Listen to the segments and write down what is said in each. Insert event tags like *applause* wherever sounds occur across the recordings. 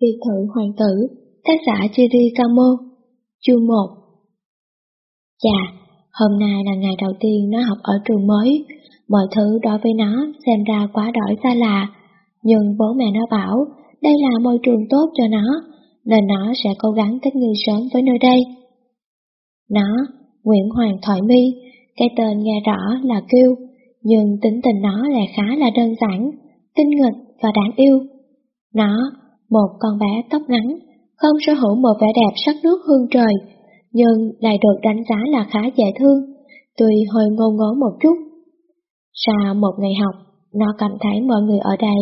Biệt thự hoàng tử, tác giả Chiri Samo, chương 1 Chà, hôm nay là ngày đầu tiên nó học ở trường mới, mọi thứ đối với nó xem ra quá đổi xa lạ, nhưng bố mẹ nó bảo đây là môi trường tốt cho nó, nên nó sẽ cố gắng thích nghi sớm với nơi đây. Nó, Nguyễn Hoàng Thoại mi cái tên nghe rõ là kêu nhưng tính tình nó lại khá là đơn giản, tinh nghịch và đáng yêu. Nó một con bé tóc ngắn, không sở hữu một vẻ đẹp sắc nước hương trời, nhưng lại được đánh giá là khá dễ thương, tuy hơi ngô ngố một chút. Sau một ngày học, nó cảm thấy mọi người ở đây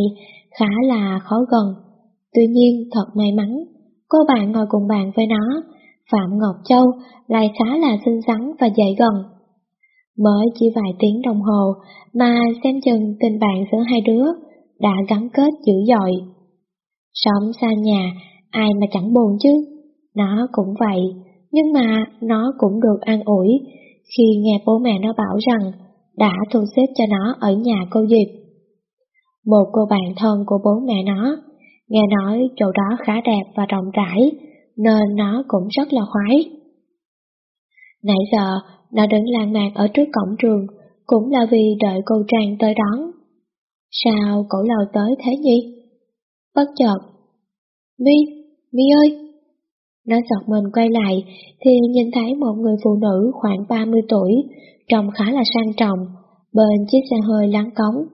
khá là khó gần. Tuy nhiên thật may mắn, cô bạn ngồi cùng bàn với nó, Phạm Ngọc Châu lại khá là xinh xắn và dễ gần. Mới chỉ vài tiếng đồng hồ mà xem chừng tình bạn giữa hai đứa đã gắn kết dữ dội. Sống xa nhà, ai mà chẳng buồn chứ? Nó cũng vậy, nhưng mà nó cũng được an ủi khi nghe bố mẹ nó bảo rằng đã thu xếp cho nó ở nhà cô Diệp. Một cô bạn thân của bố mẹ nó, nghe nói chỗ đó khá đẹp và rộng rãi, nên nó cũng rất là khoái. Nãy giờ, nó đứng lang mạc ở trước cổng trường, cũng là vì đợi cô Trang tới đón. Sao cổ lầu tới thế nhỉ? Bất chợt, Mi, Mi ơi! Nó giật mình quay lại thì nhìn thấy một người phụ nữ khoảng 30 tuổi, trông khá là sang trọng, bên chiếc xe hơi láng cống.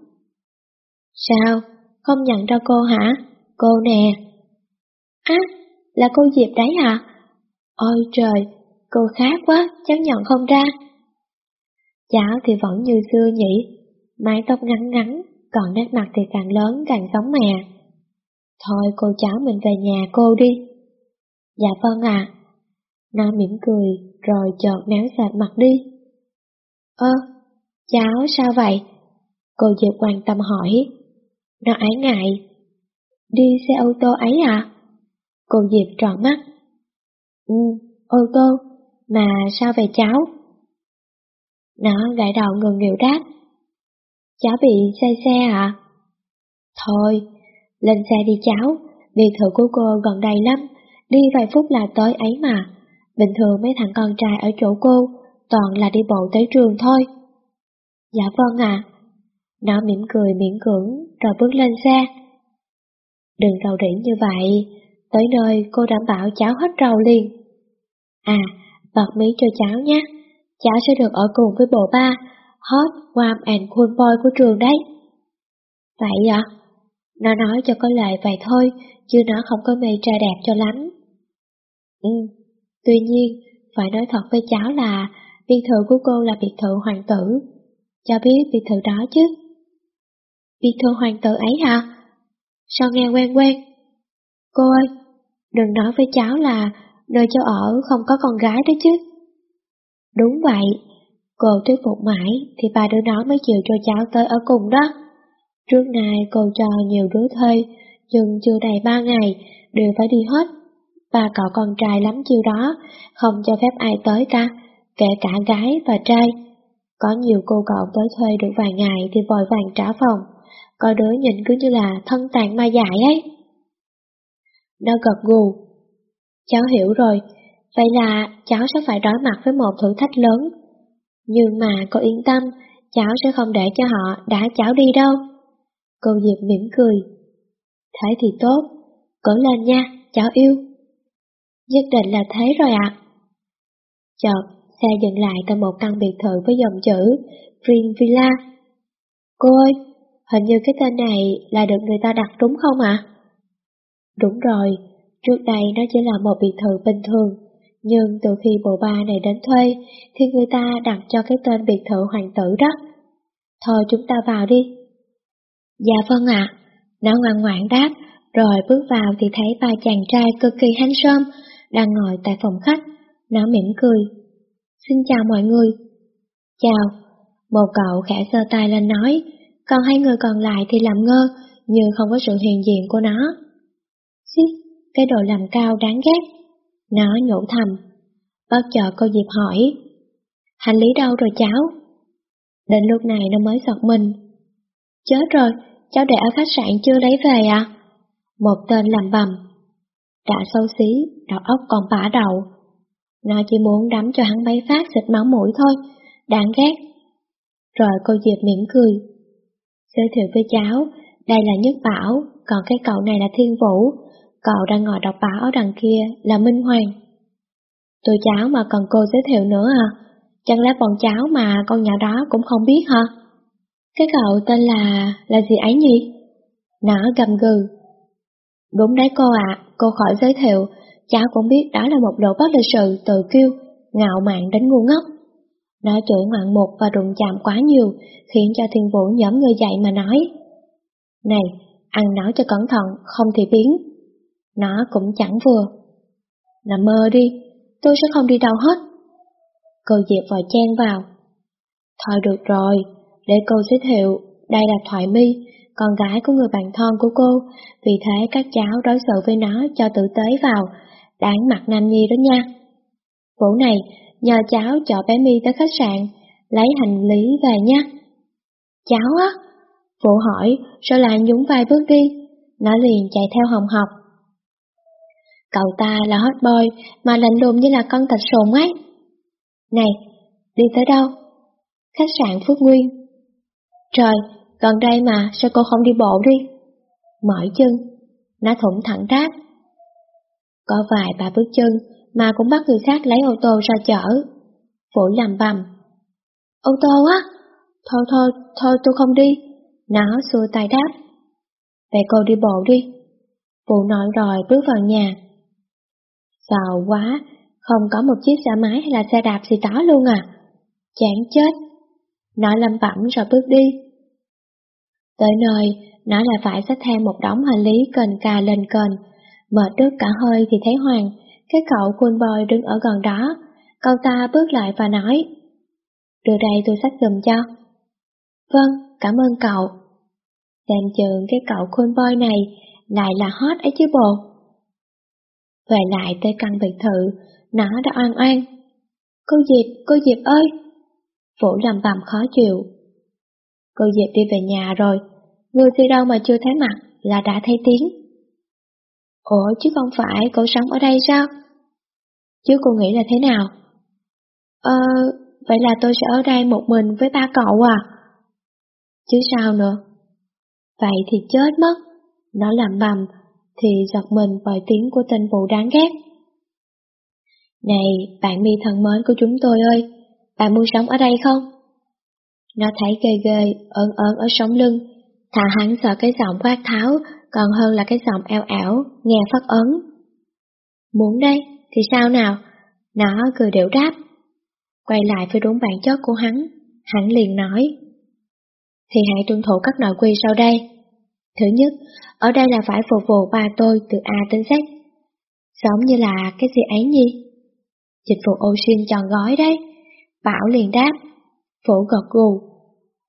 Sao? Không nhận ra cô hả? Cô nè! Á, là cô Diệp đấy hả? Ôi trời, cô khác quá, cháu nhận không ra. Cháu thì vẫn như xưa nhỉ, mái tóc ngắn ngắn, còn nét mặt thì càng lớn càng giống mẹ. Thôi cô cháu mình về nhà cô đi. Dạ vâng ạ. À. Nó mỉm cười rồi chợt méo sạch mặt đi. Ơ, cháu sao vậy? Cô Diệp quan tâm hỏi. Nó ái ngại. Đi xe ô tô ấy à? Cô Diệp tròn mắt. Ừ, ô tô, mà sao về cháu? Nó gãi đầu ngừng nghịu đáp. Cháu bị say xe à? Thôi, lên xe đi cháu, biệt thự của cô gần đây lắm, đi vài phút là tới ấy mà. Bình thường mấy thằng con trai ở chỗ cô, toàn là đi bộ tới trường thôi. Dạ vâng ạ. Nó mỉm cười miễn cưỡng rồi bước lên xe. Đừng rầu rĩ như vậy, tới nơi cô đảm bảo cháu hết rầu liền. À, bật mí cho cháu nhé, cháu sẽ được ở cùng với bộ ba, hot, warm and cool boy của trường đấy. Vậy ạ? À? Nó nói cho có lệ vậy thôi, chứ nó không có mê trai đẹp cho lắm. Ừ, tuy nhiên, phải nói thật với cháu là biệt thự của cô là biệt thự hoàng tử. Cháu biết biệt thự đó chứ? Biệt thự hoàng tử ấy hả? Sao nghe quen quen? Cô ơi, đừng nói với cháu là nơi cháu ở không có con gái đó chứ. Đúng vậy, cô thuyết phục mãi thì ba đứa nó mới chịu cho cháu tới ở cùng đó. Trước nay cô cho nhiều đứa thuê, nhưng chưa đầy ba ngày, đều phải đi hết. Ba cậu con trai lắm chiêu đó, không cho phép ai tới cả, kể cả gái và trai. Có nhiều cô cậu tới thuê được vài ngày thì vội vàng trả phòng, có đứa nhìn cứ như là thân tàn ma dại ấy. Nó gật gù. Cháu hiểu rồi, vậy là cháu sẽ phải đối mặt với một thử thách lớn. Nhưng mà cô yên tâm, cháu sẽ không để cho họ đã cháu đi đâu. Cô Diệp mỉm cười. Thế thì tốt, cố lên nha, cháu yêu. Nhất định là thế rồi ạ. Chợt, xe dừng lại tại một căn biệt thự với dòng chữ Green Villa. Cô ơi, hình như cái tên này là được người ta đặt đúng không ạ? Đúng rồi, trước đây nó chỉ là một biệt thự bình thường, nhưng từ khi bộ ba này đến thuê thì người ta đặt cho cái tên biệt thự hoàng tử đó. Thôi chúng ta vào đi. Dạ vâng ạ. Nó ngoan ngoãn đáp, rồi bước vào thì thấy ba chàng trai cực kỳ handsome đang ngồi tại phòng khách. Nó mỉm cười. Xin chào mọi người. Chào. Một cậu khẽ sơ tay lên nói, còn hai người còn lại thì làm ngơ, như không có sự hiện diện của nó. Xí, cái đồ làm cao đáng ghét. Nó nhủ thầm. Bất chợt cô Diệp hỏi, hành lý đâu rồi cháu? Đến lúc này nó mới giật mình. Chết rồi, cháu để ở khách sạn chưa lấy về à? Một tên làm bầm. Đã xấu xí, đầu óc còn bả đầu. Nó chỉ muốn đấm cho hắn mấy phát xịt máu mũi thôi, đáng ghét. Rồi cô Diệp mỉm cười. Giới thiệu với cháu, đây là Nhất Bảo, còn cái cậu này là Thiên Vũ, cậu đang ngồi đọc báo ở đằng kia là Minh Hoàng. Tôi cháu mà cần cô giới thiệu nữa à? Chẳng lẽ bọn cháu mà con nhỏ đó cũng không biết hả? Cái cậu tên là... là gì ấy nhỉ? Nó gầm gừ. Đúng đấy cô ạ, cô khỏi giới thiệu, cháu cũng biết đó là một đồ bất lịch sự, tự kiêu, ngạo mạn đến ngu ngốc. Nó chửi ngoạn mục và đụng chạm quá nhiều, khiến cho thiên vũ nhóm người dậy mà nói. Này, ăn nói cho cẩn thận, không thì biến. Nó cũng chẳng vừa. Nằm mơ đi, tôi sẽ không đi đâu hết. Cô Diệp vội chen vào. Thôi được rồi, để cô giới thiệu, đây là Thoại My, con gái của người bạn thân của cô, vì thế các cháu đối xử với nó cho tử tế vào, đáng mặt Nam Nhi đó nha. Vũ này, nhờ cháu chở bé My tới khách sạn, lấy hành lý về nha. Cháu á? Vũ hỏi, rồi lại nhún vai bước đi, nó liền chạy theo hồng học. Cậu ta là hot boy mà lạnh lùng như là con thạch sồn ấy. Này, đi tới đâu? Khách sạn Phước Nguyên. Trời, gần đây mà, sao cô không đi bộ đi? Mỏi chân, nó thủng thẳng đáp. Có vài ba bước chân mà cũng bắt người khác lấy ô tô ra chở. Phủ làm bầm. Ô tô á? Thôi thôi, thôi tôi không đi. Nó xua tay đáp. Vậy cô đi bộ đi. Phụ nói rồi bước vào nhà. Giàu quá, không có một chiếc xe máy hay là xe đạp gì đó luôn à. Chán chết. Nó lâm bẩm rồi bước đi. Tới nơi, nó lại phải xách theo một đống hành lý cần cà lên cền. Mệt đứt cả hơi thì thấy Hoàng, cái cậu quân bòi đứng ở gần đó. Cậu ta bước lại và nói, Đưa đây tôi xách giùm cho. Vâng, cảm ơn cậu. Xem chừng cái cậu khôn boy này lại là hot ấy chứ bộ. Về lại tới căn biệt thự, nó đã oan oan. Cô Diệp, cô Diệp ơi! Vũ làm bầm khó chịu. Cô Diệp đi về nhà rồi, người đi đâu mà chưa thấy mặt là đã thấy tiếng. Ủa chứ không phải cậu sống ở đây sao? Chứ cô nghĩ là thế nào? Ờ, vậy là tôi sẽ ở đây một mình với ba cậu à? Chứ sao nữa? Vậy thì chết mất. Nó làm bầm, thì giật mình bởi tiếng của tên vụ đáng ghét. Này, bạn mi thân mến của chúng tôi ơi, bạn muốn sống ở đây không? Nó thấy ghê ghê, ớn ớn ở sống lưng, thà hắn sợ cái giọng quát tháo, còn hơn là cái giọng eo ảo, nghe phát ấn. Muốn đây, thì sao nào? Nó cười điệu đáp. Quay lại với đúng bản chất của hắn, hắn liền nói. Thì hãy tuân thủ các nội quy sau đây. Thứ nhất, ở đây là phải phục vụ ba tôi từ A đến Z. Giống như là cái gì ấy nhi? Dịch vụ Ocean tròn gói đấy. Bảo liền đáp. Phủ gật gù.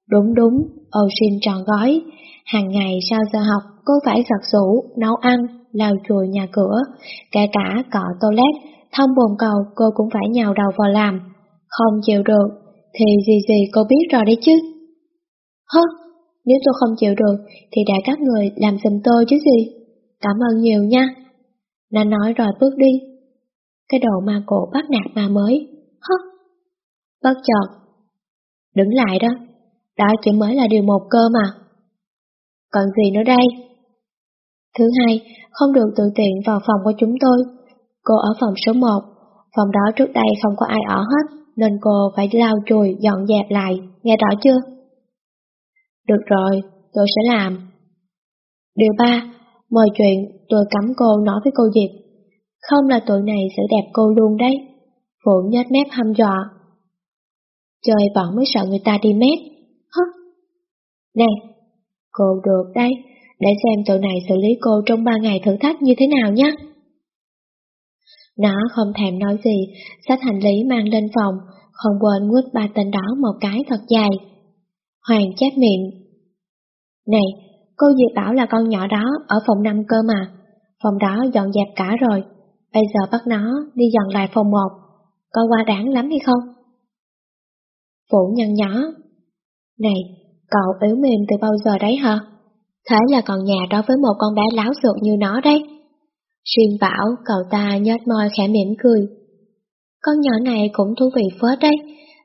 Đúng đúng, Ocean tròn gói. Hàng ngày sau giờ học, cô phải giặt rũ, nấu ăn, lau chùi nhà cửa, kể cả cọ toilet, thông bồn cầu cô cũng phải nhào đầu vào làm. Không chịu được, thì gì gì cô biết rồi đấy chứ. Hơ, nếu tôi không chịu được thì để các người làm giùm tôi chứ gì. Cảm ơn nhiều nha. Nó nói rồi bước đi. Cái đồ ma cổ bắt nạt ma mới. Hất. Bất chợt. Đứng lại đó. Đó chỉ mới là điều một cơ mà. Còn gì nữa đây? Thứ hai, không được tự tiện vào phòng của chúng tôi. Cô ở phòng số 1. Phòng đó trước đây không có ai ở hết, nên cô phải lau chùi, dọn dẹp lại, nghe rõ chưa? Được rồi, tôi sẽ làm. Điều ba, mọi chuyện tôi cấm cô nói với cô Diệp. Không là tụi này sẽ đẹp cô luôn đấy. Phụ nhếch mép hăm dọa chơi bọn mới sợ người ta đi mét. Hứ. Này, cô được đây, để xem tụi này xử lý cô trong ba ngày thử thách như thế nào nhé. Nó không thèm nói gì, xách hành lý mang lên phòng, không quên quýt ba tên đó một cái thật dài. Hoàng chép miệng. Này, cô Diệp bảo là con nhỏ đó ở phòng 5 cơ mà. Phòng đó dọn dẹp cả rồi. Bây giờ bắt nó đi dọn lại phòng 1. Có qua đáng lắm hay không? Vũ nhăn nhó. Này, cậu yếu mềm từ bao giờ đấy hả? Thế là còn nhà đó với một con bé láo ruột như nó đấy. xuyên Bảo, cậu ta nhếch môi khẽ mỉm cười. Con nhỏ này cũng thú vị phết đấy,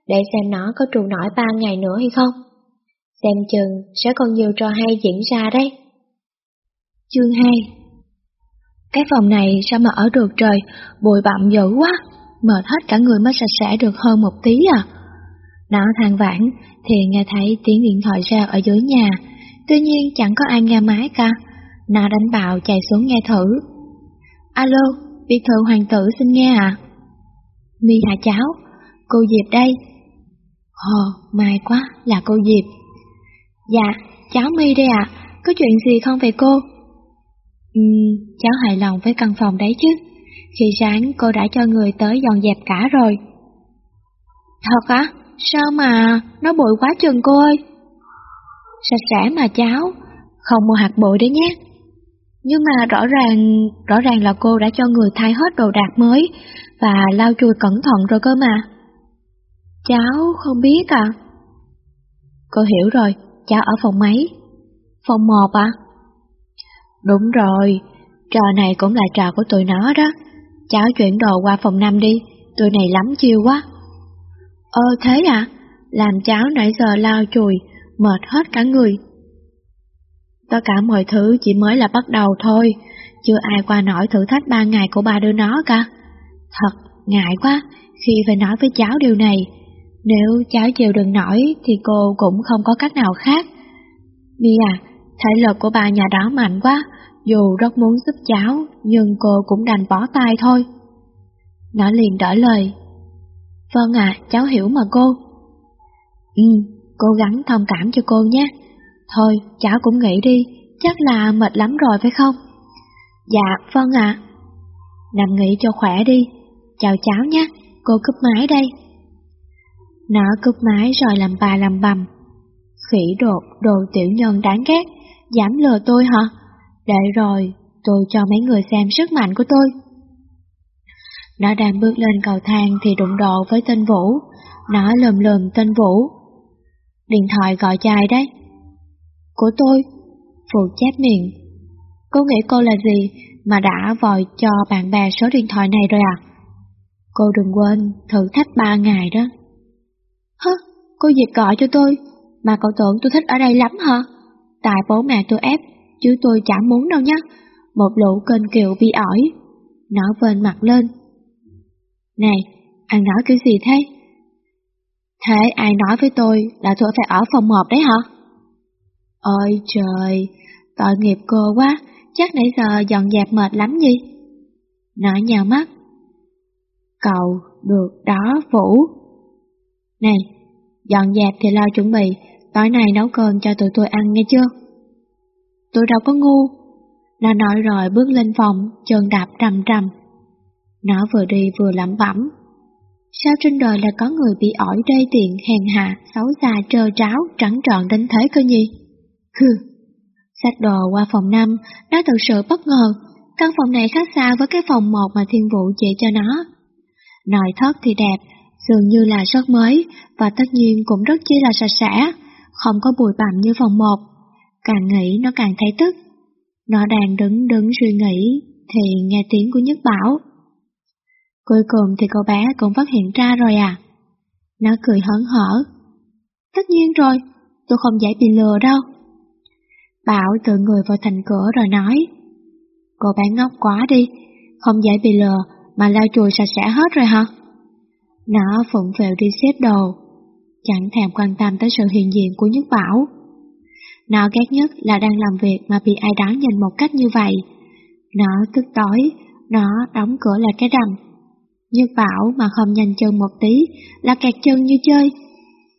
để xem nó có trụ nổi ba ngày nữa hay không. Xem chừng sẽ còn nhiều trò hay diễn ra đấy. Chương 2 Cái phòng này sao mà ở được trời, bụi bặm dữ quá, mệt hết cả người mới sạch sẽ được hơn một tí à. Nó than vãn thì nghe thấy tiếng điện thoại ra ở dưới nhà, tuy nhiên chẳng có ai nghe máy cả. Nó đánh bạo chạy xuống nghe thử. Alo, biệt thự hoàng tử xin nghe à? Mi hả cháu? Cô Diệp đây. Ồ, may quá, là cô Diệp. Dạ, cháu My đây ạ, có chuyện gì không về cô? Ừ, cháu hài lòng với căn phòng đấy chứ. Khi sáng cô đã cho người tới dọn dẹp cả rồi. Thật á? Sao mà nó bụi quá chừng cô ơi? Sạch sẽ mà cháu, không mua hạt bụi đấy nhé. Nhưng mà rõ ràng, rõ ràng là cô đã cho người thay hết đồ đạc mới và lau chùi cẩn thận rồi cơ mà. Cháu không biết à? Cô hiểu rồi, cháu ở phòng mấy? Phòng một à? Đúng rồi, trò này cũng là trò của tụi nó đó. Cháu chuyển đồ qua phòng năm đi, tụi này lắm chiêu quá. Ơ thế à? Làm cháu nãy giờ lao chùi, mệt hết cả người. Tất cả mọi thứ chỉ mới là bắt đầu thôi, chưa ai qua nổi thử thách ba ngày của ba đứa nó cả. Thật, ngại quá khi phải nói với cháu điều này. Nếu cháu chịu đựng nổi thì cô cũng không có cách nào khác. Mi à, thể lực của bà nhà đó mạnh quá, dù rất muốn giúp cháu, nhưng cô cũng đành bỏ tay thôi. Nó liền đỡ lời. Vâng ạ, cháu hiểu mà cô. Ừ, cố gắng thông cảm cho cô nhé. Thôi, cháu cũng nghỉ đi, chắc là mệt lắm rồi phải không? Dạ, vâng ạ. Nằm nghỉ cho khỏe đi. Chào cháu nhé, cô cúp máy đây. Nó cúp máy rồi làm bà làm bầm. Khỉ đột, đồ tiểu nhân đáng ghét, dám lừa tôi hả? Để rồi, tôi cho mấy người xem sức mạnh của tôi. Nó đang bước lên cầu thang thì đụng độ với tên Vũ. Nó lườm lườm tên Vũ. Điện thoại gọi chai đấy. Của tôi. Phụ chép miệng. Cô nghĩ cô là gì mà đã vòi cho bạn bè số điện thoại này rồi à? Cô đừng quên thử thách ba ngày đó. Hứ, Cô Diệp gọi cho tôi, mà cậu tưởng tôi thích ở đây lắm hả? Tại bố mẹ tôi ép, chứ tôi chẳng muốn đâu nhá. Một lũ kênh kiều bi ỏi. Nó vên mặt lên, này, anh nói cái gì thế? Thế ai nói với tôi là tôi phải ở phòng một đấy hả? Ôi trời, tội nghiệp cô quá, chắc nãy giờ dọn dẹp mệt lắm gì? Nó nhào mắt. Cậu, được đó, Vũ. Này, dọn dẹp thì lo chuẩn bị, tối nay nấu cơm cho tụi tôi ăn nghe chưa? Tôi đâu có ngu. Nó nói rồi bước lên phòng, chân đạp trầm trầm. Nó vừa đi vừa lẩm bẩm. Sao trên đời lại có người bị ỏi đê tiện, hèn hạ, xấu xa, trơ tráo, trắng trọn đến thế cơ nhỉ? Hừ, xách đồ qua phòng 5, nó thật sự bất ngờ, căn phòng này khác xa với cái phòng một mà thiên vụ chỉ cho nó. Nội thất thì đẹp, dường như là rất mới, và tất nhiên cũng rất chi là sạch sẽ, không có bụi bặm như phòng một. Càng nghĩ nó càng thấy tức. Nó đang đứng đứng suy nghĩ, thì nghe tiếng của Nhất Bảo. Cuối cùng thì cô bé cũng phát hiện ra rồi à. Nó cười hớn hở. Tất nhiên rồi, tôi không dễ bị lừa đâu. Bảo tự người vào thành cửa rồi nói. Cô bé ngốc quá đi, không dễ bị lừa mà lau chùi sạch sẽ hết rồi hả? Nó phụng phèo đi xếp đồ, chẳng thèm quan tâm tới sự hiện diện của Nhất Bảo. Nó ghét nhất là đang làm việc mà bị ai đó nhìn một cách như vậy. Nó tức tối, nó đóng cửa lại cái rầm như bảo mà không nhanh chân một tí là kẹt chân như chơi.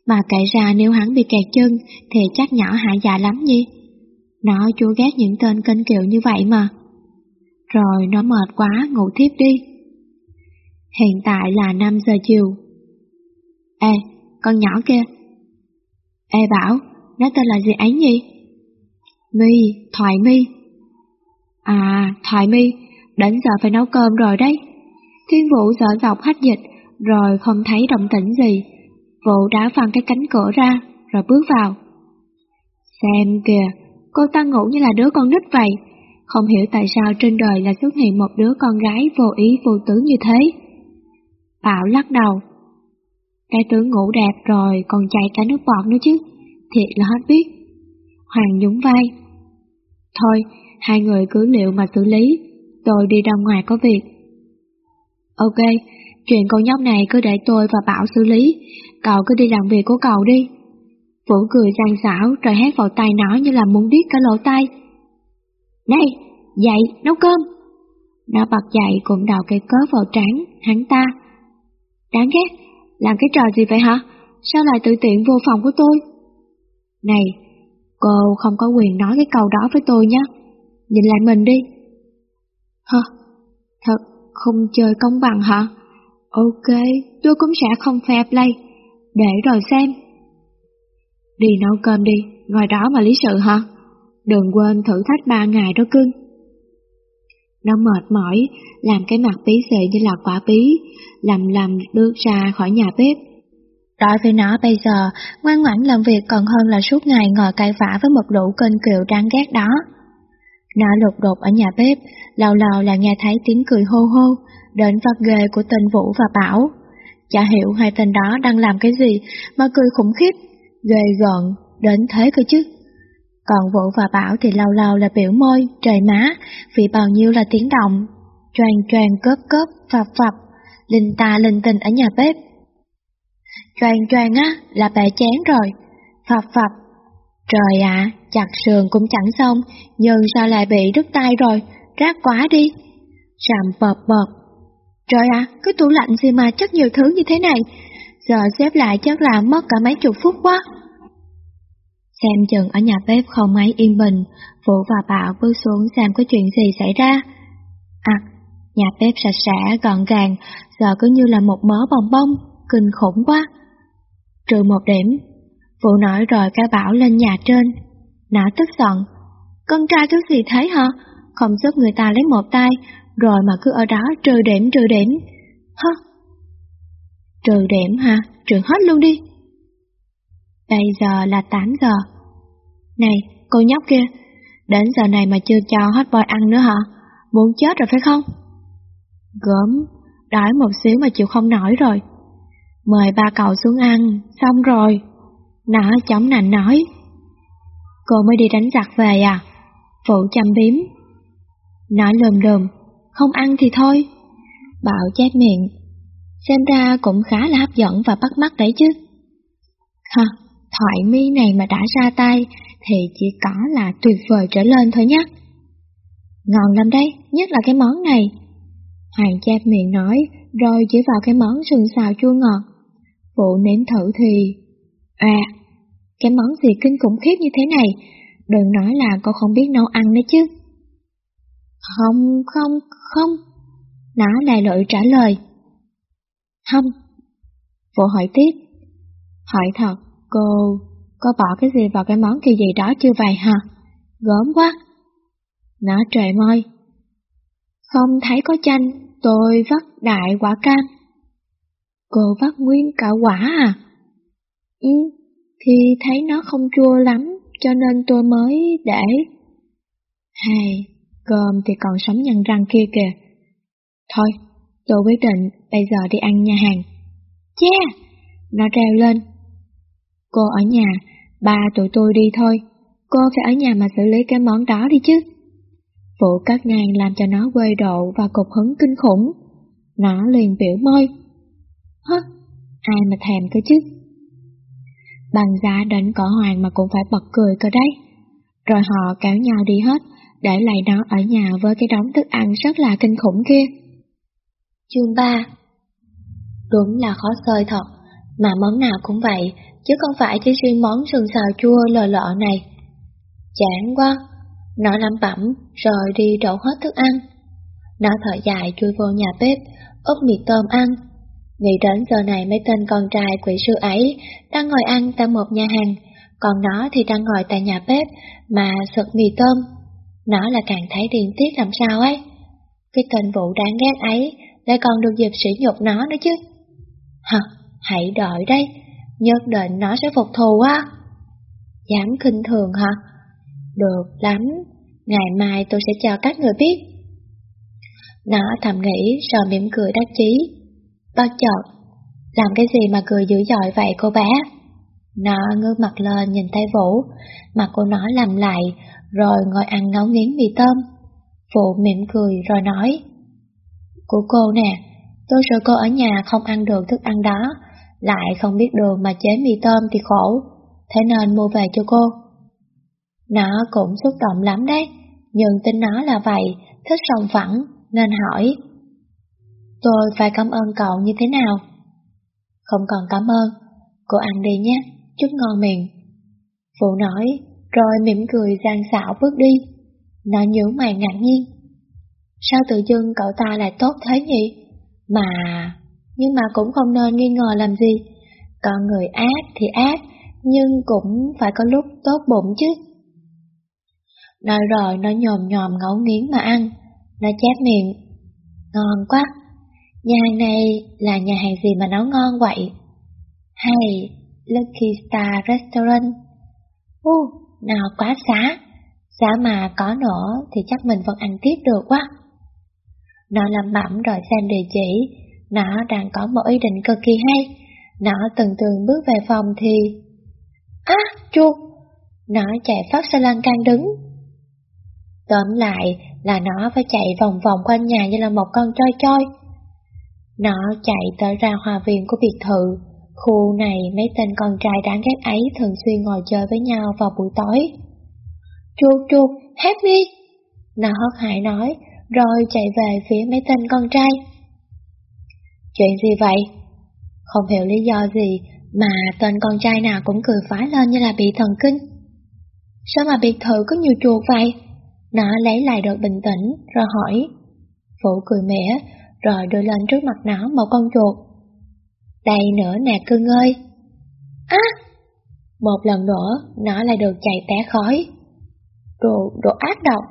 Mà kể ra nếu hắn bị kẹt chân thì chắc nhỏ hại dạ lắm nhỉ. Nó chua ghét những tên kênh kiệu như vậy mà. Rồi nó mệt quá ngủ tiếp đi. Hiện tại là 5 giờ chiều. Ê, con nhỏ kia. Ê Bảo, nó tên là gì ấy nhỉ? My, Thoại My. À, Thoại My, đến giờ phải nấu cơm rồi đấy. Thiên Vũ dở dọc hách dịch, rồi không thấy động tĩnh gì. Vũ đã phăng cái cánh cửa ra, rồi bước vào. Xem kìa, cô ta ngủ như là đứa con nít vậy, Không hiểu tại sao trên đời lại xuất hiện một đứa con gái vô ý vô tứ như thế. Bảo lắc đầu. Cái tướng ngủ đẹp rồi còn chạy cả nước bọt nữa chứ, thiệt là hết biết. Hoàng nhún vai. Thôi, hai người cứ liệu mà xử lý, tôi đi ra ngoài có việc. Ok, chuyện con nhóc này cứ để tôi và Bảo xử lý, cậu cứ đi làm việc của cậu đi. Vũ cười gian xảo rồi hét vào tay nó như là muốn điếc cả lỗ tai. Này, dậy, nấu cơm. Nó bật dậy cũng đầu cây cớ vào trán, hắn ta. Đáng ghét, làm cái trò gì vậy hả? Sao lại tự tiện vô phòng của tôi? Này, cô không có quyền nói cái câu đó với tôi nhé. Nhìn lại mình đi. Hơ, Thật không chơi công bằng hả? Ok, tôi cũng sẽ không fair play. Để rồi xem. Đi nấu cơm đi, ngồi đó mà lý sự hả? Đừng quên thử thách ba ngày đó cưng. Nó mệt mỏi, làm cái mặt bí xệ như là quả bí, lầm lầm bước ra khỏi nhà bếp. Đối với nó bây giờ, ngoan ngoãn làm việc còn hơn là suốt ngày ngồi cãi vã với một lũ kênh kiều đáng ghét đó. Nó lột đột ở nhà bếp, lâu lâu là nghe thấy tiếng cười hô hô, đến vắt ghê của tên Vũ và Bảo. Chả hiểu hai tên đó đang làm cái gì mà cười khủng khiếp, ghê gợn, đến thế cơ chứ. Còn Vũ và Bảo thì lâu lâu là biểu môi, trời má, vì bao nhiêu là tiếng động, tròn tròn cớp cớp, phập phập, linh ta linh tinh ở nhà bếp. tròn tròn á, là bẻ chén rồi, phập phập. Trời ạ, chặt sườn cũng chẳng xong, nhưng sao lại bị đứt tay rồi, rác quá đi. Rằm bợp bợp. Trời ạ, cái tủ lạnh gì mà chất nhiều thứ như thế này, giờ xếp lại chắc là mất cả mấy chục phút quá. Xem chừng ở nhà bếp không mấy yên bình, Vũ và Bảo bước xuống xem có chuyện gì xảy ra. À, nhà bếp sạch sẽ, gọn gàng, giờ cứ như là một mớ bong bông, kinh khủng quá. Trừ một điểm, Vũ nói rồi cái Bảo lên nhà trên. Nó tức giận, con trai thứ gì thế hả? Không giúp người ta lấy một tay, rồi mà cứ ở đó trừ điểm trừ điểm. Hơ? Trừ điểm hả? Trừ hết luôn đi. Bây giờ là 8 giờ. Này, cô nhóc kia, đến giờ này mà chưa cho hot boy ăn nữa hả? Muốn chết rồi phải không? Gớm, đói một xíu mà chịu không nổi rồi. Mời ba cậu xuống ăn, xong rồi. Nó chống nạnh nói. Cô mới đi đánh giặc về à? Phụ chăm biếm. Nói lồm đồm không ăn thì thôi. Bảo chép miệng. Xem ra cũng khá là hấp dẫn và bắt mắt đấy chứ. Ha, thoại mi này mà đã ra tay thì chỉ có là tuyệt vời trở lên thôi nhé. Ngon lắm đấy, nhất là cái món này. Hoàng chép miệng nói, rồi chỉ vào cái món sườn xào chua ngọt. Phụ nếm thử thì... À, cái món gì kinh khủng khiếp như thế này, đừng nói là cô không biết nấu ăn đấy chứ. Không, không, không. Nó lại lội trả lời. Không. Phụ hỏi tiếp. Hỏi thật, Cô, có bỏ cái gì vào cái món kỳ gì đó chưa vậy hả? Gớm quá. Nó trời môi. Không thấy có chanh, tôi vắt đại quả cam. Cô vắt nguyên cả quả à? Ừ, thì thấy nó không chua lắm, cho nên tôi mới để. Hay, cơm thì còn sống nhăn răng kia kìa. Thôi, tôi quyết định bây giờ đi ăn nhà hàng. Yeah! Nó reo lên, Cô ở nhà, ba tụi tôi đi thôi, cô phải ở nhà mà xử lý cái món đó đi chứ. Vụ cắt ngang làm cho nó quê độ và cục hứng kinh khủng. Nó liền biểu môi. Hứ, ai mà thèm cơ chứ? Bằng giá đến cỏ hoàng mà cũng phải bật cười cơ đấy. Rồi họ kéo nhau đi hết, để lại nó ở nhà với cái đống thức ăn rất là kinh khủng kia. Chương 3 Đúng là khó xơi thật, mà món nào cũng vậy, chứ không phải chỉ riêng món sườn xào chua lờ lọ này. Chán quá, nó lắm bẩm rồi đi đổ hết thức ăn. Nó thở dài chui vô nhà bếp, úp mì tôm ăn. Nghĩ đến giờ này mấy tên con trai quỷ sư ấy đang ngồi ăn tại một nhà hàng, còn nó thì đang ngồi tại nhà bếp mà sực mì tôm. Nó là càng thấy điên tiết làm sao ấy. Cái tên vụ đáng ghét ấy lại còn được dịp sỉ nhục nó nữa chứ. Hả, hãy đợi đây, nhất định nó sẽ phục thù á. Dám khinh thường hả? Được lắm, Ngày mai tôi sẽ cho các người biết. Nó thầm nghĩ rồi mỉm cười đắc chí. Bất chợt, làm cái gì mà cười dữ dội vậy cô bé? Nó ngước mặt lên nhìn thấy Vũ, mặt cô nó làm lại, rồi ngồi ăn ngấu nghiến mì tôm. Vũ mỉm cười rồi nói, Của cô nè, tôi sợ cô ở nhà không ăn được thức ăn đó, lại không biết đường mà chế mì tôm thì khổ, thế nên mua về cho cô. Nó cũng xúc động lắm đấy, nhưng tin nó là vậy, thích sòng phẳng, nên hỏi. Tôi phải cảm ơn cậu như thế nào? Không cần cảm ơn, cô ăn đi nhé, chút ngon miệng. Phụ nói, rồi mỉm cười gian xảo bước đi. Nó nhớ mày ngạc nhiên. Sao tự dưng cậu ta lại tốt thế nhỉ? Mà... Nhưng mà cũng không nên nghi ngờ làm gì. còn người ác thì ác, nhưng cũng phải có lúc tốt bụng chứ. Nói rồi nó nhòm nhòm ngấu nghiến mà ăn, nó chép miệng. Ngon quá, nhà hàng này là nhà hàng gì mà nấu ngon vậy? Hay Lucky Star Restaurant? U, nào quá xá, giá mà có nữa thì chắc mình vẫn ăn tiếp được quá. Nó làm bẩm rồi xem địa chỉ, nó đang có một ý định cực kỳ hay. Nó từng từng bước về phòng thì... Á, à, chuột! Nó chạy phát xe lan can đứng. Tóm lại là nó phải chạy vòng vòng quanh nhà như là một con trôi trôi. Nó chạy tới ra hòa viện của biệt thự. Khu này mấy tên con trai đáng ghét ấy thường xuyên ngồi chơi với nhau vào buổi tối. Chuột chuột, hát đi! Nó hớt hải nói, rồi chạy về phía mấy tên con trai. Chuyện gì vậy? Không hiểu lý do gì mà tên con trai nào cũng cười phá lên như là bị thần kinh. Sao mà biệt thự có nhiều chuột vậy? Nó lấy lại được bình tĩnh rồi hỏi. Phụ cười mẻ rồi đưa lên trước mặt nó một con chuột. Đây nữa nè cưng ơi. Á! Một lần nữa nó lại được chạy té khói. Đồ, đồ ác độc.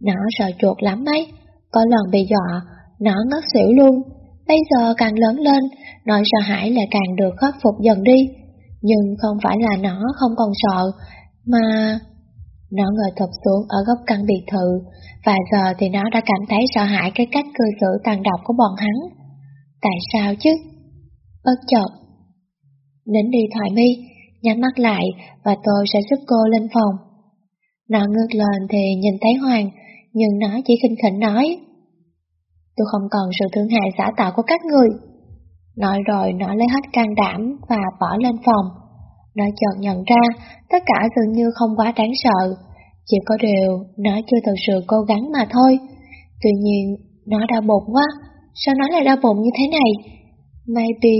Nó sợ chuột lắm ấy. Có lần bị dọa, nó ngất xỉu luôn. Bây giờ càng lớn lên, nỗi sợ hãi lại càng được khắc phục dần đi. Nhưng không phải là nó không còn sợ, mà... Nó ngồi thụp xuống ở góc căn biệt thự, và giờ thì nó đã cảm thấy sợ hãi cái cách cư xử tàn độc của bọn hắn. Tại sao chứ? Bất chợt. Nín đi thoại mi, nhắm mắt lại và tôi sẽ giúp cô lên phòng. Nó ngước lên thì nhìn thấy Hoàng, nhưng nó chỉ khinh khỉnh nói. Tôi không còn sự thương hại giả tạo của các người. Nói rồi nó lấy hết can đảm và bỏ lên phòng. Nó chợt nhận ra tất cả dường như không quá đáng sợ, chỉ có điều nó chưa thực sự cố gắng mà thôi. Tuy nhiên, nó đau bụng quá, sao nó lại đau bụng như thế này? Maybe...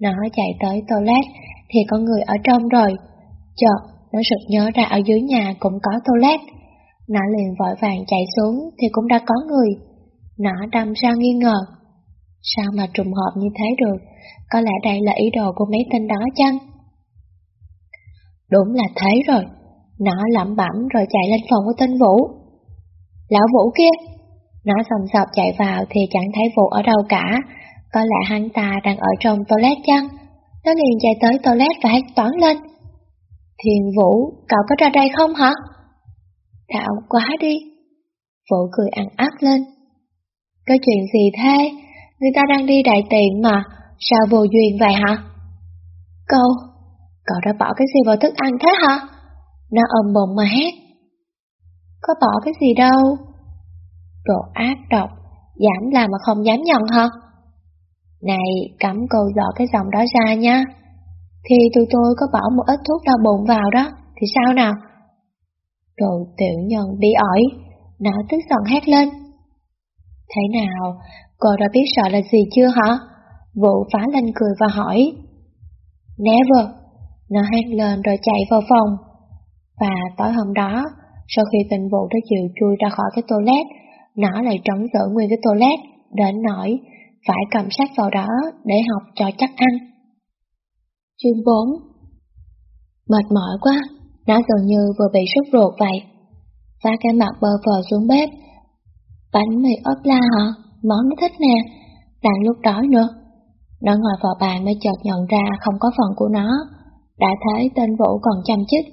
Nó chạy tới toilet thì có người ở trong rồi. Chợt, nó sực nhớ ra ở dưới nhà cũng có toilet. Nó liền vội vàng chạy xuống thì cũng đã có người. Nó đâm ra nghi ngờ. Sao mà trùng hợp như thế được? Có lẽ đây là ý đồ của mấy tên đó chăng? Đúng là thế rồi. Nó lẩm bẩm rồi chạy lên phòng của tên Vũ. Lão Vũ kia! Nó sầm sọc chạy vào thì chẳng thấy Vũ ở đâu cả. Có lẽ hắn ta đang ở trong toilet chăng? Nó liền chạy tới toilet và hét toán lên. Thiền Vũ, cậu có ra đây không hả? Đạo quá đi. Vũ cười ăn ác lên. Có chuyện gì thế? Người ta đang đi đại tiện mà, sao vô duyên vậy hả? Cậu, cậu đã bỏ cái gì vào thức ăn thế hả? Nó ôm bụng mà hét. Có bỏ cái gì đâu. Đồ ác độc, dám làm mà không dám nhận hả? Này, cắm cô dọ cái dòng đó ra nha. Thì tụi tôi có bỏ một ít thuốc đau bụng vào đó, thì sao nào? Đồ tiểu nhân bị ỏi, nó tức giận hét lên. Thế nào, cô đã biết sợ là gì chưa hả? Vụ phá lên cười và hỏi. Never, nó hét lên rồi chạy vào phòng. Và tối hôm đó, sau khi tình vụ đã chịu chui ra khỏi cái toilet, nó lại trống giữ nguyên cái toilet, đến nỗi phải cầm sách vào đó để học cho chắc ăn. Chương 4 Mệt mỏi quá, nó dường như vừa bị sốt ruột vậy. Và cái mặt bơ phờ xuống bếp. Bánh mì ốp la hả? Món nó thích nè. Đang lúc đói nữa. Nó ngồi vào bàn mới chợt nhận ra không có phần của nó. Đã thấy tên Vũ còn chăm chích.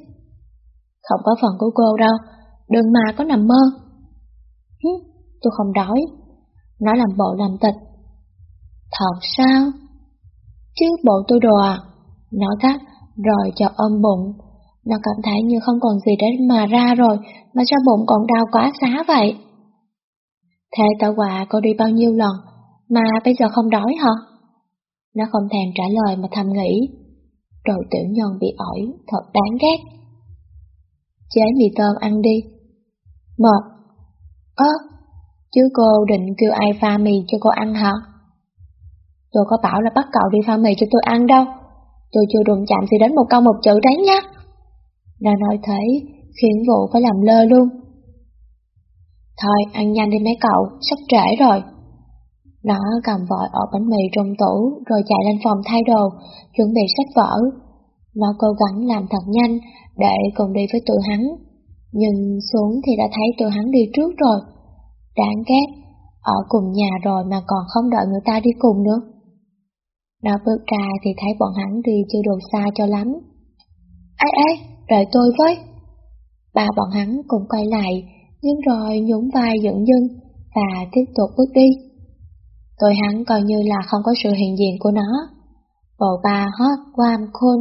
Không có phần của cô đâu. đừng mà có nằm mơ. Hứ, tôi không đói. Nó làm bộ làm tịch. Thật sao? Chứ bộ tôi đồ à? Nó gắt, rồi cho ôm bụng. Nó cảm thấy như không còn gì để mà ra rồi, mà sao bụng còn đau quá xá vậy? Thế tao quà cô đi bao nhiêu lần, mà bây giờ không đói hả? Nó không thèm trả lời mà thầm nghĩ. Đồ tiểu nhân bị ỏi, thật đáng ghét. Chế mì tôm ăn đi. Một. Ơ, chứ cô định kêu ai pha mì cho cô ăn hả? Tôi có bảo là bắt cậu đi pha mì cho tôi ăn đâu. Tôi chưa đụng chạm gì đến một câu một chữ đấy nhá. Nó nói thế, khiến vụ phải làm lơ luôn. Thôi, ăn nhanh đi mấy cậu, sắp trễ rồi. Nó cầm vội ở bánh mì trong tủ, rồi chạy lên phòng thay đồ, chuẩn bị sách vở. Nó cố gắng làm thật nhanh, để cùng đi với tụi hắn. Nhưng xuống thì đã thấy tụi hắn đi trước rồi. Đáng ghét, ở cùng nhà rồi mà còn không đợi người ta đi cùng nữa. Nó bước ra thì thấy bọn hắn đi chưa được xa cho lắm. Ê ê, đợi tôi với. Ba bọn hắn cùng quay lại, nhưng rồi nhún vai dựng dưng và tiếp tục bước đi. Tôi hắn coi như là không có sự hiện diện của nó. Bộ ba hot, quam, khôn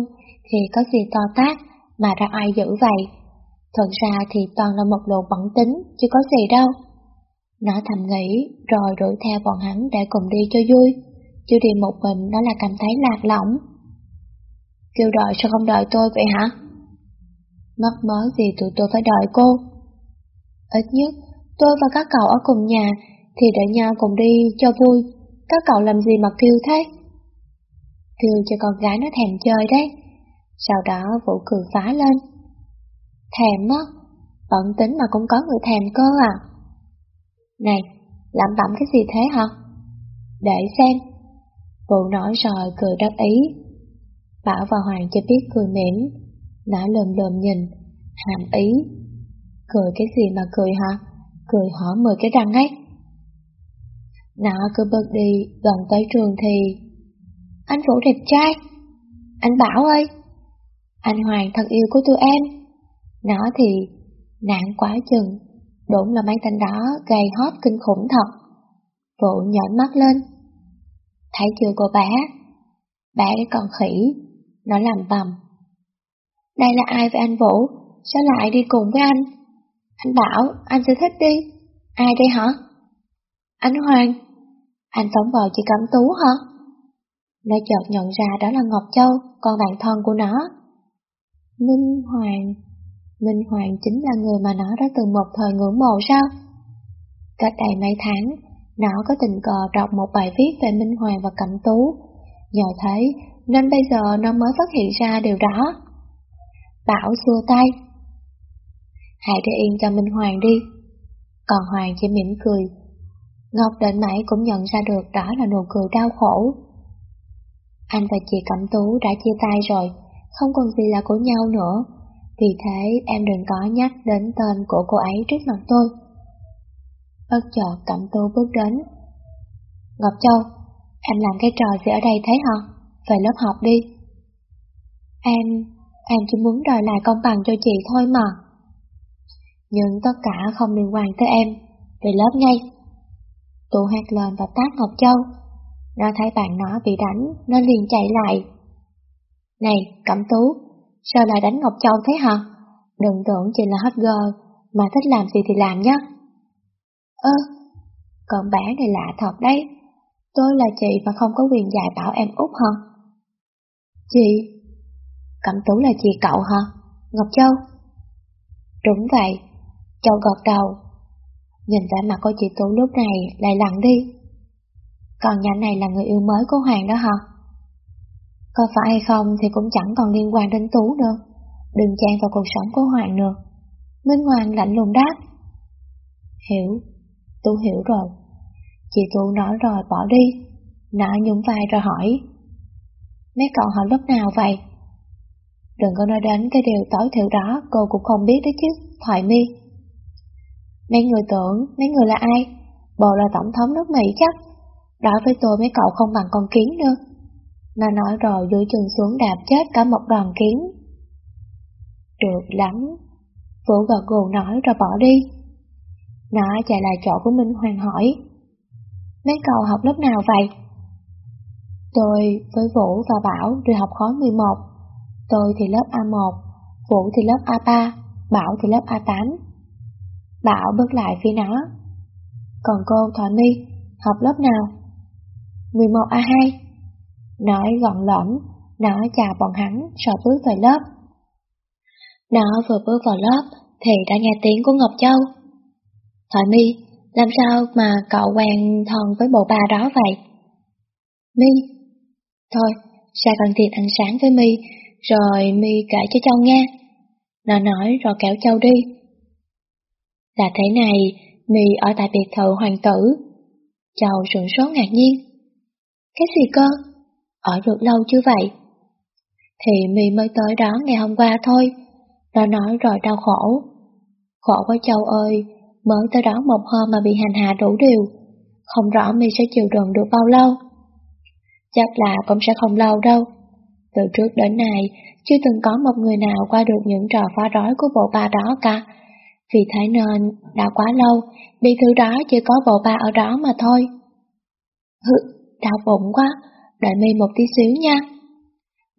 thì có gì to tác mà ra ai giữ vậy. Thật ra thì toàn là một lộ bẩn tính, chứ có gì đâu. Nó thầm nghĩ, rồi đuổi theo bọn hắn để cùng đi cho vui. Chứ đi một mình nó là cảm thấy lạc lõng. Kêu đợi sao không đợi tôi vậy hả? Mất mớ gì tụi tôi phải đợi cô. Ít nhất, tôi và các cậu ở cùng nhà thì đợi nhau cùng đi cho vui. Các cậu làm gì mà kêu thế? Kêu cho con gái nó thèm chơi đấy. Sau đó Vũ cười phá lên. Thèm á, bận tính mà cũng có người thèm cơ à. Này, làm bẩm cái gì thế hả? Để xem. Vũ nói rồi cười đắc ý. Bảo và Hoàng cho biết cười mỉm. nã lườm lườm nhìn, hàm ý. Cười cái gì mà cười hả? Cười hở mười cái răng ấy. Nó cứ bước đi gần tới trường thì... Anh Vũ đẹp trai. Anh Bảo ơi, anh Hoàng thật yêu của tụi em. Nó thì nạn quá chừng, đúng là mấy tên đó gầy hót kinh khủng thật. vũ nhảy mắt lên. Thấy chưa cô bé? Bé cái con khỉ, nó làm bầm. Đây là ai với anh Vũ? Sao lại đi cùng với anh? Anh bảo anh sẽ thích đi. Ai đây hả? Anh Hoàng. Anh sống vào chị Cẩm Tú hả? Nó chợt nhận ra đó là Ngọc Châu, con bạn thân của nó. Minh Hoàng Minh Hoàng chính là người mà nó đã từng một thời ngưỡng mộ sao? Cách đây mấy tháng, nó có tình cờ đọc một bài viết về Minh Hoàng và Cẩm Tú. Nhờ thế, nên bây giờ nó mới phát hiện ra điều đó. Bảo xua tay. Hãy để yên cho Minh Hoàng đi. Còn Hoàng chỉ mỉm cười. Ngọc định mãi cũng nhận ra được đó là nụ cười đau khổ. Anh và chị Cẩm Tú đã chia tay rồi, không còn gì là của nhau nữa. Vì thế em đừng có nhắc đến tên của cô ấy trước mặt tôi. Bất chợt Cẩm Tú bước đến. Ngọc Châu, em làm cái trò gì ở đây thế hả? Về lớp học đi. Em, em chỉ muốn đòi lại công bằng cho chị thôi mà. Nhưng tất cả không liên quan tới em, về lớp ngay. Tụ hát lên và tát Ngọc Châu. Nó thấy bạn nó bị đánh, nó liền chạy lại. Này, Cẩm Tú, sao lại đánh Ngọc Châu thế hả? Đừng tưởng chị là hot girl, mà thích làm gì thì làm nhé. Ơ, con bé này lạ thật đấy. Tôi là chị và không có quyền dạy bảo em út hả? Chị? Cẩm Tú là chị cậu hả? Ngọc Châu? Đúng vậy. Châu gật đầu. Nhìn vẻ mặt của chị Tú lúc này lại lặng đi. Còn nhà này là người yêu mới của Hoàng đó hả? Có phải hay không thì cũng chẳng còn liên quan đến Tú nữa. Đừng chen vào cuộc sống của Hoàng nữa. Minh Hoàng lạnh lùng đáp. Hiểu, Tú hiểu rồi. Chị Tú nói rồi bỏ đi. Nọ nhúng vai rồi hỏi. Mấy cậu họ lúc nào vậy? Đừng có nói đến cái điều tối thiểu đó cô cũng không biết đấy chứ, Thoại mi. Mấy người tưởng, mấy người là ai? Bộ là tổng thống nước Mỹ chắc. Đó với tôi mấy cậu không bằng con kiến nữa. Nó nói rồi dưới chân xuống đạp chết cả một đoàn kiến. Được lắm. Vũ gật gù nói rồi bỏ đi. Nó chạy lại chỗ của Minh Hoàng hỏi. Mấy cậu học lớp nào vậy? Tôi với Vũ và Bảo đều học khóa 11. Tôi thì lớp A1, Vũ thì lớp A3, Bảo thì lớp A8. Bảo bước lại phía nó. Còn cô Thoại My, học lớp nào? 11A2. Nói gọn lõm, nó chào bọn hắn rồi bước về lớp. Nó vừa bước vào lớp thì đã nghe tiếng của Ngọc Châu. Thoại My, làm sao mà cậu quen thân với bộ ba đó vậy? My, thôi, sa cần tiền ăn sáng với My, rồi My kể cho Châu nghe. Nó nói rồi kéo Châu đi. Là thế này, mi ở tại biệt thự hoàng tử. Châu sửng sốt ngạc nhiên. Cái gì cơ? Ở được lâu chưa vậy? Thì mi mới tới đó ngày hôm qua thôi. Nó nói rồi đau khổ. Khổ quá Châu ơi, mới tới đó một hôm mà bị hành hạ đủ điều. Không rõ mi sẽ chịu đựng được bao lâu. Chắc là cũng sẽ không lâu đâu. Từ trước đến nay, chưa từng có một người nào qua được những trò phá rối của bộ ba đó cả. Vì thế nên, đã quá lâu, đi thứ đó chỉ có bộ ba ở đó mà thôi. Hự, đau bụng quá, đợi mi một tí xíu nha.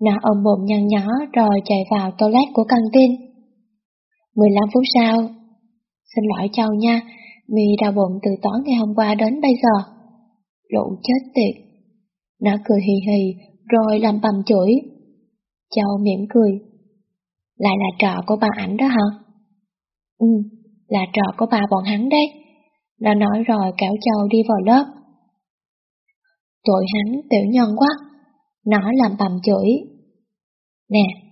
Nó ôm bụng nhăn nhó rồi chạy vào toilet của căng tin. 15 phút sau. Xin lỗi Châu nha, mi đau bụng từ tối ngày hôm qua đến bây giờ. Lũ chết tiệt. Nó cười hì hì rồi làm bầm chửi. Châu mỉm cười. Lại là trò của ba ảnh đó hả? Ừ, là trò của ba bọn hắn đấy. Nó nói rồi kéo Châu đi vào lớp. tội hắn tiểu nhân quá. Nó làm bầm chửi. Nè,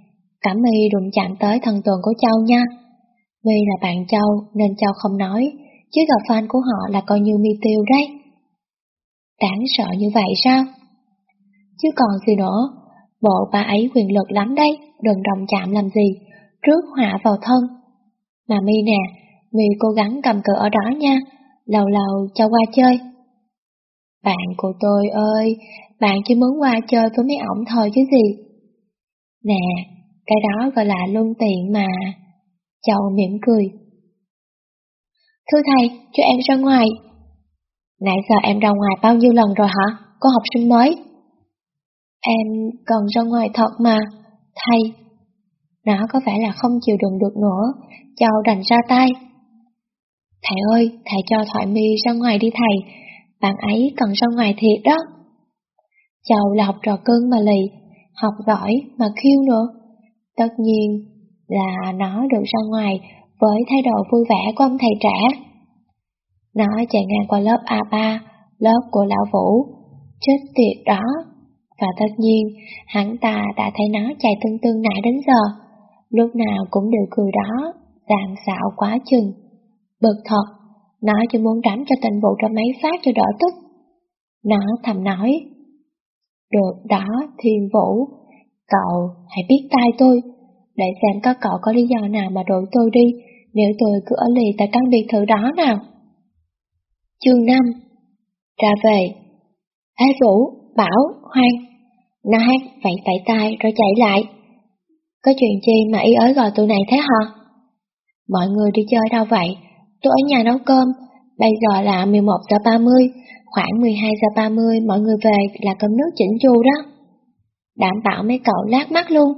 Cẩm My đụng chạm tới thần tượng của Châu nha. My là bạn Châu nên Châu không nói, chứ gặp fan của họ là coi như mi tiêu đấy. Đáng sợ như vậy sao? Chứ còn gì nữa, bộ ba ấy quyền lực lắm đấy, đừng đồng chạm làm gì, trước họa vào thân. Mà mi nè, mi cố gắng cầm cự ở đó nha, lâu lâu cho qua chơi. Bạn của tôi ơi, bạn chỉ muốn qua chơi với mấy ổng thôi chứ gì. Nè, cái đó gọi là luân tiện mà. Châu mỉm cười. Thưa thầy, cho em ra ngoài. Nãy giờ em ra ngoài bao nhiêu lần rồi hả? Có học sinh mới. Em cần ra ngoài thật mà, thầy. Nó có vẻ là không chịu đựng được nữa, Châu đành ra tay. Thầy ơi, thầy cho Thoại My ra ngoài đi thầy, bạn ấy cần ra ngoài thiệt đó. Châu là học trò cưng mà lì, học giỏi mà khiêu nữa. Tất nhiên là nó được ra ngoài với thái độ vui vẻ của ông thầy trẻ. Nó chạy ngang qua lớp A3, lớp của Lão Vũ, chết tiệt đó. Và tất nhiên, hắn ta đã thấy nó chạy tương tương nãy đến giờ, lúc nào cũng đều cười đó, làm xạo quá chừng. Bực thật, nó chỉ muốn đánh cho tình vụ cho mấy phát cho đỡ tức. Nó thầm nói, được đó, thiên vũ, cậu hãy biết tay tôi, để xem các cậu có lý do nào mà đuổi tôi đi, nếu tôi cứ ở lì tại căn biệt thự đó nào. Chương 5 Ra về Ê Vũ, Bảo, Hoang Nó hát vẫy vẫy tay rồi chạy lại có chuyện chi mà y ới gọi tụi này thế hả? Mọi người đi chơi đâu vậy? Tôi ở nhà nấu cơm Bây giờ là 11 giờ 30 Khoảng 12 giờ 30 mọi người về là cơm nước chỉnh chu đó Đảm bảo mấy cậu lát mắt luôn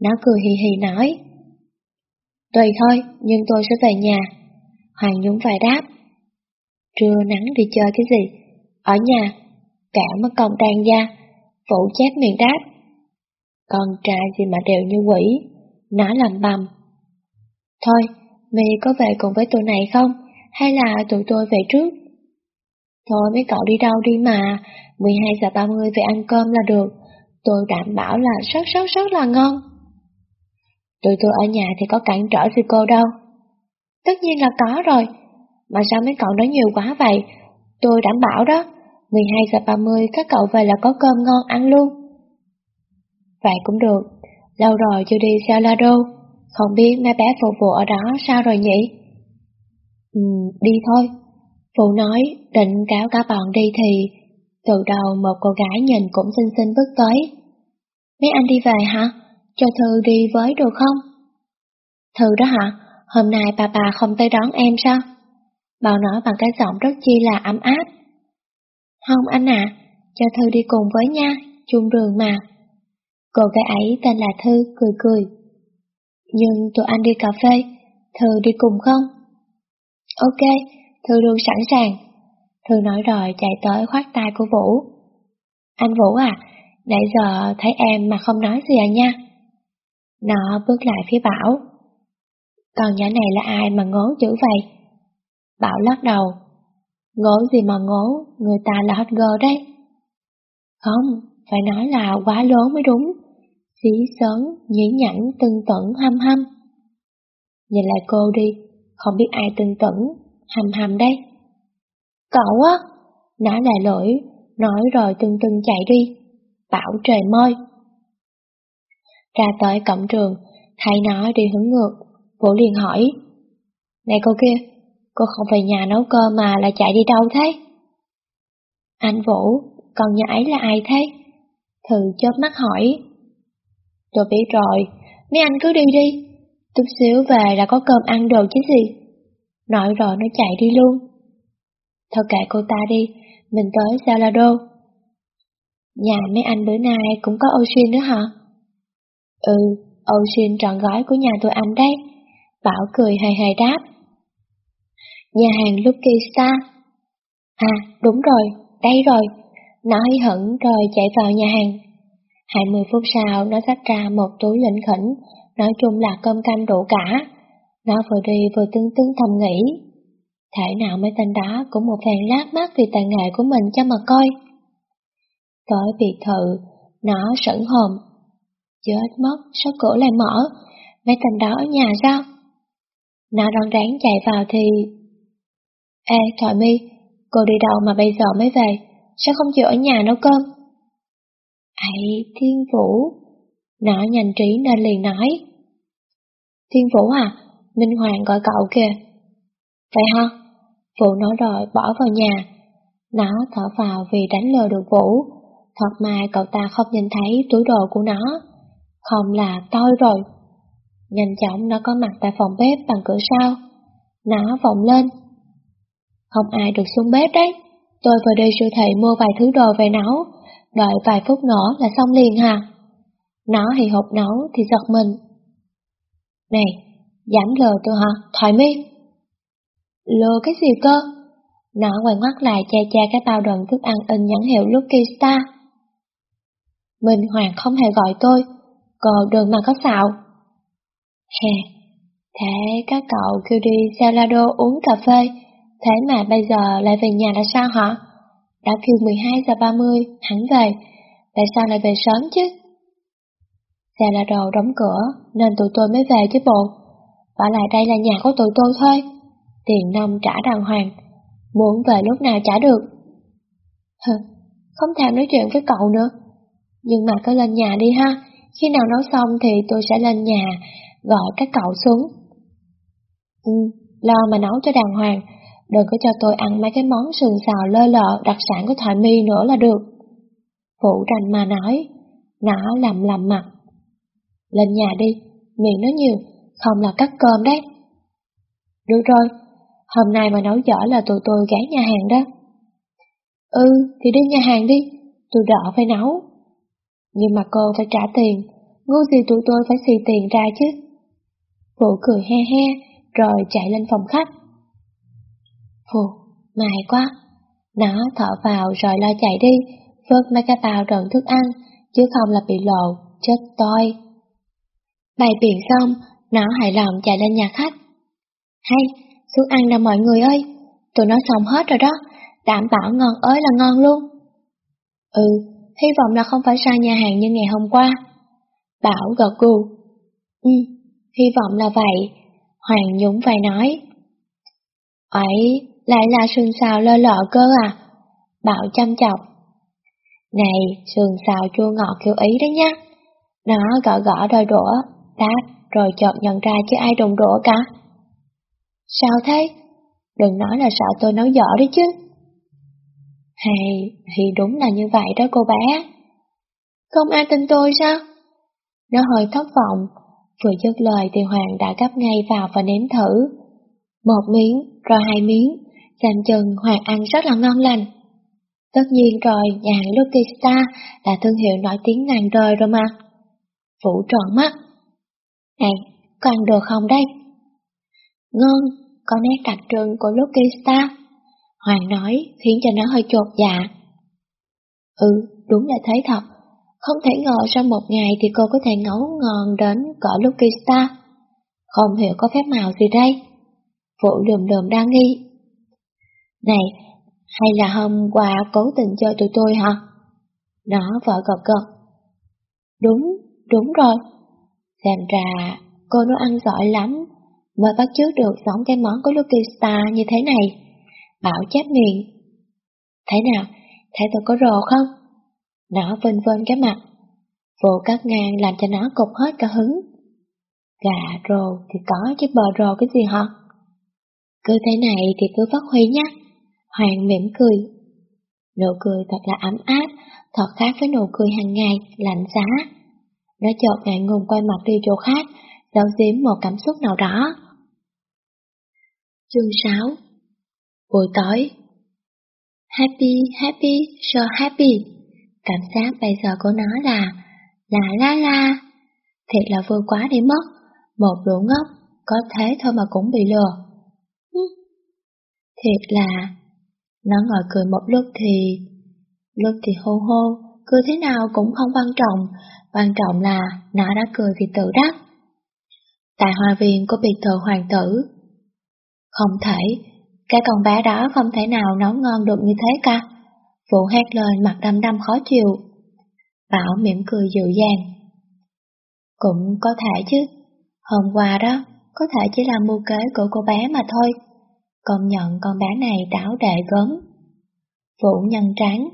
Nó cười hì hì nói Tùy thôi, nhưng tôi sẽ về nhà Hoàng Nhung phải đáp Trưa nắng đi chơi cái gì? Ở nhà, cả mất công tan da. phụ chép miệng đáp. Con trai gì mà đều như quỷ, nó làm bầm. Thôi, mày có về cùng với tụi này không? Hay là tụi tôi về trước? Thôi mấy cậu đi đâu đi mà, 12 giờ 30 về ăn cơm là được, tôi đảm bảo là rất rất rất là ngon. Tụi tôi ở nhà thì có cản trở gì cô đâu. Tất nhiên là có rồi, mà sao mấy cậu nói nhiều quá vậy? Tôi đảm bảo đó, 12 giờ 30 các cậu về là có cơm ngon ăn luôn. Vậy cũng được, lâu rồi chưa đi Salado, không biết mấy bé phụ vụ ở đó sao rồi nhỉ? Ừ, đi thôi. Phụ nói định cáo cả bọn đi thì từ đầu một cô gái nhìn cũng xinh xinh bước tới. Mấy anh đi về hả? Cho Thư đi với được không? Thư đó hả? hôm nay bà bà không tới đón em sao? Bảo nói bằng cái giọng rất chi là ấm áp. Không anh ạ, cho Thư đi cùng với nha, chung đường mà. Cô gái ấy tên là Thư, cười cười. Nhưng tụi anh đi cà phê, Thư đi cùng không? Ok, Thư luôn sẵn sàng. Thư nói rồi chạy tới khoát tay của Vũ. Anh Vũ à, nãy giờ thấy em mà không nói gì à nha. Nó bước lại phía Bảo. Còn nhỏ này là ai mà ngố dữ vậy? Bảo lắc đầu. Ngố gì mà ngố, người ta là hot girl đấy. Không, phải nói là quá lớn mới đúng. Xí sớn, nhí nhảnh, tưng tẩn, hăm hăm. Nhìn lại cô đi, không biết ai tưng tẩn, hăm hăm đây. Cậu á, nó là lỗi, nói rồi tưng tưng chạy đi. Bảo trời môi. Ra tới cổng trường, thấy nó đi hướng ngược, Vũ liền hỏi. Này cô kia, cô không về nhà nấu cơm mà là chạy đi đâu thế? Anh Vũ, còn nhà ấy là ai thế? Thử chớp mắt hỏi. Tôi biết rồi, mấy anh cứ đi đi, chút xíu về là có cơm ăn đồ chứ gì. Nói rồi nó chạy đi luôn. Thôi kệ cô ta đi, mình tới Salado. Nhà mấy anh bữa nay cũng có Ocean nữa hả? Ừ, Ocean trọn gói của nhà tụi anh đấy. Bảo cười hề hề đáp. Nhà hàng Lucky Star. À, đúng rồi, đây rồi. Nói hững rồi chạy vào nhà hàng. 20 phút sau, nó xách ra một túi lĩnh khỉnh, nói chung là cơm canh đủ cả. Nó vừa đi vừa tương tương thầm nghĩ. Thể nào mấy tên đó cũng một phen lát mắt vì tài nghệ của mình cho mà coi. Tới biệt thự, nó sững hồn. Chết mất, sao cửa lại mở? Mấy tên đó ở nhà sao? Nó rón ráng chạy vào thì... Ê, Thoại My, cô đi đâu mà bây giờ mới về? Sao không chịu ở nhà nấu cơm? Ấy, Thiên Vũ. Nó nhanh trí nên liền nói. Thiên Vũ à, Minh Hoàng gọi cậu kìa. Vậy hả? Vũ nói rồi bỏ vào nhà. Nó thở vào vì đánh lừa được Vũ. Thật mà cậu ta không nhìn thấy túi đồ của nó. Không là tôi rồi. Nhanh chóng nó có mặt tại phòng bếp bằng cửa sau. Nó vọng lên. Không ai được xuống bếp đấy. Tôi vừa đi siêu thị mua vài thứ đồ về nấu. Đợi vài phút nữa là xong liền hả? Nó hì hộp nấu thì giật mình. Này, dám lừa tôi hả? Thoại mi. Lừa cái gì cơ? Nó quay ngoắt lại che che cái bao đựng thức ăn in nhãn hiệu Lucky Star. Minh Hoàng không hề gọi tôi, còn đừng mà có xạo. Hè, thế các cậu kêu đi Salado uống cà phê, thế mà bây giờ lại về nhà là sao hả? Đã kêu 12 giờ 30, hắn về, tại sao lại về sớm chứ? xe lai đồ đóng cửa, nên tụi tôi mới về chứ bộ. và lại đây là nhà của tụi tôi thôi, tiền nông trả đàng hoàng, muốn về lúc nào trả được. Hừ, không thèm nói chuyện với cậu nữa. Nhưng mà cứ lên nhà đi ha, khi nào nấu xong thì tôi sẽ lên nhà, gọi các cậu xuống. Ừ, lo mà nấu cho đàng hoàng, đừng có cho tôi ăn mấy cái món sườn xào lơ lợ đặc sản của Thoại My nữa là được. Phụ rành mà nói, nó làm làm mặt. Lên nhà đi, miệng nó nhiều, không là cắt cơm đấy. Được rồi, hôm nay mà nấu giỏi là tụi tôi gái nhà hàng đó. Ừ, thì đi nhà hàng đi, tôi đỡ phải nấu. Nhưng mà cô phải trả tiền, ngu gì tụi tôi phải xì tiền ra chứ. Vũ cười he he, rồi chạy lên phòng khách. Phù, mài quá. Nó thở vào rồi lo chạy đi, vớt mấy cái bao đựng thức ăn, chứ không là bị lộ, chết tôi Bày biển xong, nó hài lòng chạy lên nhà khách. Hay, xuống ăn nè mọi người ơi, tụi nó xong hết rồi đó, đảm bảo ngon ới là ngon luôn. Ừ, hy vọng là không phải sai nhà hàng như ngày hôm qua. Bảo gật gù. Ừ, hy vọng là vậy. Hoàng nhúng vai nói. Ấy, lại là sườn xào lơ lọ cơ à? Bảo chăm chọc. Này, sườn xào chua ngọt kiểu ý đấy nhá. Nó gõ gõ đôi đũa, đáp, rồi chợt nhận ra chứ ai đụng đũa cả. Sao thế? Đừng nói là sợ tôi nấu dở đấy chứ. Hay, thì đúng là như vậy đó cô bé. Không ai tin tôi sao? Nó hơi thất vọng, Vừa dứt lời thì Hoàng đã gấp ngay vào và nếm thử. Một miếng, rồi hai miếng, xem chừng Hoàng ăn rất là ngon lành. Tất nhiên rồi, nhà hàng Lucky Star là thương hiệu nổi tiếng ngàn đời rồi mà. Vũ tròn mắt. Này, có ăn được không đây? Ngon, có nét đặc trưng của Lucky Star. Hoàng nói khiến cho nó hơi chột dạ. Ừ, đúng là thế thật. Không thể ngờ sau một ngày thì cô có thể ngấu ngon đến cỡ Lucky Star. Không hiểu có phép màu gì đây. Vũ lườm lườm đang nghi. Này, hay là hôm qua cố tình chơi tụi tôi hả? Nó vợ gật gật. Đúng, đúng rồi. Xem ra cô nấu ăn giỏi lắm, mới bắt chước được giống cái món của Lucky Star như thế này. Bảo chép miệng. Thế nào, thấy tôi có rồ không? Nó vinh vinh cái mặt. Vô cắt ngang làm cho nó cục hết cả hứng. Gà rồ thì có chứ bờ rồ cái gì hả? Cứ thế này thì cứ phát huy nhé. Hoàng mỉm cười. Nụ cười thật là ấm áp, thật khác với nụ cười hàng ngày, lạnh giá. Nó chợt ngại ngùng quay mặt đi chỗ khác, giấu giếm một cảm xúc nào đó. Chương 6 Buổi tối. Happy, happy, so happy. Cảm giác bây giờ của nó là La la la. Thiệt là vui quá đi mất. Một lũ ngốc Có thế thôi mà cũng bị lừa. Thiệt là nó ngồi cười một lúc thì Lúc thì hô hô Cười thế nào cũng không quan trọng Quan trọng là nó đã cười vì tự đắc Tại hoa viên của biệt thự hoàng tử Không thể cái con bé đó không thể nào nấu ngon được như thế cả. Phụ hét lên mặt đăm đăm khó chịu. Bảo mỉm cười dịu dàng. Cũng có thể chứ. Hôm qua đó, có thể chỉ là mưu kế của cô bé mà thôi. Công nhận con bé này đáo đệ gớm. Vũ nhân tráng.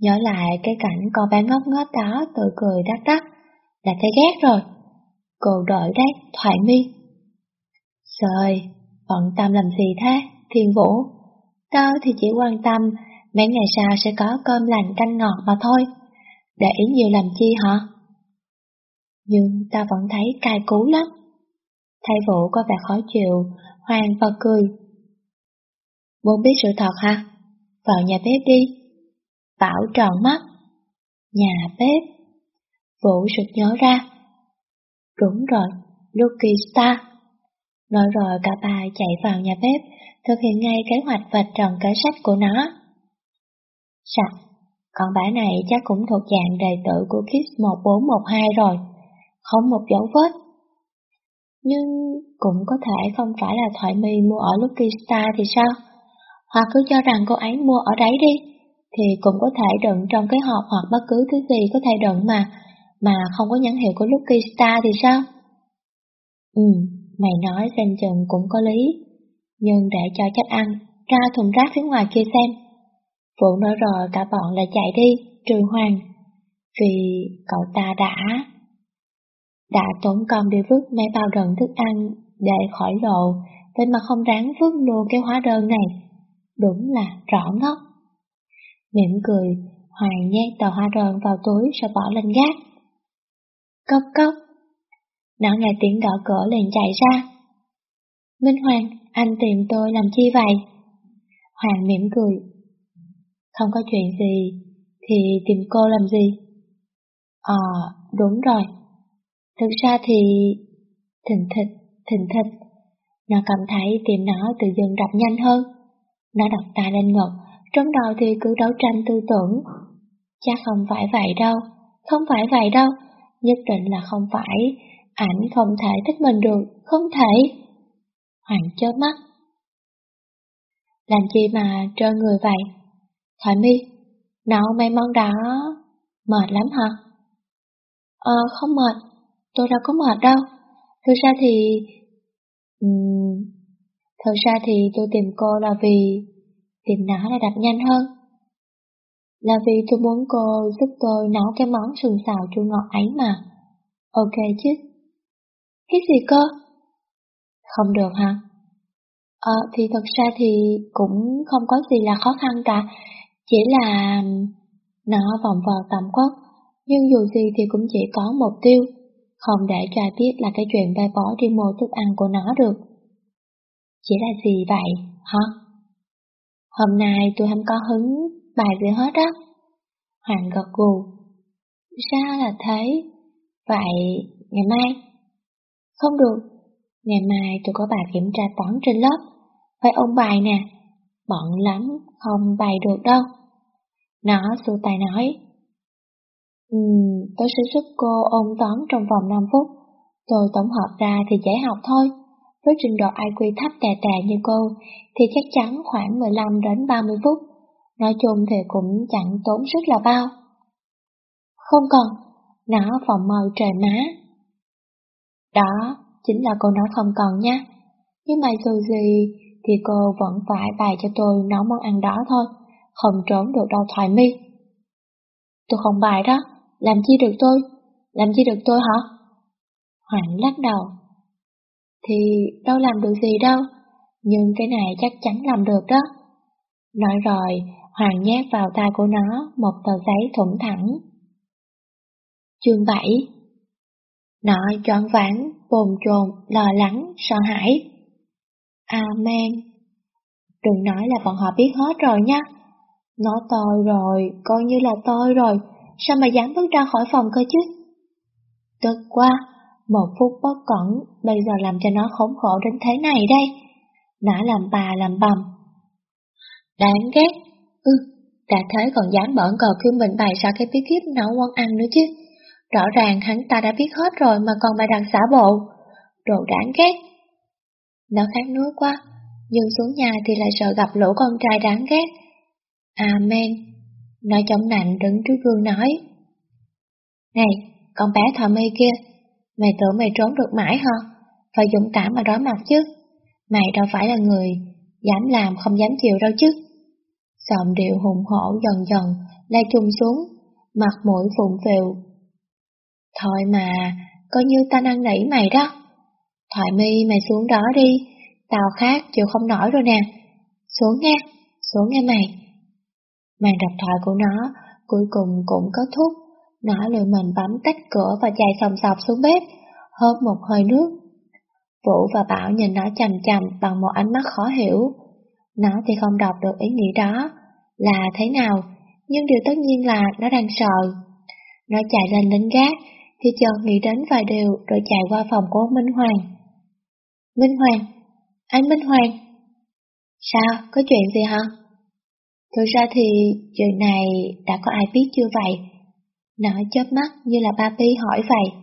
Nhớ lại cái cảnh con bé ngốc nghếch đó tự cười đắc đắc, là thấy ghét rồi. Cô đổi đấy, thoại mi. Trời, bận tâm làm gì thế? Thiên Vũ, tao thì chỉ quan tâm mấy ngày sau sẽ có cơm lành canh ngọt mà thôi. Để ý nhiều làm chi hả? Nhưng tao vẫn thấy cay cú lắm. Thay Vũ có vẻ khó chịu, Hoàng và cười. Muốn biết sự thật hả? Vào nhà bếp đi. Bảo tròn mắt. Nhà bếp. Vũ sực nhớ ra. Đúng rồi, Lucky Star. Nói rồi cả ba chạy vào nhà bếp, thực hiện ngay kế hoạch vạch tròn cái sách của nó. Sạch, con bả này chắc cũng thuộc dạng đầy tử của Kiss 1412 rồi, không một dấu vết. Nhưng cũng có thể không phải là thoại mi mua ở Lucky Star thì sao? Hoặc cứ cho rằng cô ấy mua ở đấy đi, thì cũng có thể đựng trong cái hộp hoặc bất cứ thứ gì có thể đựng mà, mà không có nhãn hiệu của Lucky Star thì sao? Ừ, mày nói xem chừng cũng có lý nhưng để cho chắc ăn, ra thùng rác phía ngoài kia xem. Vũ nói rồi cả bọn lại chạy đi, trừ hoàng, vì cậu ta đã đã tốn công đi vứt mấy bao đựng thức ăn để khỏi lộ, vậy mà không ráng vứt luôn cái hóa đơn này. Đúng là rõ ngốc. Mỉm cười, Hoàng nhét tờ hoa đơn vào túi rồi bỏ lên gác. Cốc cốc. Nó nghe tiếng gõ cửa liền chạy ra. Minh Hoàng, anh tìm tôi làm chi vậy? Hoàng mỉm cười. Không có chuyện gì, thì tìm cô làm gì? Ờ, đúng rồi. Thực ra thì... Thình thịch, thình thịch. Nó cảm thấy tìm nó tự dưng đập nhanh hơn. Nó đặt ta lên ngực, trong đầu thì cứ đấu tranh tư tưởng. Chắc không phải vậy đâu, không phải vậy đâu, nhất định là không phải, ảnh không thể thích mình được, không thể. Hoàng chớp mắt. Làm chi mà trơ người vậy? Thoại mi, nấu mấy món đó mệt lắm hả? Ờ, không mệt, tôi đâu có mệt đâu. Thực ra thì... Uhm, thật ra thì tôi tìm cô là vì tìm nó là đập nhanh hơn. Là vì tôi muốn cô giúp tôi nấu cái món sườn xào chua ngọt ấy mà. Ok chứ. Cái gì cơ? Không được hả? Ờ, thì thật ra thì cũng không có gì là khó khăn cả, chỉ là nó vòng vò tầm quốc, nhưng dù gì thì cũng chỉ có mục tiêu, không để cho ai biết là cái chuyện bay bỏ đi mua thức ăn của nó được. Chỉ là gì vậy, hả? Hôm nay tôi không có hứng bài gì hết á. Hoàng gật gù. Sao là thế? Vậy, ngày mai? Không được. Ngày mai tôi có bài kiểm tra toán trên lớp. Phải ôn bài nè. Bận lắm, không bài được đâu. Nó xua tay nói. Ừm, tôi sẽ giúp cô ôn toán trong vòng 5 phút. Tôi tổng hợp ra thì dễ học thôi. Với trình độ IQ thấp tè tè như cô, thì chắc chắn khoảng 15 đến 30 phút. Nói chung thì cũng chẳng tốn sức là bao. Không cần, nó phòng màu trời má. Đó, chính là cô nói không cần nha. Nhưng mà dù gì thì cô vẫn phải bày cho tôi nấu món ăn đó thôi, không trốn được đâu thoải mi. Tôi không bài đó, làm chi được tôi, làm chi được tôi hả? Hoàng lắc đầu. Thì đâu làm được gì đâu, nhưng cái này chắc chắn làm được đó. Nói rồi, Hoàng nhét vào tay của nó một tờ giấy thủng thẳng. Chương 7 Nó choáng váng, bồn chồn, lo lắng, sợ hãi. Amen. Đừng nói là bọn họ biết hết rồi nha. Nó tôi rồi, coi như là tôi rồi, sao mà dám bước ra khỏi phòng cơ chứ? Tức quá, một phút bất cẩn, bây giờ làm cho nó khốn khổ đến thế này đây. Nó làm bà làm bầm. Đáng ghét, ừ, đã thế còn dám bỡn cờ kêu mình bày ra cái bí kíp nấu món ăn nữa chứ. Rõ ràng hắn ta đã biết hết rồi mà còn bài đặt xả bộ. Đồ đáng ghét. Nó khát nước quá, nhưng xuống nhà thì lại sợ gặp lũ con trai đáng ghét. Amen. Nó chống nạnh đứng trước gương nói. Này, con bé thò mê kia, mày tưởng mày trốn được mãi hả? Phải dũng cảm mà đối mặt chứ. Mày đâu phải là người dám làm không dám chịu đâu chứ. Giọng điệu hùng hổ dần dần lai chung xuống, mặt mũi phụng phều. Thôi mà, coi như ta năn nỉ mày đó. Thoại mi mày xuống đó đi, tao khác chịu không nổi rồi nè. Xuống nghe, xuống nghe mày. Màn đọc thoại của nó cuối cùng cũng kết thúc. Nó lừa mình bấm tách cửa và chạy sòng sọc xuống bếp, hớp một hơi nước. Vũ và Bảo nhìn nó chằm chằm bằng một ánh mắt khó hiểu. Nó thì không đọc được ý nghĩ đó là thế nào, nhưng điều tất nhiên là nó đang sợ. Nó chạy lên lính gác, thì chợt nghĩ đến vài điều rồi chạy qua phòng của Minh Hoàng. Minh Hoàng, anh Minh Hoàng. Sao, có chuyện gì hả? Thực ra thì chuyện này đã có ai biết chưa vậy? Nó chớp mắt như là ba Pi hỏi vậy.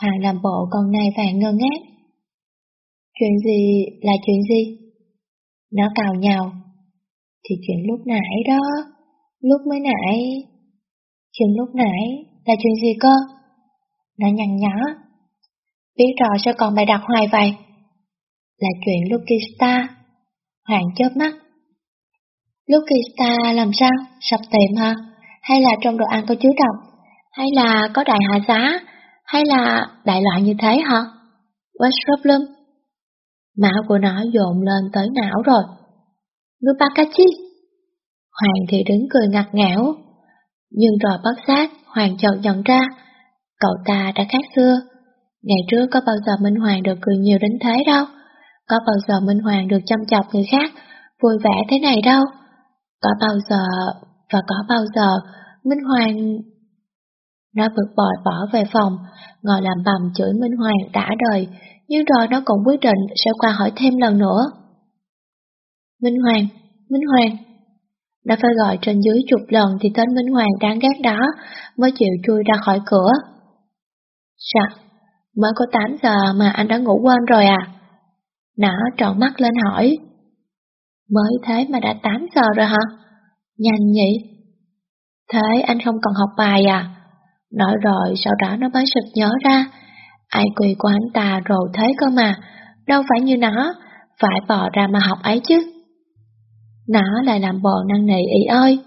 Hoàng làm bộ con này vàng ngơ ngác. Chuyện gì là chuyện gì? Nó cào nhào. Thì chuyện lúc nãy đó, lúc mới nãy. Chuyện lúc nãy là chuyện gì cơ? Nó nhằn nhó. Biết rõ sao còn bài đặt hoài vậy? Là chuyện Lucky Star. Hoàng chớp mắt. Lucky Star làm sao? Sập tiệm hả? Hay là trong đồ ăn có chứa độc? Hay là có đại hạ giá? Hay là đại loại như thế hả? What's problem? Mão của nó dồn lên tới não rồi. Nupakachi! Hoàng thì đứng cười ngặt ngẽo. Nhưng rồi bất giác, Hoàng chợt nhận ra, cậu ta đã khác xưa. Ngày trước có bao giờ Minh Hoàng được cười nhiều đến thế đâu. Có bao giờ Minh Hoàng được chăm chọc người khác, vui vẻ thế này đâu. Có bao giờ, và có bao giờ, Minh Hoàng... Nó bực bội bỏ về phòng, ngồi làm bầm chửi Minh Hoàng đã đời, nhưng rồi nó cũng quyết định sẽ qua hỏi thêm lần nữa. Minh Hoàng, Minh Hoàng. Nó phải gọi trên dưới chục lần thì tên Minh Hoàng đáng ghét đó mới chịu chui ra khỏi cửa. Sao? Mới có 8 giờ mà anh đã ngủ quên rồi à? Nó trọn mắt lên hỏi. Mới thế mà đã 8 giờ rồi hả? Nhanh nhỉ? Thế anh không còn học bài à? Nói rồi sau đó nó mới sực nhớ ra. Ai quỳ của anh ta rồi thế cơ mà, đâu phải như nó, phải bỏ ra mà học ấy chứ. Nó lại làm bộ năng nỉ ý ơi.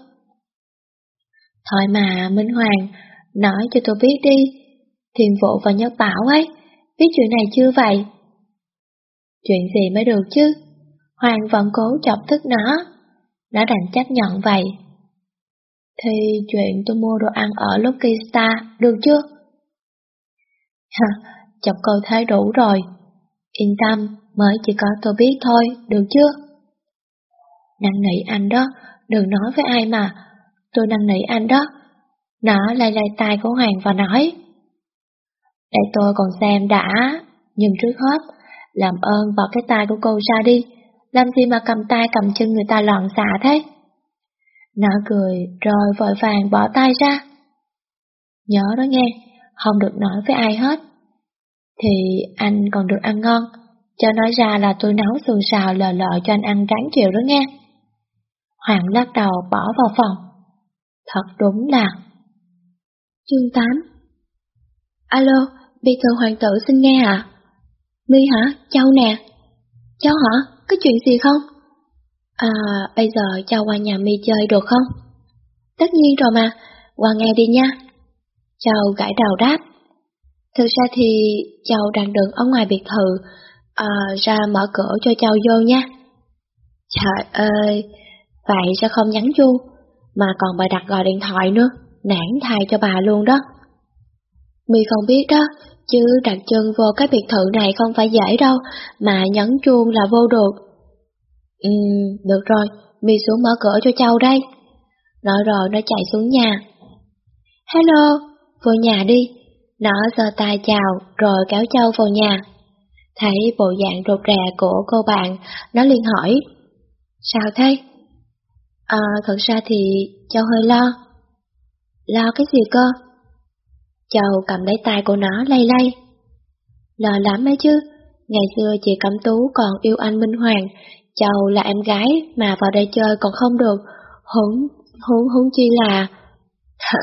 Thôi mà, Minh Hoàng, nói cho tôi biết đi, Thiền Vũ và Nhất Bảo ấy, biết chuyện này chưa vậy? Chuyện gì mới được chứ? Hoàng vẫn cố chọc tức nó, nó đành chấp nhận vậy. Thì chuyện tôi mua đồ ăn ở Lucky Star được chưa? Ha, chọc câu thấy đủ rồi. Yên tâm, mới chỉ có tôi biết thôi, được chưa? năng nỉ anh đó, đừng nói với ai mà. Tôi năng nỉ anh đó. Nó lay lay tay của Hoàng và nói. Để tôi còn xem đã, nhưng trước hết, làm ơn bỏ cái tay của cô ra đi, làm gì mà cầm tay cầm chân người ta loạn xạ thế? Nó cười rồi vội vàng bỏ tay ra. Nhớ đó nghe, không được nói với ai hết. Thì anh còn được ăn ngon, cho nói ra là tôi nấu xù xào lờ lợ cho anh ăn ráng chịu đó nghe. Hoàng lắc đầu bỏ vào phòng. Thật đúng là... Chương 8 Alo, biệt thự hoàng tử xin nghe à? My hả? Châu nè. Cháu hả? Có chuyện gì không? À, bây giờ cho qua nhà mi chơi được không? Tất nhiên rồi mà, qua nghe đi nha. Châu gãi đầu đáp. Thực ra thì Châu đang đứng ở ngoài biệt thự, à, ra mở cửa cho Châu vô nha. Trời ơi, vậy sao không nhắn chu, mà còn bà đặt gọi điện thoại nữa, nản thay cho bà luôn đó. Mi không biết đó, chứ đặt chân vô cái biệt thự này không phải dễ đâu, mà nhấn chuông là vô được. Ừ, được rồi, mi xuống mở cửa cho Châu đây. Nói rồi nó chạy xuống nhà. Hello, vô nhà đi. Nó giơ tay chào rồi kéo Châu vào nhà. Thấy bộ dạng rụt rè của cô bạn, nó liền hỏi. Sao thế? À, thật ra thì Châu hơi lo. Lo cái gì cơ? Châu cầm lấy tay của nó lay lay. Lo lắm ấy chứ, ngày xưa chị Cẩm Tú còn yêu anh Minh Hoàng, Châu là em gái mà vào đây chơi còn không được, huống, huống, huống chi là... *laughs*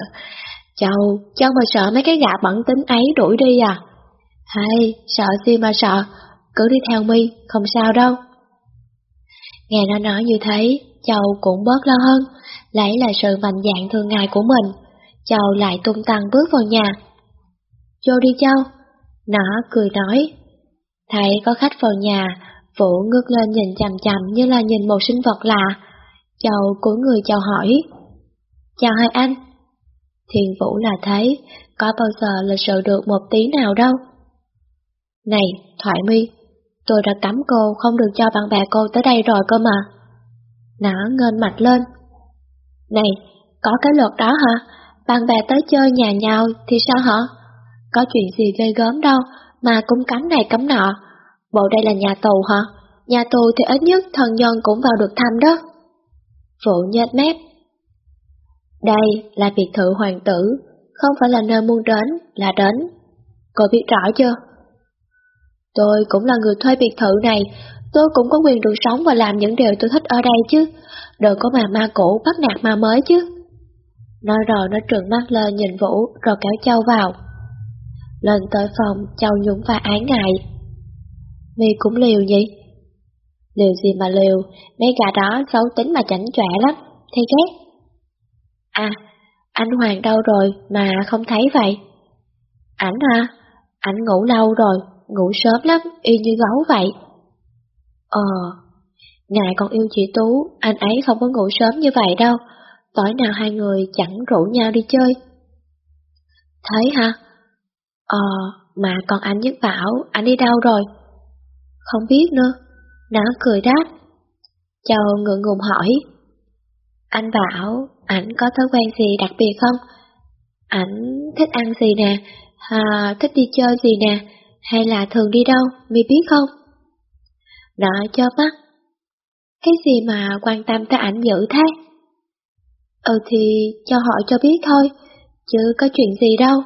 Châu, Châu mà sợ mấy cái gã bẩn tính ấy đuổi đi à? Hay, sợ gì mà sợ, cứ đi theo mi, không sao đâu. Nghe nó nói như thế, Châu cũng bớt lo hơn, lấy lại sự mạnh dạng thường ngày của mình. Châu lại tung tăng bước vào nhà. Vô đi Châu. Nó cười nói. Thấy có khách vào nhà, Vũ ngước lên nhìn chằm chằm như là nhìn một sinh vật lạ. Châu cúi người chào hỏi. Chào hai anh. Thiền Vũ là thế, có bao giờ lịch sự được một tí nào đâu. Này, Thoại My, tôi đã cấm cô không được cho bạn bè cô tới đây rồi cơ mà. Nó ngên mặt lên. Này, có cái luật đó hả? Bạn bè tới chơi nhà nhau thì sao hả? Có chuyện gì ghê gớm đâu mà cũng cấm này cấm nọ. Bộ đây là nhà tù hả? Nhà tù thì ít nhất thần nhân cũng vào được thăm đó. Phụ nhếch mép. Đây là biệt thự hoàng tử, không phải là nơi muốn đến, là đến. Cô biết rõ chưa? Tôi cũng là người thuê biệt thự này, tôi cũng có quyền được sống và làm những điều tôi thích ở đây chứ. Đừng có mà ma cũ bắt nạt ma mới chứ. Nói rồi nó trừng mắt lên nhìn Vũ rồi kéo Châu vào. Lên tới phòng, Châu nhún vai ái ngại. Mi cũng liều nhỉ? Liều gì mà liều, mấy gà đó xấu tính mà chảnh chọe lắm, thấy ghét. À, anh Hoàng đâu rồi mà không thấy vậy? Ảnh à Ảnh ngủ lâu rồi, ngủ sớm lắm, y như gấu vậy. Ờ, ngài còn yêu chị Tú, anh ấy không có ngủ sớm như vậy đâu, tối nào hai người chẳng rủ nhau đi chơi. Thấy hả? Ờ, mà còn anh nhất bảo, anh đi đâu rồi? Không biết nữa. Nó cười đáp. Châu ngượng ngùng hỏi. Anh bảo, ảnh có thói quen gì đặc biệt không? Ảnh thích ăn gì nè, à, thích đi chơi gì nè, hay là thường đi đâu, mi biết không? Nó cho mắt. Cái gì mà quan tâm tới ảnh dữ thế? Ừ thì cho họ cho biết thôi, chứ có chuyện gì đâu.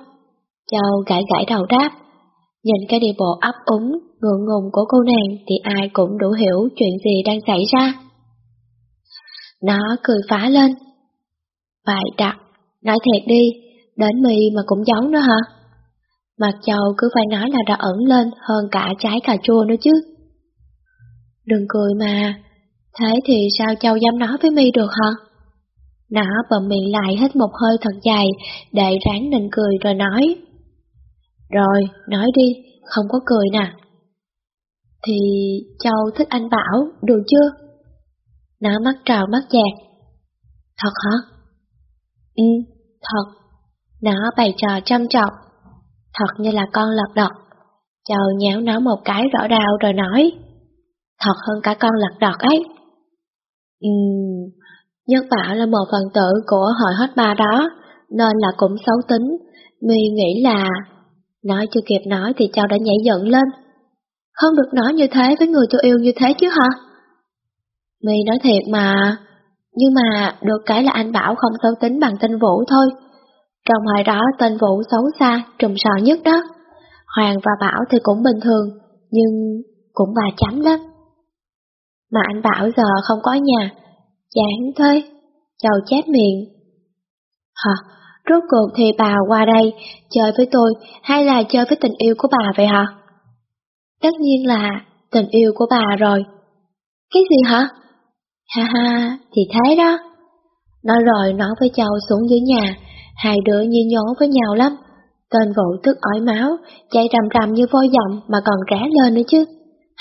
Châu gãi gãi đầu đáp. Nhìn cái đi bộ ấp úng, ngượng ngùng của cô nàng thì ai cũng đủ hiểu chuyện gì đang xảy ra. Nó cười phá lên. Vậy đặt, nói thiệt đi, đến mì mà cũng giấu nữa hả? Mặt châu cứ phải nói là đã ẩn lên hơn cả trái cà chua nữa chứ. Đừng cười mà, thế thì sao châu dám nói với mi được hả? Nó bậm miệng lại hết một hơi thật dài để ráng nịnh cười rồi nói. Rồi, nói đi, không có cười nè. Thì Châu thích anh Bảo, được chưa? Nó mắt trào mắt dẹt. Thật hả? Ừ, thật. Nó bày trò chăm trọng. thật như là con lật đật. Châu nhéo nó một cái rõ rào rồi nói, thật hơn cả con lật đật ấy. Ừm, Nhất Bảo là một phần tử của hội hot ba đó, nên là cũng xấu tính. Mi nghĩ là... Nói chưa kịp nói thì Châu đã nhảy giận lên. Không được nói như thế với người tôi yêu như thế chứ hả? Mi nói thiệt mà, nhưng mà được cái là anh Bảo không xấu tính bằng tên Vũ thôi. Trong hồi đó tên Vũ xấu xa, trùm sò nhất đó. Hoàng và Bảo thì cũng bình thường, nhưng cũng bà chấm lắm. Mà anh Bảo giờ không có nhà, chán thôi, chầu chép miệng. Hả, rốt cuộc thì bà qua đây chơi với tôi hay là chơi với tình yêu của bà vậy hả? Tất nhiên là tình yêu của bà rồi. Cái gì hả? Ha ha, thì thế đó. Nói rồi nói với Châu xuống dưới nhà, hai đứa như nhố với nhau lắm. Tên vụ tức ói máu, chạy rầm rầm như voi giọng mà còn rẽ lên nữa chứ.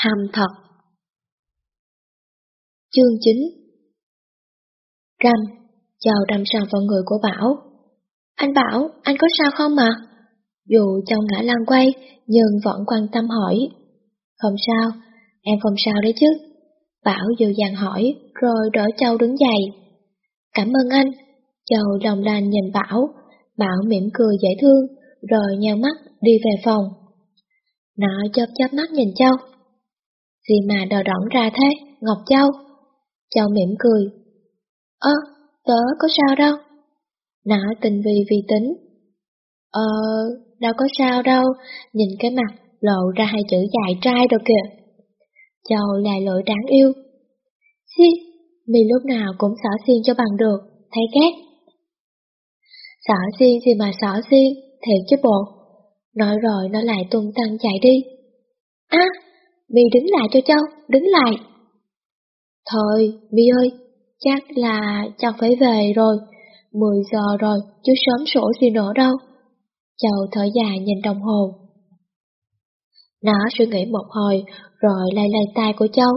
Hầm thật. Chương 9 Rầm, chào đâm sàn vào người của Bảo. Anh Bảo, anh có sao không mà? Dù Châu ngã lăn quay, nhưng vẫn quan tâm hỏi. Không sao, em không sao đấy chứ. Bảo dịu dàng hỏi, rồi đỡ Châu đứng dậy. Cảm ơn anh. Châu lòng lành nhìn Bảo, Bảo mỉm cười dễ thương, rồi nheo mắt đi về phòng. Nó chớp chớp mắt nhìn Châu. Gì mà đờ đẫn ra thế, Ngọc Châu? Châu mỉm cười. Ơ, tớ có sao đâu? Nó tình vì vì tính. Ờ, đâu có sao đâu, nhìn cái mặt lộ ra hai chữ dài trai rồi kìa. Châu là lỗi đáng yêu. Xì, mi lúc nào cũng xỏ xiên cho bằng được, thấy ghét. Xỏ xiên gì mà xỏ xiên, thiệt chứ bộ. Nói rồi nó lại tung tăng chạy đi. À, mi đứng lại cho Châu, đứng lại. Thôi, mi ơi, chắc là Châu phải về rồi. 10 giờ rồi, chứ sớm sổ gì nữa đâu. Châu thở dài nhìn đồng hồ. Nó suy nghĩ một hồi, rồi lay lay tay của Châu.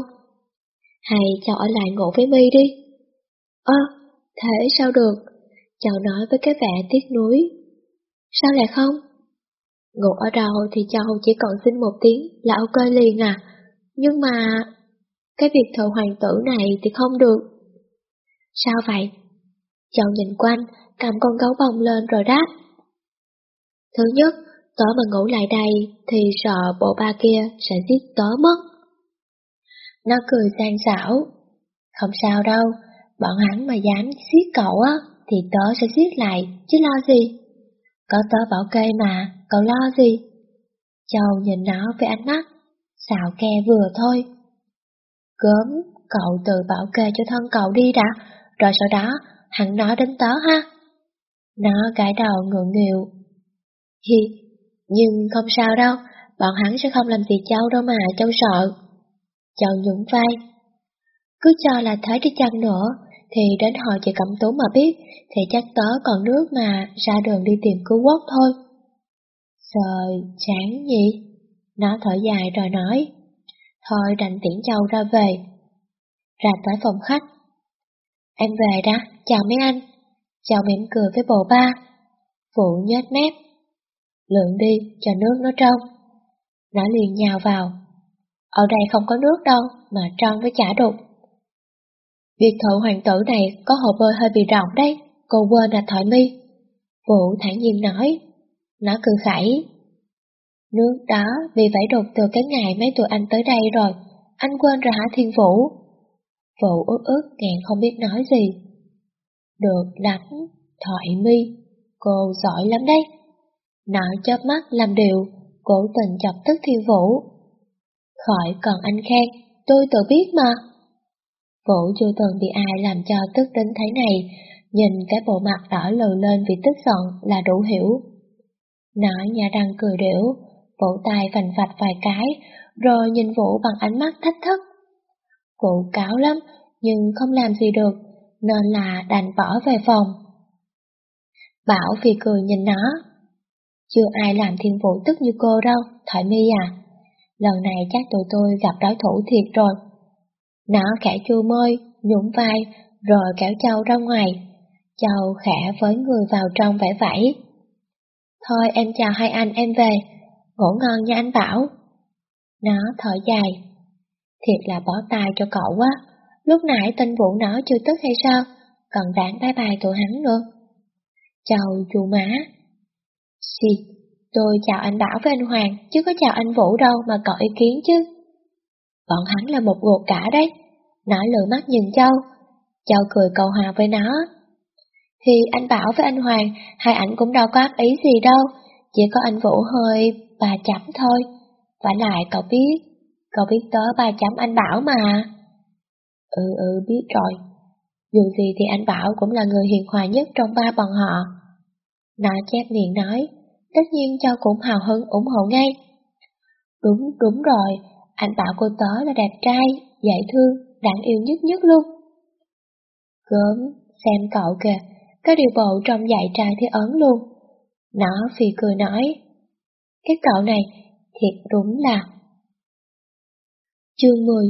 Hay Châu ở lại ngủ với My đi. Ơ, thế sao được? Châu nói với cái vẻ tiếc nuối. Sao lại không? Ngủ ở đâu thì Châu chỉ còn xin một tiếng là ok liền à. Nhưng mà... Cái việc thợ hoàng tử này thì không được. Sao vậy? Châu nhìn quanh, cầm con gấu bông lên rồi đáp. Thứ nhất, tớ mà ngủ lại đây thì sợ bộ ba kia sẽ giết tớ mất. Nó cười sang xảo. Không sao đâu, bọn hắn mà dám giết cậu á, thì tớ sẽ giết lại, chứ lo gì. Có tớ bảo kê mà, cậu lo gì? Châu nhìn nó với ánh mắt, xạo ke vừa thôi. Gớm, cậu tự bảo kê cho thân cậu đi đã, rồi sau đó hắn nói đến tớ ha. Nó gãi đầu ngượng nghịu. Hi, nhưng không sao đâu, bọn hắn sẽ không làm gì Châu đâu mà Châu sợ. Châu nhún vai. Cứ cho là thế đi chăng nữa, thì đến hồi chị Cẩm Tú mà biết, thì chắc tớ còn nước mà ra đường đi tìm cứu quốc thôi. Trời, chán nhỉ? Nó thở dài rồi nói. Thôi đành tiễn Châu ra về. Ra tới phòng khách. Em về đã, chào mấy anh. Chào mỉm cười với bồ ba. Phụ nhếch mép. Lượng đi, cho nước nó trong. Nó liền nhào vào. Ở đây không có nước đâu, mà trong với chả đục. Việc thự hoàng tử này có hồ bơi hơi bị rộng đấy, cô quên là thoại mi. Vũ thản nhiên nói. Nó cười khẩy. Nước đó vì vẫy đục từ cái ngày mấy tụi anh tới đây rồi, anh quên rồi hả Thiên Vũ? Vũ ướt ướt càng không biết nói gì. Được lắm, thoại mi, cô giỏi lắm đấy. nở chớp mắt làm điều, cố tình chọc tức Thiên Vũ. Khỏi còn anh khen, tôi tự biết mà. Vũ chưa từng bị ai làm cho tức tính thế này, nhìn cái bộ mặt đỏ lừ lên vì tức giận là đủ hiểu. nở nhà răng cười điểu, vỗ tay phành phạch vài cái, rồi nhìn Vũ bằng ánh mắt thách thức. Cụ cáo lắm, nhưng không làm gì được, nên là đành bỏ về phòng. Bảo vì cười nhìn nó. Chưa ai làm thiên vũ tức như cô đâu, Thoại mi à. Lần này chắc tụi tôi gặp đối thủ thiệt rồi. Nó khẽ chua môi, nhũng vai, rồi kéo Châu ra ngoài. Châu khẽ với người vào trong vẻ vẫy. Thôi em chào hai anh em về, ngủ ngon nha anh Bảo. Nó thở dài. Thiệt là bỏ tài cho cậu quá, lúc nãy tên vụ nó chưa tức hay sao, còn đáng bye bài tụi hắn nữa. Chào chú má. Xì, tôi chào anh Bảo với anh Hoàng, chứ có chào anh Vũ đâu mà cậu ý kiến chứ. Bọn hắn là một gột cả đấy. Nó lừa mắt nhìn Châu. Châu cười cầu hòa với nó. Thì anh Bảo với anh Hoàng, hai ảnh cũng đâu có ác ý gì đâu. Chỉ có anh Vũ hơi bà chấm thôi. Và lại cậu biết, cậu biết tớ ba chấm anh Bảo mà. Ừ ừ biết rồi. Dù gì thì anh Bảo cũng là người hiền hòa nhất trong ba bọn họ. Nó chép miệng nói, tất nhiên Châu cũng hào hứng ủng hộ ngay. Đúng, đúng rồi, anh bảo cô tớ là đẹp trai, dễ thương, đáng yêu nhất nhất luôn. Gớm, xem cậu kìa, có điều bộ trong dạy trai thế ấn luôn. Nó phì cười nói, cái cậu này thiệt đúng là... Chương 10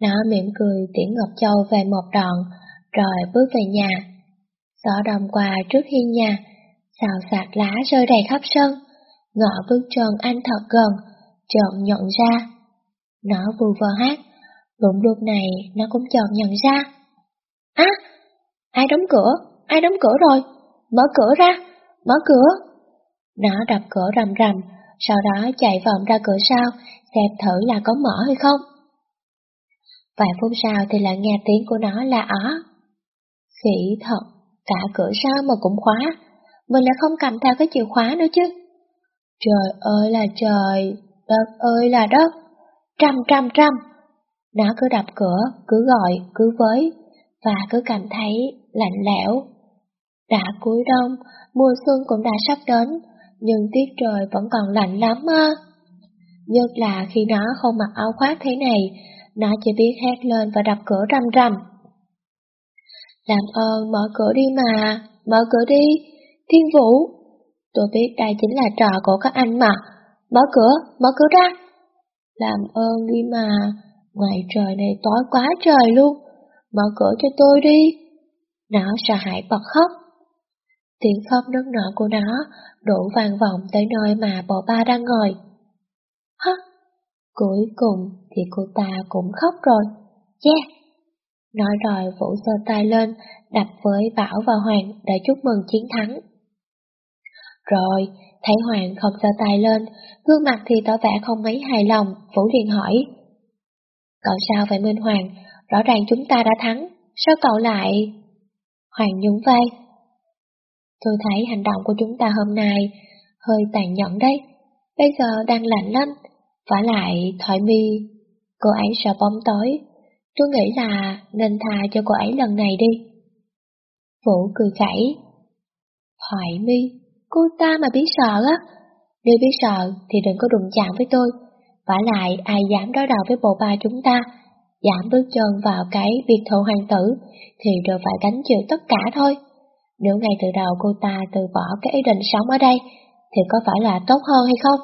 Nó mỉm cười tiễn Ngọc Châu về một đoạn, rồi bước về nhà. Gió đồng qua trước hiên nhà, xào sạc lá rơi đầy khắp sân, ngọ bước chân anh thật gần, chợt nhận ra. Nó vù vờ hát, đúng lúc này nó cũng chợt nhận ra. Á, ai đóng cửa, ai đóng cửa rồi, mở cửa ra, mở cửa. Nó đập cửa rầm rầm, sau đó chạy vòng ra cửa sau, xem thử là có mở hay không. Vài phút sau thì lại nghe tiếng của nó là ó. Khỉ thật, cả cửa sau mà cũng khóa, mình lại không cầm theo cái chìa khóa nữa chứ. Trời ơi là trời, Đất ơi là đất, trăm trăm trăm. Nó cứ đập cửa, cứ gọi, cứ với, và cứ cảm thấy lạnh lẽo. Đã cuối đông, mùa xuân cũng đã sắp đến, nhưng tiết trời vẫn còn lạnh lắm á. Nhất là khi nó không mặc áo khoác thế này, nó chỉ biết hét lên và đập cửa rầm rầm. Làm ơn mở cửa đi mà, mở cửa đi, thiên vũ. Tôi biết đây chính là trò của các anh mà, Mở cửa, mở cửa ra. Làm ơn đi mà, ngoài trời này tối quá trời luôn. Mở cửa cho tôi đi. Nó sợ hãi bật khóc. Tiếng khóc nức nở của nó đổ vang vọng tới nơi mà bộ ba đang ngồi. Hắc! Cuối cùng thì cô ta cũng khóc rồi. Yeah! Nói rồi Vũ sơ tay lên, đập với Bảo và Hoàng để chúc mừng chiến thắng. Rồi, thấy Hoàng không giơ tay lên, gương mặt thì tỏ vẻ không mấy hài lòng, Vũ liền hỏi. Cậu sao vậy Minh Hoàng? Rõ ràng chúng ta đã thắng, sao cậu lại... Hoàng nhún vai. Tôi thấy hành động của chúng ta hôm nay hơi tàn nhẫn đấy. Bây giờ đang lạnh lắm, vả lại thoại mi, cô ấy sợ bóng tối. Tôi nghĩ là nên tha cho cô ấy lần này đi. Vũ cười khẩy. Thoại mi, Cô ta mà biết sợ á, nếu biết sợ thì đừng có đụng chạm với tôi, vả lại ai dám đối đầu với bộ ba chúng ta, dám bước chân vào cái biệt thự hoàng tử thì đều phải gánh chịu tất cả thôi. Nếu ngay từ đầu cô ta từ bỏ cái ý định sống ở đây thì có phải là tốt hơn hay không?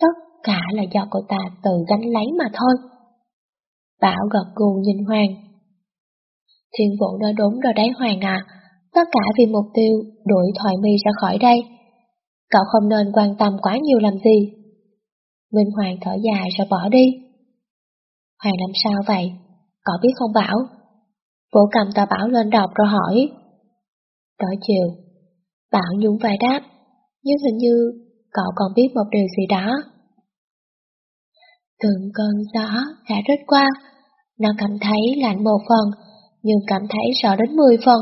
Tất cả là do cô ta tự gánh lấy mà thôi. Bảo gật gù nhìn Hoàng. Thiên vụ nói đúng rồi đấy Hoàng à, tất cả vì mục tiêu đuổi Thoại Mi ra khỏi đây. Cậu không nên quan tâm quá nhiều làm gì. Minh Hoàng thở dài rồi bỏ đi. Hoàng làm sao vậy? Cậu biết không Bảo? Vũ cầm tờ Bảo lên đọc rồi hỏi. Tối chiều, Bảo nhún vai đáp, nhưng hình như cậu còn biết một điều gì đó. Từng cơn gió đã rít qua, nó cảm thấy lạnh một phần, nhưng cảm thấy sợ đến mười phần.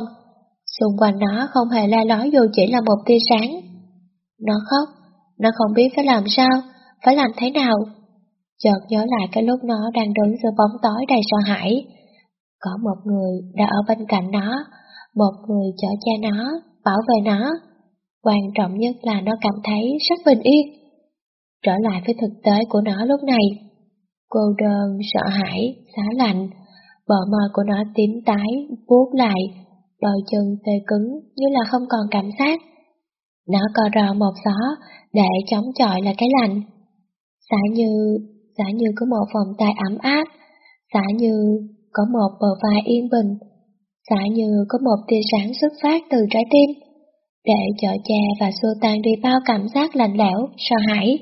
Xung quanh nó không hề la lói dù chỉ là một tia sáng. Nó khóc, nó không biết phải làm sao, phải làm thế nào. Chợt nhớ lại cái lúc nó đang đứng giữa bóng tối đầy sợ hãi. Có một người đã ở bên cạnh nó, một người chở cha nó, bảo vệ nó. Quan trọng nhất là nó cảm thấy rất bình yên. Trở lại với thực tế của nó lúc này. Cô đơn, sợ hãi, xá lạnh, bờ môi của nó tím tái, buốt lại, đôi chân tê cứng như là không còn cảm giác. Nó co rò một gió để chống chọi là cái lạnh. Giả như, giả như có một vòng tay ấm áp, giả như có một bờ vai yên bình, giả như có một tia sáng xuất phát từ trái tim. để chở che và xua tan đi bao cảm giác lạnh lẽo, sợ hãi.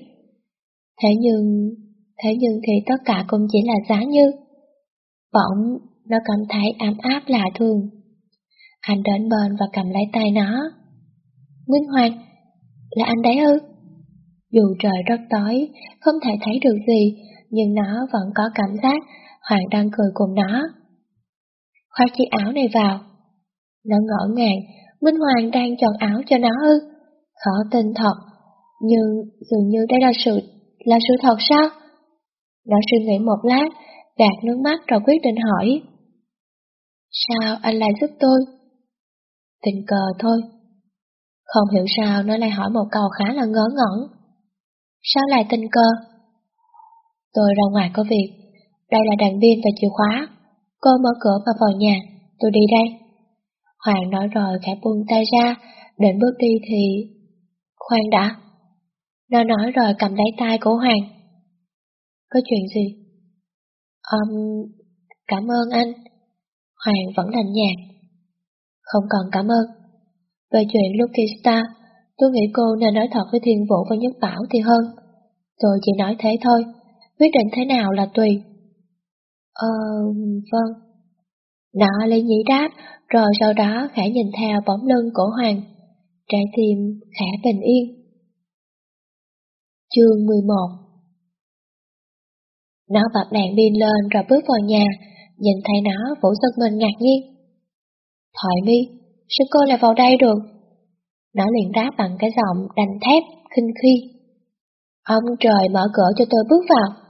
Thế nhưng, thế nhưng thì tất cả cũng chỉ là giá như. Bỗng, nó cảm thấy ấm áp lạ thường. Anh đến bên và cầm lấy tay nó. Minh Hoàng, là anh đấy ư? Dù trời rất tối, không thể thấy được gì, nhưng nó vẫn có cảm giác Hoàng đang cười cùng nó. Khoác chiếc áo này vào. Nó ngỡ ngàng, Minh Hoàng đang chọn áo cho nó ư? Khó tin thật, nhưng dường như đây là sự là sự thật sao? Nó suy nghĩ một lát, gạt nước mắt rồi quyết định hỏi. Sao anh lại giúp tôi? Tình cờ thôi. Không hiểu sao nó lại hỏi một câu khá là ngớ ngẩn. Sao lại tình cờ? Tôi ra ngoài có việc, đây là đàn viên và chìa khóa. Cô mở cửa và vào nhà, tôi đi đây. Hoàng nói rồi khẽ buông tay ra, định bước đi thì... Khoan đã. Nó nói rồi cầm lấy tay của Hoàng. Có chuyện gì? Um, cảm ơn anh. Hoàng vẫn lạnh nhạt. Không cần cảm ơn. Về chuyện Lucky Star, tôi nghĩ cô nên nói thật với Thiên Vũ và Nhất Bảo thì hơn. Tôi chỉ nói thế thôi, quyết định thế nào là tùy. Ờ, vâng. Nó lấy nhĩ đáp, rồi sau đó khẽ nhìn theo bóng lưng của Hoàng. Trái tim khẽ bình yên. Chương 11 Nó bật đèn pin lên rồi bước vào nhà, nhìn thấy nó Vũ sơn mình ngạc nhiên. Thoại mi, sao cô lại vào đây được? Nó liền đáp bằng cái giọng đành thép, khinh khi. Ông trời mở cửa cho tôi bước vào.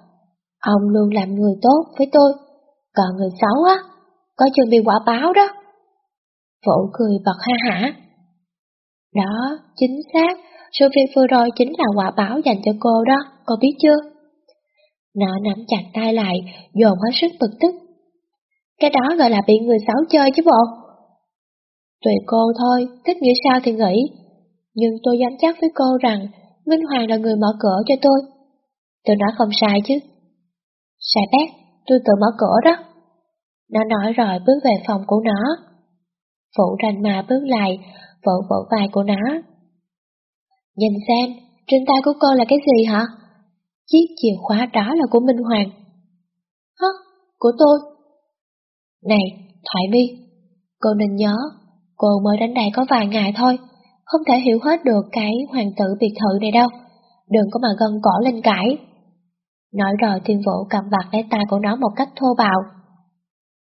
Ông luôn làm người tốt với tôi, còn người xấu á, có chừng bị quả báo đó. Vũ cười bật ha hả. Đó, chính xác, sự việc vừa rồi chính là quả báo dành cho cô đó, cô biết chưa? Nó nắm chặt tay lại, dồn hết sức bực tức. Cái đó gọi là bị người xấu chơi chứ bộ. Tùy cô thôi, thích nghĩ sao thì nghĩ. Nhưng tôi dám chắc với cô rằng Minh Hoàng là người mở cửa cho tôi. Tôi nói không sai chứ. Sai bét, tôi tự mở cửa đó. Nó nói rồi bước về phòng của nó. Phụ rành mà bước lại, vỗ vỗ vai của nó. Nhìn xem, trên tay của cô là cái gì hả? Chiếc chìa khóa đó là của Minh Hoàng. Hả? Của tôi? Này, Thoại My, cô nên nhớ, cô mới đến đây có vài ngày thôi, không thể hiểu hết được cái hoàng tử biệt thự này đâu. Đừng có mà gân cổ lên cãi. Nói rồi thiên vũ cầm vặt lấy tay của nó một cách thô bạo.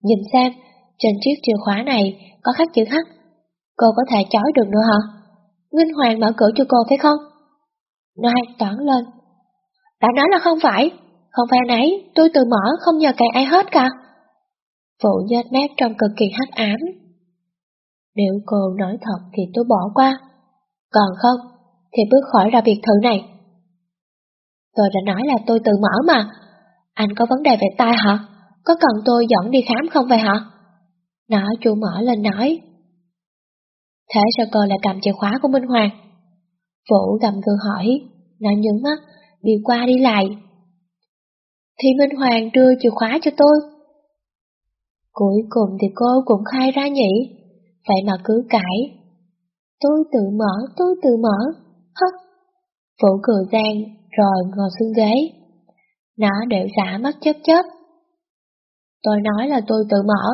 Nhìn xem, trên chiếc chìa khóa này có khắc chữ H. Cô có thể chói được nữa hả? Minh Hoàng mở cửa cho cô phải không? Nó toán lên. Đã nói là không phải, không phải nấy, tôi tự mở không nhờ cậy ai hết cả. Phụ nhếch mép trong cực kỳ hắc ám. Nếu cô nói thật thì tôi bỏ qua, còn không thì bước khỏi ra biệt thự này. Tôi đã nói là tôi tự mở mà, anh có vấn đề về tai hả? Có cần tôi dẫn đi khám không vậy hả? Nó chu mở lên nói. Thế sao cô lại cầm chìa khóa của Minh Hoàng? Vũ gầm gừ hỏi, nó nhướng mắt, đi qua đi lại. Thì Minh Hoàng đưa chìa khóa cho tôi. Cuối cùng thì cô cũng khai ra nhỉ, vậy mà cứ cãi. Tôi tự mở, tôi tự mở, hất. Vũ cười gian, rồi ngồi xuống ghế. Nó đều giả mắt chớp chớp. Tôi nói là tôi tự mở,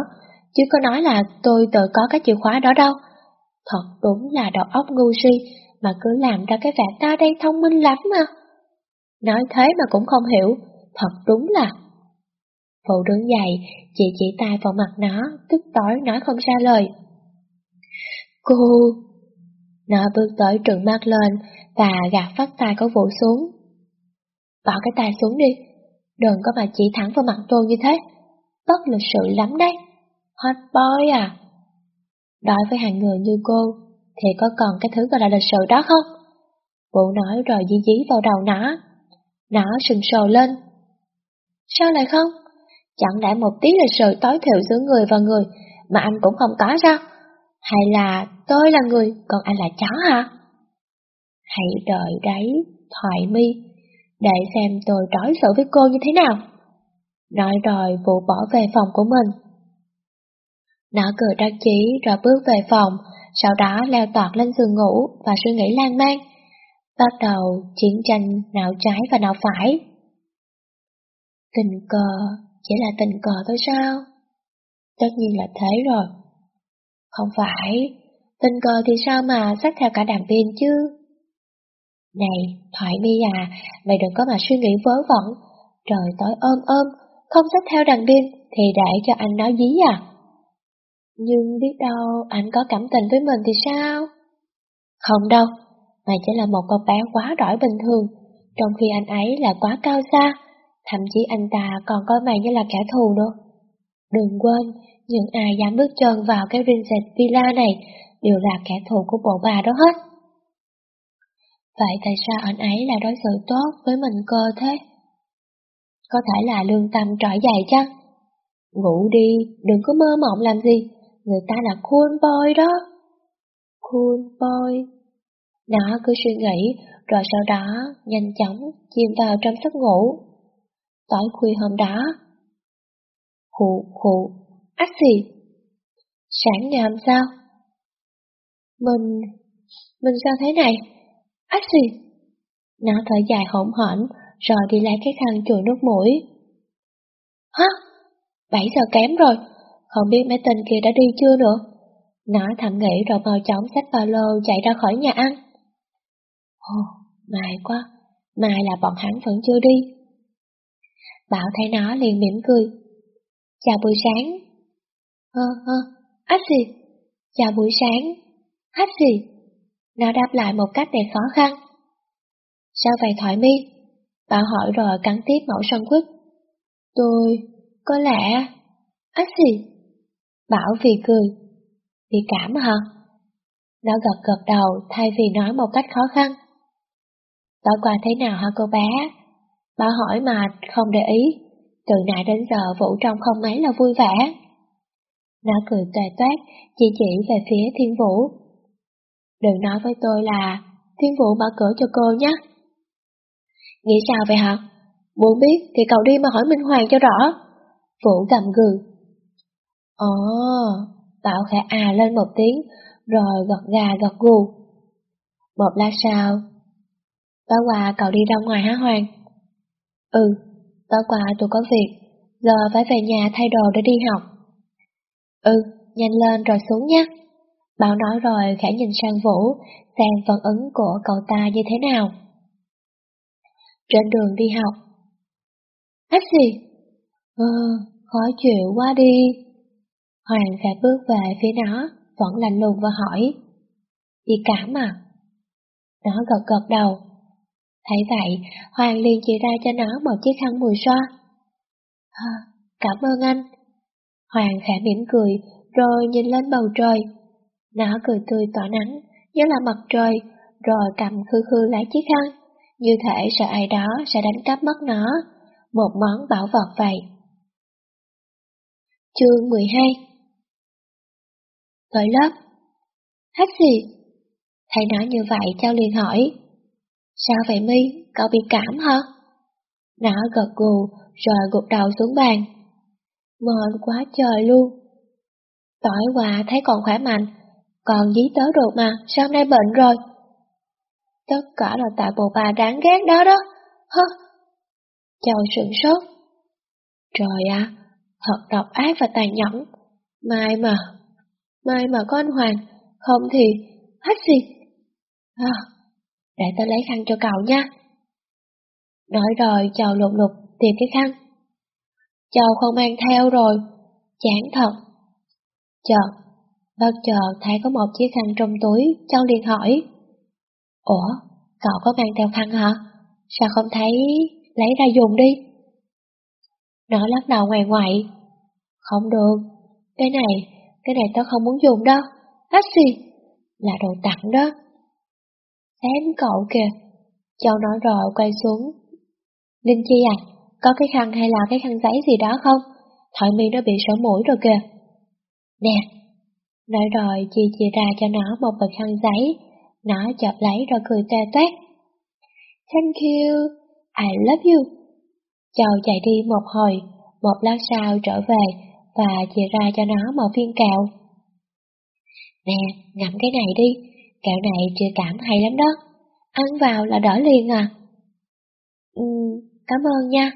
chứ có nói là tôi tự có cái chìa khóa đó đâu. Thật đúng là đầu óc ngu si, mà cứ làm ra cái vẻ ta đây thông minh lắm mà. Nói thế mà cũng không hiểu, thật đúng là... Phụ đứng dậy, chị chỉ tay vào mặt nó, tức tối nói không ra lời. Cô... Nó bước tới trừng mắt lên và gạt phát tay của Vũ xuống. Bỏ cái tay xuống đi, đừng có mà chỉ thẳng vào mặt tôi như thế. Bất lịch sự lắm đấy. Hot boy à? Đối với hàng người như cô, thì có còn cái thứ gọi là lịch sự đó không? Vũ nói rồi dí dí vào đầu nó. Nó sừng sồ lên. Sao lại không? Chẳng lẽ một tí lịch sự tối thiểu giữa người và người mà anh cũng không có sao? Hay là tôi là người, còn anh là chó hả? Hãy đợi đấy, thoại mi, để xem tôi đối xử với cô như thế nào. Nói rồi Vũ bỏ về phòng của mình. Nó cười đắc chí rồi bước về phòng, sau đó leo tọt lên giường ngủ và suy nghĩ lan man. Bắt đầu chiến tranh não trái và não phải. Tình cờ, chỉ là tình cờ thôi sao? Tất nhiên là thế rồi. Không phải, tình cờ thì sao mà sách theo cả đàn pin chứ? Này, Thoại mi à, mày đừng có mà suy nghĩ vớ vẩn. Trời tối ôm ôm, không sách theo đàn điên thì để cho anh nói dí à? Nhưng biết đâu anh có cảm tình với mình thì sao? Không đâu, mày chỉ là một con bé quá đổi bình thường, trong khi anh ấy là quá cao xa, thậm chí anh ta còn coi mày như là kẻ thù nữa. Đừng quên, những ai dám bước chân vào cái Vincent Villa này đều là kẻ thù của bộ bà đó hết. Vậy tại sao anh ấy lại đối xử tốt với mình cơ thế? Có thể là lương tâm trỗi dày chăng? Ngủ đi, đừng có mơ mộng làm gì, người ta là cool boy đó. Cool boy. Nó cứ suy nghĩ, rồi sau đó nhanh chóng chìm vào trong giấc ngủ. Tối khuya hôm đó, khụ khụ, ách gì? Sáng ngày hôm sau, mình, mình sao thế này? Ách gì? Nó thở dài hổn hển, rồi đi lấy cái khăn chùi nước mũi. Hả? bảy giờ kém rồi, không biết mấy tên kia đã đi chưa nữa. Nó thầm nghĩ rồi mau chóng xách ba lô chạy ra khỏi nhà ăn. Ồ, mai quá, mai là bọn hắn vẫn chưa đi. Bảo thấy nó liền mỉm cười. Chào buổi sáng. Ờ, ờ, hơ hơ, ách gì? Chào buổi sáng. Ách gì? Nó đáp lại một cách đầy khó khăn. Sao vậy Thoại mi? Bảo hỏi rồi cắn tiếp mẫu sân quýt. Tôi, có lẽ... Ách gì? Bảo vì cười. Vì cảm hả? Nó gật gật đầu thay vì nói một cách khó khăn. Tối qua thế nào hả cô bé? Bảo hỏi mà không để ý. Từ nãy đến giờ Vũ trong không mấy là vui vẻ. Nó cười tề toát, chỉ chỉ về phía Thiên Vũ. Đừng nói với tôi là Thiên Vũ mở cửa cho cô nhé. Nghĩ sao vậy hả? Muốn biết thì cậu đi mà hỏi Minh Hoàng cho rõ. Vũ gầm gừ. Ồ, Bảo khẽ à lên một tiếng, rồi gật gà gật gù. Một lát sau, tối qua cậu đi ra ngoài hả Hoàng? Ừ, tối qua tôi có việc, giờ phải về nhà thay đồ để đi học. Ừ, nhanh lên rồi xuống nhé. Bảo nói rồi khẽ nhìn sang Vũ, xem phản ứng của cậu ta như thế nào. Trên đường đi học. Ách gì? Ừ, khó chịu quá đi. Hoàng khẽ bước về phía nó, vẫn lạnh lùng và hỏi. Đi cảm à? Nó gật gật đầu. Thấy vậy, Hoàng liền chỉ ra cho nó một chiếc khăn mùi xoa. À, cảm ơn anh. Hoàng khẽ mỉm cười, rồi nhìn lên bầu trời. Nó cười tươi tỏa nắng, nhớ là mặt trời, rồi cầm khư khư lấy chiếc khăn, như thể sợ ai đó sẽ đánh cắp mất nó, một món bảo vật vậy. Chương 12 Tới lớp. Hát gì? thầy nói như vậy Châu liền hỏi. Sao vậy mi Cậu bị cảm hả? Nó gật gù rồi gục đầu xuống bàn. Mệt quá trời luôn. Tối qua thấy còn khỏe mạnh. Còn dí tớ được mà, Sao nay bệnh rồi? Tất cả là tại bộ bà đáng ghét đó đó. Hơ Châu sửng sốt. Trời ạ, Thật độc ác và tàn nhẫn. Mai mà Mai mà có anh Hoàng, Không thì Hết gì. À Để tớ lấy khăn cho cậu nha. Nói rồi Châu lục lục, tìm cái khăn. Châu không mang theo rồi. Chán thật. Chợt Bất chợt thấy có một chiếc khăn trong túi? Châu liền hỏi. Ủa, cậu có mang theo khăn hả? Sao không thấy Lấy ra dùng đi? Nó lắc đầu ngoài ngoại. Không được. Cái này Cái này tao không muốn dùng đâu Hết gì Là đồ tặng đó. Xém cậu kìa. Châu nói rồi quay xuống. Linh Chi à Có cái khăn hay là cái khăn giấy gì đó không? Thoại mi nó bị sổ mũi rồi kìa. Nè Nói rồi chị chia ra cho nó một bịch khăn giấy Nó chọc lấy rồi cười toe toét Thank you I love you Châu chạy đi một hồi Một lát sau trở về Và chia ra cho nó một viên kẹo Nè, ngậm cái này đi, kẹo này chị cảm hay lắm đó. Ăn vào là đỡ liền à. Ừ, cảm ơn nha.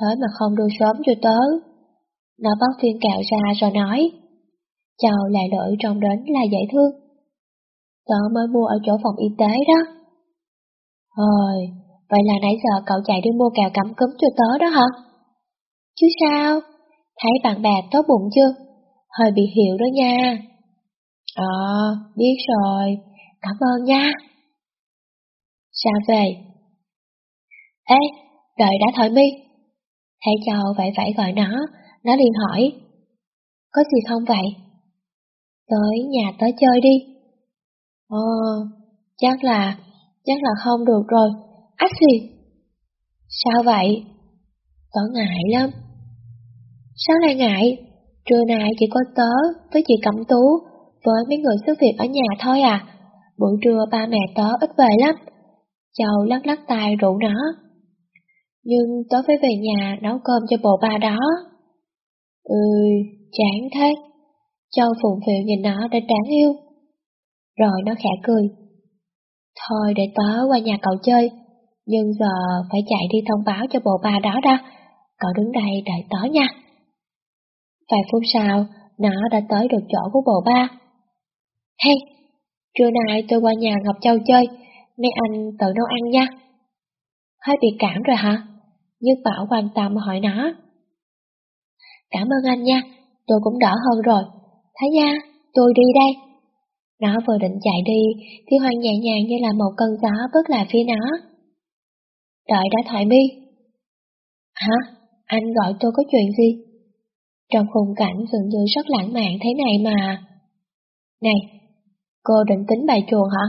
Thế mà không đưa sớm cho tớ. Nó bắt viên kẹo ra rồi nói. Chào lại lưỡi trông đến là dễ thương. Tớ mới mua ở chỗ phòng y tế đó. Rồi, vậy là nãy giờ cậu chạy đi mua kẹo cắm cúm cho tớ đó hả? Chứ sao? Thấy bạn bè tốt bụng chưa? Hơi bị hiểu đó nha. Ờ, biết rồi, cảm ơn nha. Sao về? Ê, đợi đã thôi mi. Thấy chào vậy phải gọi nó, nó liền hỏi. Có gì không vậy? Tới nhà tớ chơi đi. Ờ, chắc là, chắc là không được rồi. Ách gì? Sao vậy? Tớ ngại lắm. Sao lại ngại? Trưa nay chỉ có tớ với chị Cẩm Tú với mấy người giúp việc ở nhà thôi à. Buổi trưa ba mẹ tớ ít về lắm. Châu lắc lắc tay rủ nó. Nhưng tớ phải về nhà nấu cơm cho bộ ba đó. Ừ, chán thế. Châu phụng phiệu nhìn nó để đáng yêu. Rồi nó khẽ cười. Thôi để tớ qua nhà cậu chơi, nhưng giờ phải chạy đi thông báo cho bộ ba đó đó. Cậu đứng đây đợi tớ nha. Vài phút sau, nó đã tới được chỗ của bộ ba. Hey, trưa nay tôi qua nhà Ngọc Châu chơi, mấy anh tự nấu ăn nha. Hơi bị cảm rồi hả? Nhất Bảo quan tâm hỏi nó. Cảm ơn anh nha, tôi cũng đỡ hơn rồi. Thái Gia, tôi đi đây. Nó vừa định chạy đi, thì Hoàng nhẹ nhàng như là một cơn gió bước lại phía nó. Đợi đã thoại mi. Hả? Anh gọi tôi có chuyện gì? Trong khung cảnh dường như rất lãng mạn thế này mà. Này, cô định tính bài chuồng hả?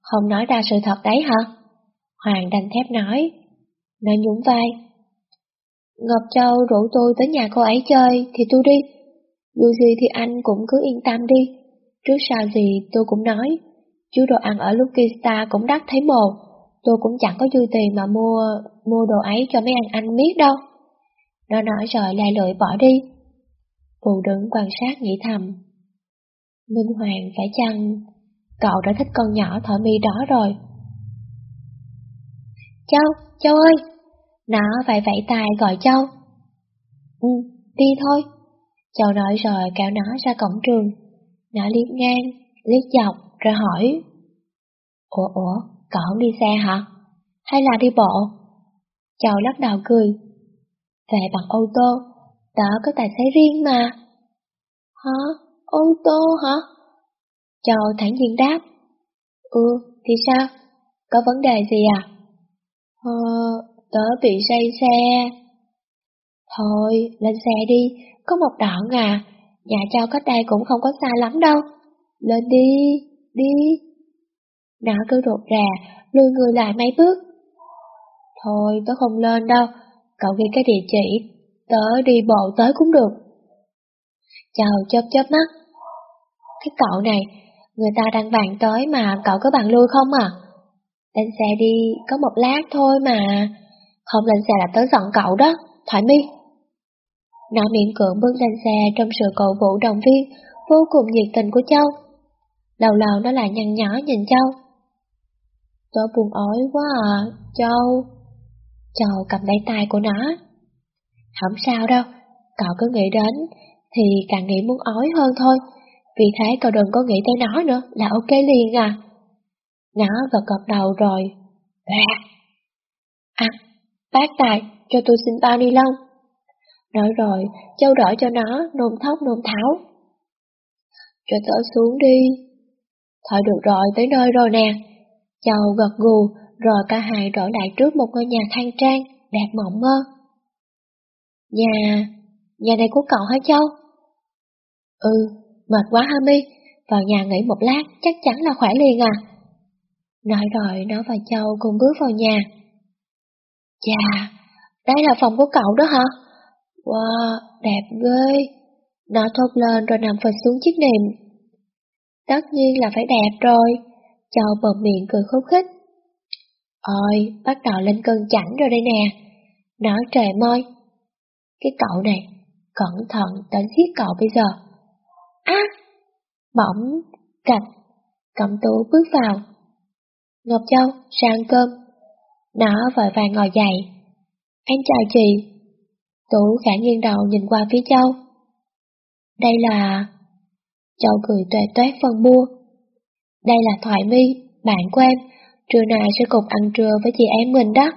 Không nói ra sự thật đấy hả? Hoàng đành thép nói. Nó nhún vai. Ngọc Châu rủ tôi tới nhà cô ấy chơi thì tôi đi. Dù gì thì anh cũng cứ yên tâm đi. Trước sau gì tôi cũng nói. Chú đồ ăn ở Lucky Star cũng đắt thấy mồ. Tôi cũng chẳng có dư tiền mà mua mua đồ ấy cho mấy anh anh biết đâu. Nó nói rồi lại lưỡi bỏ đi. Phụ đứng quan sát nghĩ thầm. Minh Hoàng phải chăng cậu đã thích con nhỏ thợ mi đó rồi? Châu, Châu ơi! Nó vẫy vẫy tay gọi Châu. Ừ, đi thôi. Châu nói rồi kéo nó ra cổng trường. Nó liếc ngang, liếc dọc rồi hỏi. Ủa ủa, cậu không đi xe hả? Hay là đi bộ? Châu lắc đầu cười. Về bằng ô tô, tớ có tài xế riêng mà. Hả? Ô tô hả? Châu thẳng nhiên đáp. Ừ, thì sao? Có vấn đề gì à? Ờ, tớ bị say xe. Thôi, lên xe đi, có một đoạn à, nhà dạ Châu cách đây cũng không có xa lắm đâu. Lên đi, đi. Nó cứ rụt rà, lùi người lại mấy bước. Thôi, tớ không lên đâu, cậu ghi cái địa chỉ, tớ đi bộ tới cũng được. Chào chớp chớp mắt. Cái cậu này, người ta đang bàn tới mà cậu có bàn lui không à? Lên xe đi, có một lát thôi mà. Không lên xe là tớ giận cậu đó, thoải mi. Nó miễn cưỡng bước lên xe trong sự cổ vũ động viên vô cùng nhiệt tình của Châu. Đầu lâu nó lại nhăn nhó nhìn Châu. Tớ buồn ói quá à, Châu. Châu cầm lấy tay của nó. Không sao đâu, cậu cứ nghĩ đến thì càng nghĩ muốn ói hơn thôi. Vì thế cậu đừng có nghĩ tới nó nữa là ok liền à. Nó gật gật đầu rồi. À, bác tài, cho tôi xin bao ni lông. Nói rồi, châu đỡ cho nó, nôn thóc nôn tháo. Cho tớ xuống đi. Thôi được rồi, tới nơi rồi nè. Châu gật gù, rồi cả hai trở lại trước một ngôi nhà khang trang, đẹp mộng mơ. Nhà, nhà này của cậu hả Châu? Ừ, mệt quá ha mi, vào nhà nghỉ một lát chắc chắn là khỏe liền à. Nói rồi nó và Châu cùng bước vào nhà. Chà, đây là phòng của cậu đó hả? Wow, đẹp ghê. Nó thốt lên rồi nằm phịch xuống chiếc nệm. Tất nhiên là phải đẹp rồi. Châu bật miệng cười khúc khích. Ôi, bắt đầu lên cơn chảnh rồi đây nè. Nó trời môi. Cái cậu này, cẩn thận đến giết cậu bây giờ. Á! À, bỗng, cạch, Cẩm Tú bước vào. Ngọc Châu, sang cơm. Nó vội vàng ngồi dậy. Em chào chị. Tú khả nghiêng đầu nhìn qua phía Châu. Đây là... Châu cười tuệ toét phân mua. Đây là Thoại My, bạn của em, trưa nay sẽ cùng ăn trưa với chị em mình đó.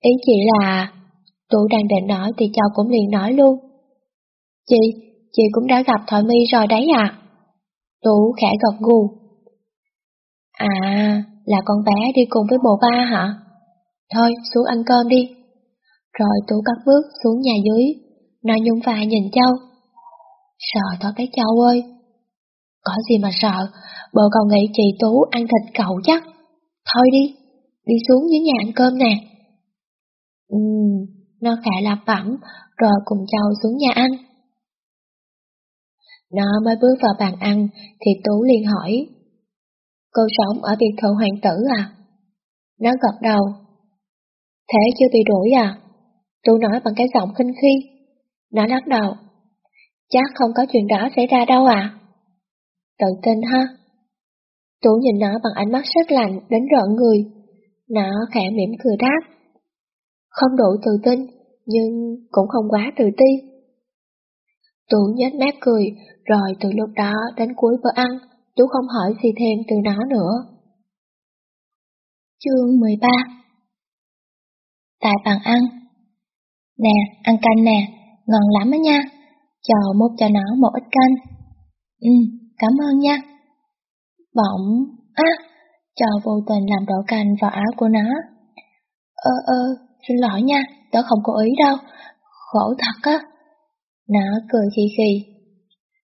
Ý chị là... Tú đang định nói thì Châu cũng liền nói luôn. Chị, chị cũng đã gặp Thoại My rồi đấy à? Tú khẽ gật gù. À, là con bé đi cùng với bộ ba hả? Thôi, xuống ăn cơm đi. Rồi Tú cắt bước xuống nhà dưới, nó nhung vai nhìn Châu. Sợ thôi bé Châu ơi. Có gì mà sợ, bộ còn nghĩ chị Tú ăn thịt cậu chắc. Thôi đi, đi xuống dưới nhà ăn cơm nè. Ừm, nó khẽ lạp bẩm, rồi cùng Châu xuống nhà ăn. Nó mới bước vào bàn ăn, thì Tú liền hỏi. Cô sống ở biệt thự hoàng tử à? Nó gật đầu. Thế chưa bị đuổi à? Tú nói bằng cái giọng khinh khi. Nó lắc đầu. Chắc không có chuyện đó xảy ra đâu à? Tự tin ha? Tú nhìn nó bằng ánh mắt sắc lạnh đến rợn người. Nó khẽ mỉm cười đáp. Không đủ tự tin, nhưng cũng không quá tự ti. Tú nhếch mép cười, rồi từ lúc đó đến cuối bữa ăn, Tú không hỏi gì thêm từ nó nữa. Chương 13 Tại bàn ăn Nè, ăn canh nè, ngon lắm á nha. Chờ múc cho nó một ít canh. Ừ, cảm ơn nha. Bỗng, á, à, chờ vô tình làm đổ canh vào áo của nó. Ơ ơ, xin lỗi nha, tớ không cố ý đâu. Khổ thật á. Nó cười khi khi.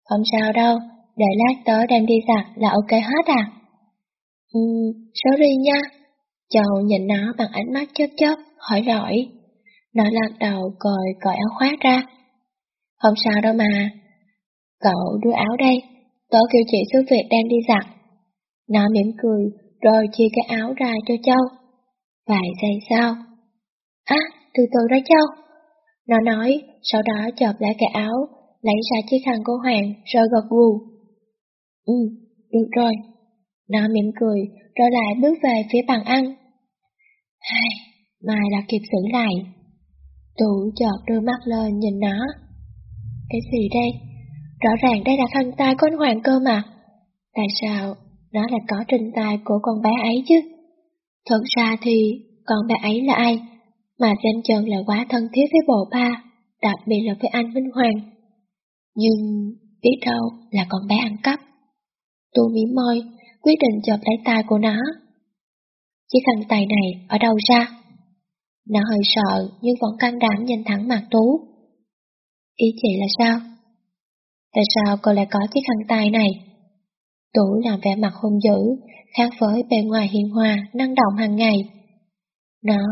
Không sao đâu, để lát tớ đem đi giặt là ok hết à? Ừ, sorry nha. Chầu nhìn nó bằng ánh mắt chớp chớp, hỏi lỗi nó lắc đầu cởi cởi áo khoác ra. Không sao đâu mà. Cậu đưa áo đây, tớ kêu chị giúp việc đem đi giặt. Nó mỉm cười, rồi chia cái áo ra cho Châu. Vài giây sau. Á, từ từ đó Châu. Nó nói, sau đó chộp lại cái áo, lấy ra chiếc khăn của Hoàng, rồi gật gù. Ừ, được rồi. Nó mỉm cười, rồi lại bước về phía bàn ăn. Hai, mai đã kịp xử lại. Tú chợt đưa mắt lên nhìn nó. Cái gì đây? Rõ ràng đây là khăn tay của anh Hoàng cơ mà. Tại sao nó lại có trên tay của con bé ấy chứ? Thật ra thì con bé ấy là ai? Mà danh chân là quá thân thiết với bộ ba, đặc biệt là với anh Minh Hoàng. Nhưng biết đâu là con bé ăn cắp. Tu mỉm môi, quyết định chộp lấy tay của nó. Chiếc khăn tay này ở đâu ra? Nó hơi sợ nhưng vẫn can đảm nhìn thẳng mặt Tú. Ý chị là sao? Tại sao cô lại có chiếc khăn tay này? Tú làm vẻ mặt hung dữ, khác với bề ngoài hiền hòa, năng động hàng ngày. Nó,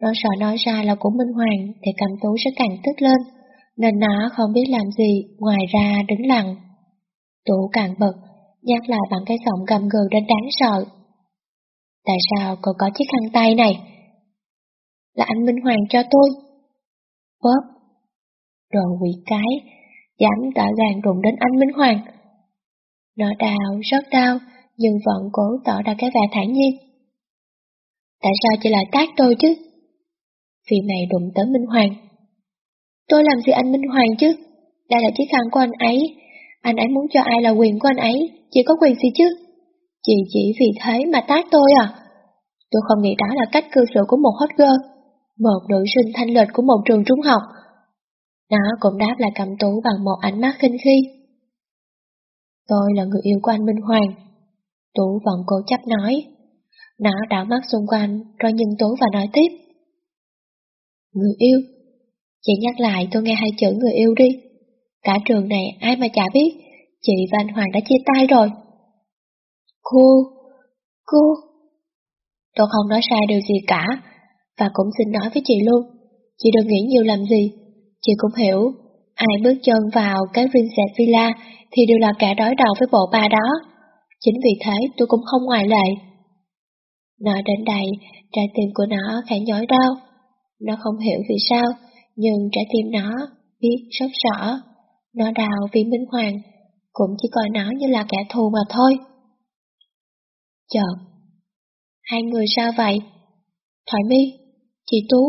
nó sợ nói ra là của Minh Hoàng thì cầm Tú sẽ càng tức lên, nên nó không biết làm gì ngoài ra đứng lặng. Tú càng bực, nhắc lại bằng cái giọng gầm gừ đến đáng sợ. Tại sao cô có chiếc khăn tay này? Là anh Minh Hoàng cho tôi. Bóp. Đồ quỷ cái, dám tỏ ràng đụng đến anh Minh Hoàng. Nó đau, rất đau, nhưng vẫn cố tỏ ra cái vẻ thản nhiên. Tại sao chỉ lại tác tôi chứ? Vì mày đụng tới Minh Hoàng. Tôi làm gì anh Minh Hoàng chứ? Đây là chiếc khăn của anh ấy. Anh ấy muốn cho ai là quyền của anh ấy, chỉ có quyền gì chứ? Chị chỉ vì thế mà tác tôi à? Tôi không nghĩ đó là cách cư xử của một hot girl, một nữ sinh thanh lịch của một trường trung học. Nó cũng đáp lại cầm tú bằng một ánh mắt khinh khi. Tôi là người yêu của anh Minh Hoàng. Tú vẫn cố chấp nói. Nó đảo mắt xung quanh rồi nhìn Tú và nói tiếp. Người yêu? Chị nhắc lại tôi nghe hai chữ người yêu đi. Cả trường này ai mà chả biết, chị và anh Hoàng đã chia tay rồi. Cô, cô... Tôi không nói sai điều gì cả, và cũng xin nói với chị luôn, chị đừng nghĩ nhiều làm gì. Chị cũng hiểu, ai bước chân vào cái Vincent Villa thì đều là kẻ đối đầu với bộ ba đó. Chính vì thế tôi cũng không ngoại lệ. Nói đến đây, trái tim của nó khẽ nhói đau. Nó không hiểu vì sao, nhưng trái tim nó biết rất rõ. Nó đào vì Minh Hoàng, cũng chỉ coi nó như là kẻ thù mà thôi. Chợt, hai người sao vậy? Thoại mi, chị Tú.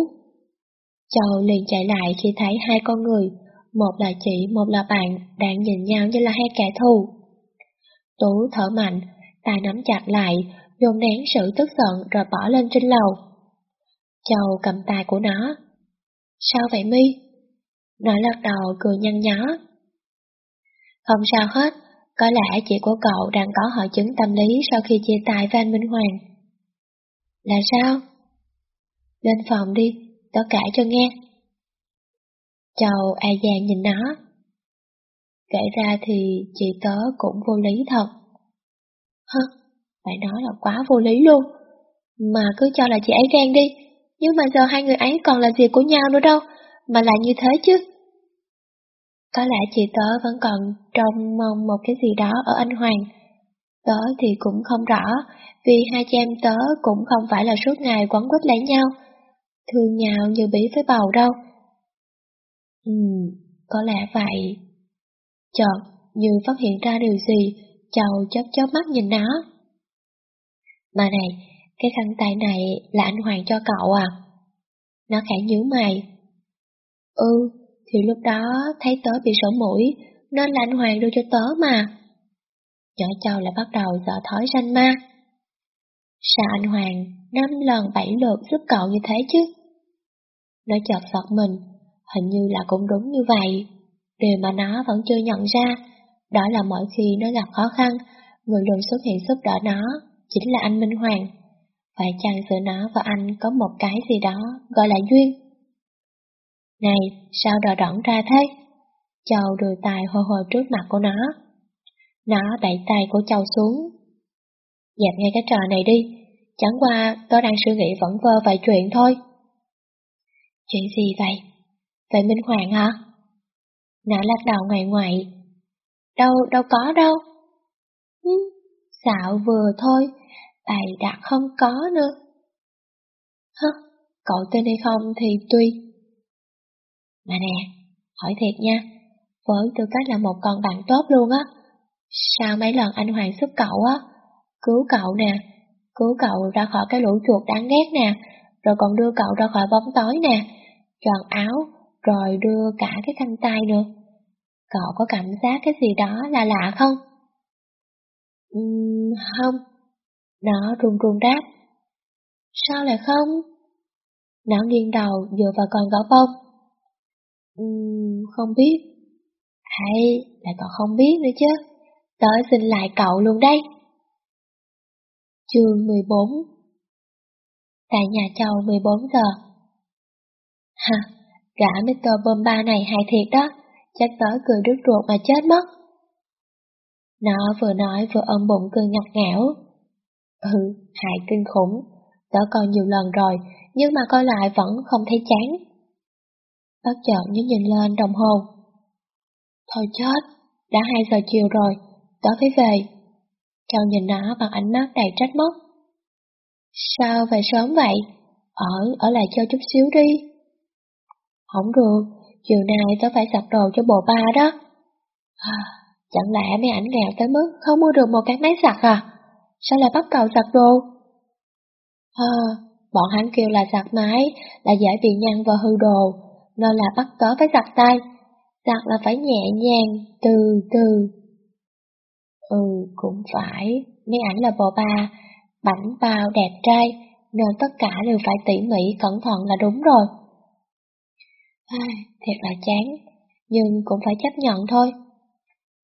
Châu liền chạy lại khi thấy hai con người, một là chị, một là bạn, đang nhìn nhau như là hai kẻ thù. Tú thở mạnh, tay nắm chặt lại, dồn nén sự tức giận rồi bỏ lên trên lầu. Châu cầm tay của nó. Sao vậy mi? Nó lắc đầu cười nhăn nhó. Không sao hết, có lẽ chị của cậu đang có hội chứng tâm lý sau khi chia tay với anh Minh Hoàng. Là sao? Lên phòng đi, tớ kể cho nghe. Châu a giang nhìn nó. Kể ra thì chị tớ cũng vô lý thật. Hơ, phải nói là quá vô lý luôn. Mà cứ cho là chị ấy ghen đi, nhưng mà giờ hai người ấy còn là gì của nhau nữa đâu, mà lại như thế chứ. Có lẽ chị tớ vẫn còn trông mong một cái gì đó ở anh Hoàng. Tớ thì cũng không rõ, vì hai chị em tớ cũng không phải là suốt ngày quấn quýt lấy nhau, thương nhau như bí với bầu đâu. Ừ, có lẽ vậy. Chợt, như phát hiện ra điều gì, chầu chớp chớp mắt nhìn nó. Mà này, cái khăn tay này là anh Hoàng cho cậu à? Nó khẽ nhíu mày. Ừ, thì lúc đó thấy tớ bị sổ mũi, nên là anh Hoàng đưa cho tớ mà. Nhỏ Châu lại bắt đầu dở thói sanh ma. Sao anh Hoàng năm lần bảy lượt giúp cậu như thế chứ? Nó chợt giật mình, hình như là cũng đúng như vậy. Điều mà nó vẫn chưa nhận ra, đó là mỗi khi nó gặp khó khăn, người luôn xuất hiện giúp đỡ nó, chính là anh Minh Hoàng. Phải chăng giữa nó và anh có một cái gì đó gọi là duyên? Này, sao đòi đỏng ra thế? Châu đưa tay hồi hồi trước mặt của nó. Nó đẩy tay của Châu xuống. Dẹp ngay cái trò này đi, chẳng qua tôi đang suy nghĩ vẫn vơ vài chuyện thôi. Chuyện gì vậy? Vậy Minh Hoàng hả? Nó lắc đầu ngoài ngoại. Đâu, đâu có đâu. Ừ, xạo vừa thôi, bày đặt không có nữa. Hứ, cậu tin hay không thì tùy. Mà nè, hỏi thiệt nha, với tư cách là một con bạn tốt luôn á, sao mấy lần anh Hoàng giúp cậu á, cứu cậu nè, cứu cậu ra khỏi cái lũ chuột đáng ghét nè, rồi còn đưa cậu ra khỏi bóng tối nè, tròn áo, rồi đưa cả cái khăn tay nữa. Cậu có cảm giác cái gì đó là lạ không? Uhm, không. Nó run run đáp. Sao lại không? Nó nghiêng đầu dựa vào con gõ bông. Uhm, không biết. Hay là cậu không biết nữa chứ. Tớ xin lại cậu luôn đây. Chương 14 Tại nhà Châu 14 giờ Ha, gã Mr. Bomba này hay thiệt đó, chắc tới cười đứt ruột mà chết mất. Nó vừa nói vừa ôm bụng cười ngặt ngẽo. Ừ, hại kinh khủng, tớ coi nhiều lần rồi, nhưng mà coi lại vẫn không thấy chán. Bất chợt nhớ nhìn lên đồng hồ. Thôi chết, đã hai giờ chiều rồi, tớ phải về. Châu nhìn nó bằng ánh mắt đầy trách móc. Sao về sớm vậy? Ở, ở lại chơi chút xíu đi. Không được, chiều nay tớ phải giặt đồ cho bộ ba đó. À, chẳng lẽ mấy ảnh nghèo tới mức không mua được một cái máy giặt à? Sao lại bắt cầu giặt đồ? À, bọn hắn kêu là giặt máy là dễ bị nhăn và hư đồ, nên là bắt tớ phải giặt tay. Giặt là phải nhẹ nhàng, từ từ. Ừ, cũng phải, mấy ảnh là bộ ba, bảnh bao đẹp trai, nên tất cả đều phải tỉ mỉ cẩn thận là đúng rồi. À, thiệt là chán, nhưng cũng phải chấp nhận thôi.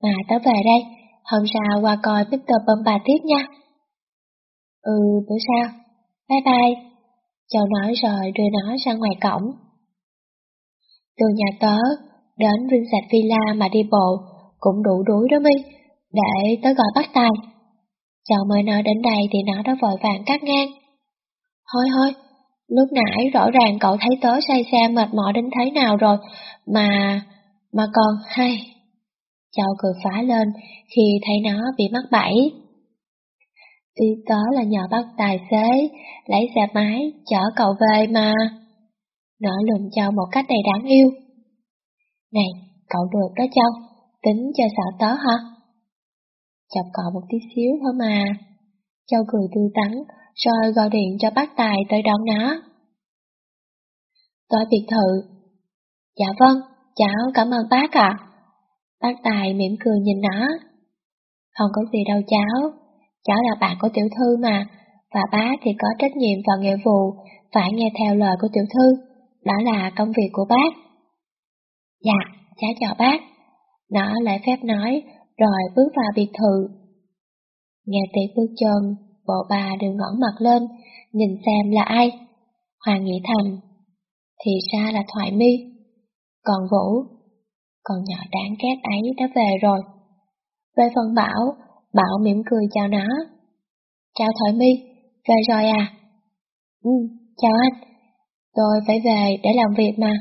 Mà tớ về đây, hôm sau qua coi Mr. Bumba tiếp nha. Ừ, bữa sau. Bye bye. Châu nói rồi đưa nó ra ngoài cổng. Từ nhà tớ đến Vincent Villa mà đi bộ cũng đủ đuối đó mi, để tớ gọi bắt tài Châu mới nói đến đây thì nó đã vội vàng cắt ngang. Thôi thôi, Lúc nãy rõ ràng cậu thấy tớ say xe mệt mỏi đến thế nào rồi, mà... mà còn hay... Châu cười phá lên khi thấy nó bị mắc bẫy. Ý tớ là nhờ bắt tài xế, lấy xe máy, chở cậu về mà. Nó lùm Châu một cách đầy đáng yêu. Này, cậu được đó Châu, tính cho sợ tớ hả? chọc cậu một tí xíu thôi mà. Châu cười tươi tắn, rồi gọi điện cho bác Tài tới đón nó. Tới biệt thự. Dạ vâng, cháu cảm ơn bác ạ. Bác Tài mỉm cười nhìn nó. Không có gì đâu cháu, cháu là bạn của tiểu thư mà, và bác thì có trách nhiệm và nghĩa vụ phải nghe theo lời của tiểu thư, đó là công việc của bác. Dạ, cháu chào bác. Nó lại phép nói, rồi bước vào biệt thự. Nghe tiếng bước chân, bộ bà đều ngẩng mặt lên, nhìn xem là ai. Hoàng nghĩ thầm, thì ra là Thoại Mi. Còn Vũ, con nhỏ đáng ghét ấy đã về rồi. Về phần Bảo, Bảo mỉm cười chào nó. Chào Thoại Mi, về rồi à? Ừ, chào anh. Tôi phải về để làm việc mà,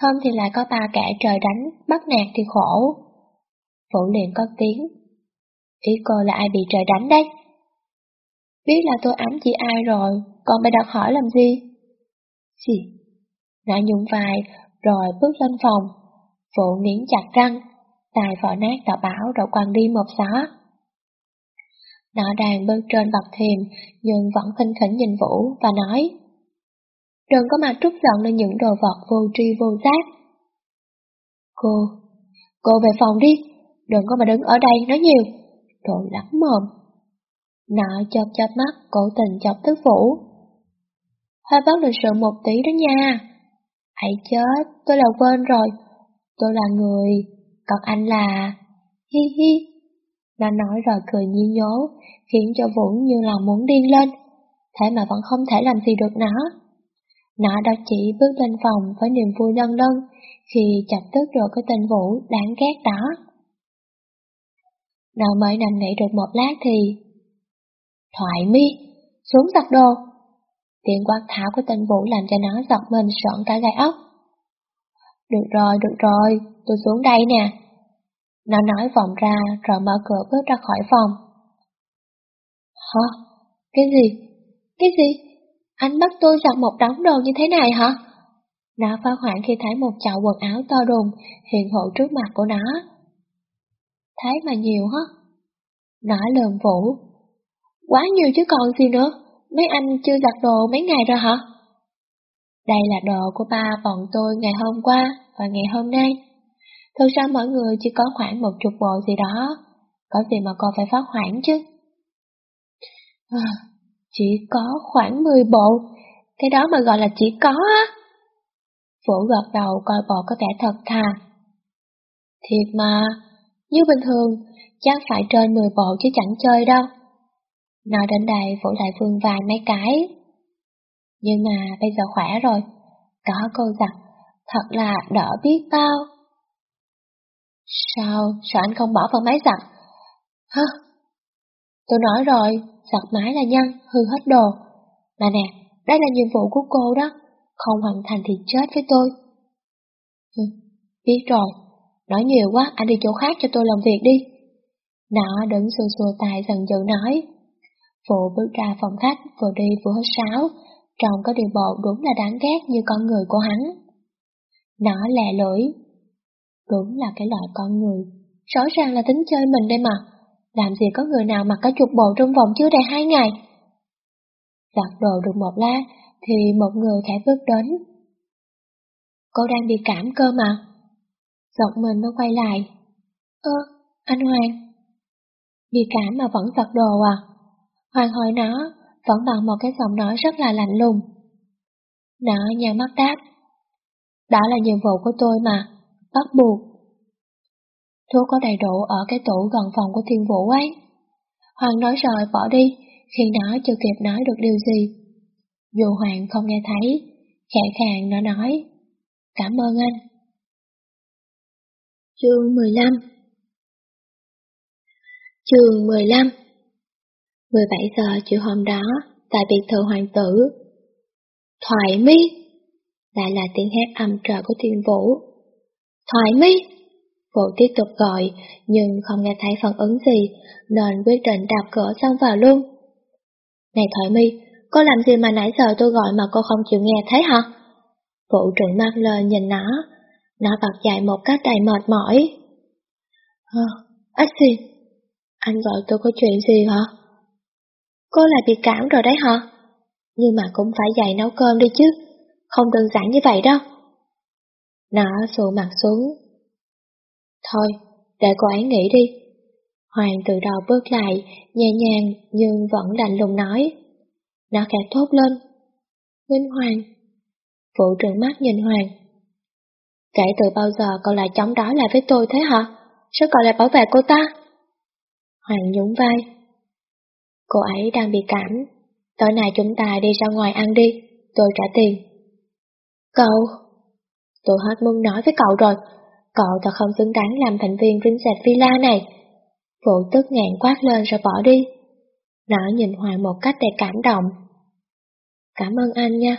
không thì lại có ba kẻ trời đánh, bắt nạt thì khổ. Vũ liền có tiếng. Ý cô là ai bị trời đánh đấy? Biết là tôi ám chỉ ai rồi, còn mày đặt hỏi làm gì? Gì? Nã nhung vai, rồi bước lên phòng. Phụ nghiến chặt răng, tài vỏ nát tờ báo rồi quăng đi một xó. Nó đang bước trên bậc thềm, nhưng vẫn khinh khỉnh nhìn Vũ và nói Đừng có mà trút giận lên những đồ vật vô tri vô giác. Cô, cô về phòng đi, đừng có mà đứng ở đây nói nhiều, rồi lắm mồm nọ chọc chọc mắt, cổ tình chọc tức Vũ. Hơi bớt lịch sự một tí đó nha. Hãy chết, tôi là quên rồi. Tôi là người, còn anh là... Hi hi. Nó nói rồi cười nhi nhố, khiến cho Vũ như là muốn điên lên. Thế mà vẫn không thể làm gì được nó. Nó đã chỉ bước lên phòng với niềm vui lân lân khi chọc tức được cái tên Vũ đáng ghét đó. Nó mới nằm nghỉ được một lát thì... Thoại mi, xuống giặt đồ. Tiếng quát tháo của tên Vũ làm cho nó giật mình sợn cả gai ốc. Được rồi, được rồi, tôi xuống đây nè. Nó nói vòng ra rồi mở cửa bước ra khỏi phòng. Hả? Cái gì? Cái gì? Anh bắt tôi giặt một đống đồ như thế này hả? Nó phá hoảng khi thấy một chậu quần áo to đùng hiện hộ trước mặt của nó. Thấy mà nhiều hả? Nó lườm vũ. Quá nhiều chứ còn gì nữa, mấy anh chưa giặt đồ mấy ngày rồi hả? Đây là đồ của ba bọn tôi ngày hôm qua và ngày hôm nay. Thực ra mọi người chỉ có khoảng một chục bộ gì đó, có gì mà còn phải phát hoảng chứ. À, chỉ có khoảng 10 bộ, cái đó mà gọi là chỉ có á. Vũ gật đầu coi bộ có vẻ thật thà. Thiệt mà, như bình thường, chắc phải trên 10 bộ chứ chẳng chơi đâu. Nói đến đây vỗ lại phương vài mấy cái. Nhưng mà bây giờ khỏe rồi, có câu giặt, thật là đỡ biết bao. Sao, sao anh không bỏ vào máy giặt? Hả? Tôi nói rồi, giặt máy là nhân, hư hết đồ. Mà nè, đây là nhiệm vụ của cô đó, không hoàn thành thì chết với tôi. Hừ, biết rồi, nói nhiều quá, anh đi chỗ khác cho tôi làm việc đi. Nó đứng xua xua tay dần dần nói. Phụ bước ra phòng khách, vừa đi vừa hết sáo, trông có điều bộ đúng là đáng ghét như con người của hắn. Nó lè lưỡi. Đúng là cái loại con người, rõ ràng là tính chơi mình đây mà. Làm gì có người nào mặc cả chục bộ trong vòng chưa đầy hai ngày? Giặt đồ được một lát, thì một người khẽ bước đến. Cô đang bị cảm cơ mà. Giọng mình nó quay lại. Ơ, anh Hoàng. Bị cảm mà vẫn giặt đồ à? Hoàng hỏi nó, vẫn bằng một cái giọng nói rất là lạnh lùng. Nó nhắm mắt đáp. Đó là nhiệm vụ của tôi mà, bắt buộc. Thuốc có đầy đủ ở cái tủ gần phòng của thiên vũ ấy. Hoàng nói rồi bỏ đi, khi nó chưa kịp nói được điều gì. Dù Hoàng không nghe thấy, khẽ khàng nó nói, cảm ơn anh. Chương 15 Chương 15 17 giờ chiều hôm đó, tại biệt thự hoàng tử. Thoại mi! Lại là tiếng hét âm trời của thiên vũ. Thoại mi! Vũ tiếp tục gọi, nhưng không nghe thấy phản ứng gì, nên quyết định đạp cửa xông vào luôn. Này Thoại mi, cô làm gì mà nãy giờ tôi gọi mà cô không chịu nghe thấy hả? Vũ trừng mắt lên nhìn nó, nó bật dậy một cách đầy mệt mỏi. Hơ, ách xin, Anh gọi tôi có chuyện gì hả? Cô là bị cảm rồi đấy hả? Nhưng mà cũng phải dạy nấu cơm đi chứ, không đơn giản như vậy đâu. Nó xù mặt xuống. Thôi, để cô ấy nghỉ đi. Hoàng từ đầu bước lại, nhẹ nhàng nhưng vẫn lạnh lùng nói. Nó khẽ thốt lên. Minh Hoàng. Phụ trưởng mắt nhìn Hoàng. Kể từ bao giờ cậu lại chống đối lại với tôi thế hả? Sao cậu lại bảo vệ cô ta? Hoàng nhún vai. Cô ấy đang bị cảm. Tối nay chúng ta đi ra ngoài ăn đi, tôi trả tiền. Cậu... Tôi hết muốn nói với cậu rồi, cậu thật không xứng đáng làm thành viên Princess Villa này. Phụ tức ngạn quát lên rồi bỏ đi. Nó nhìn Hoàng một cách đầy cảm động. Cảm ơn anh nha,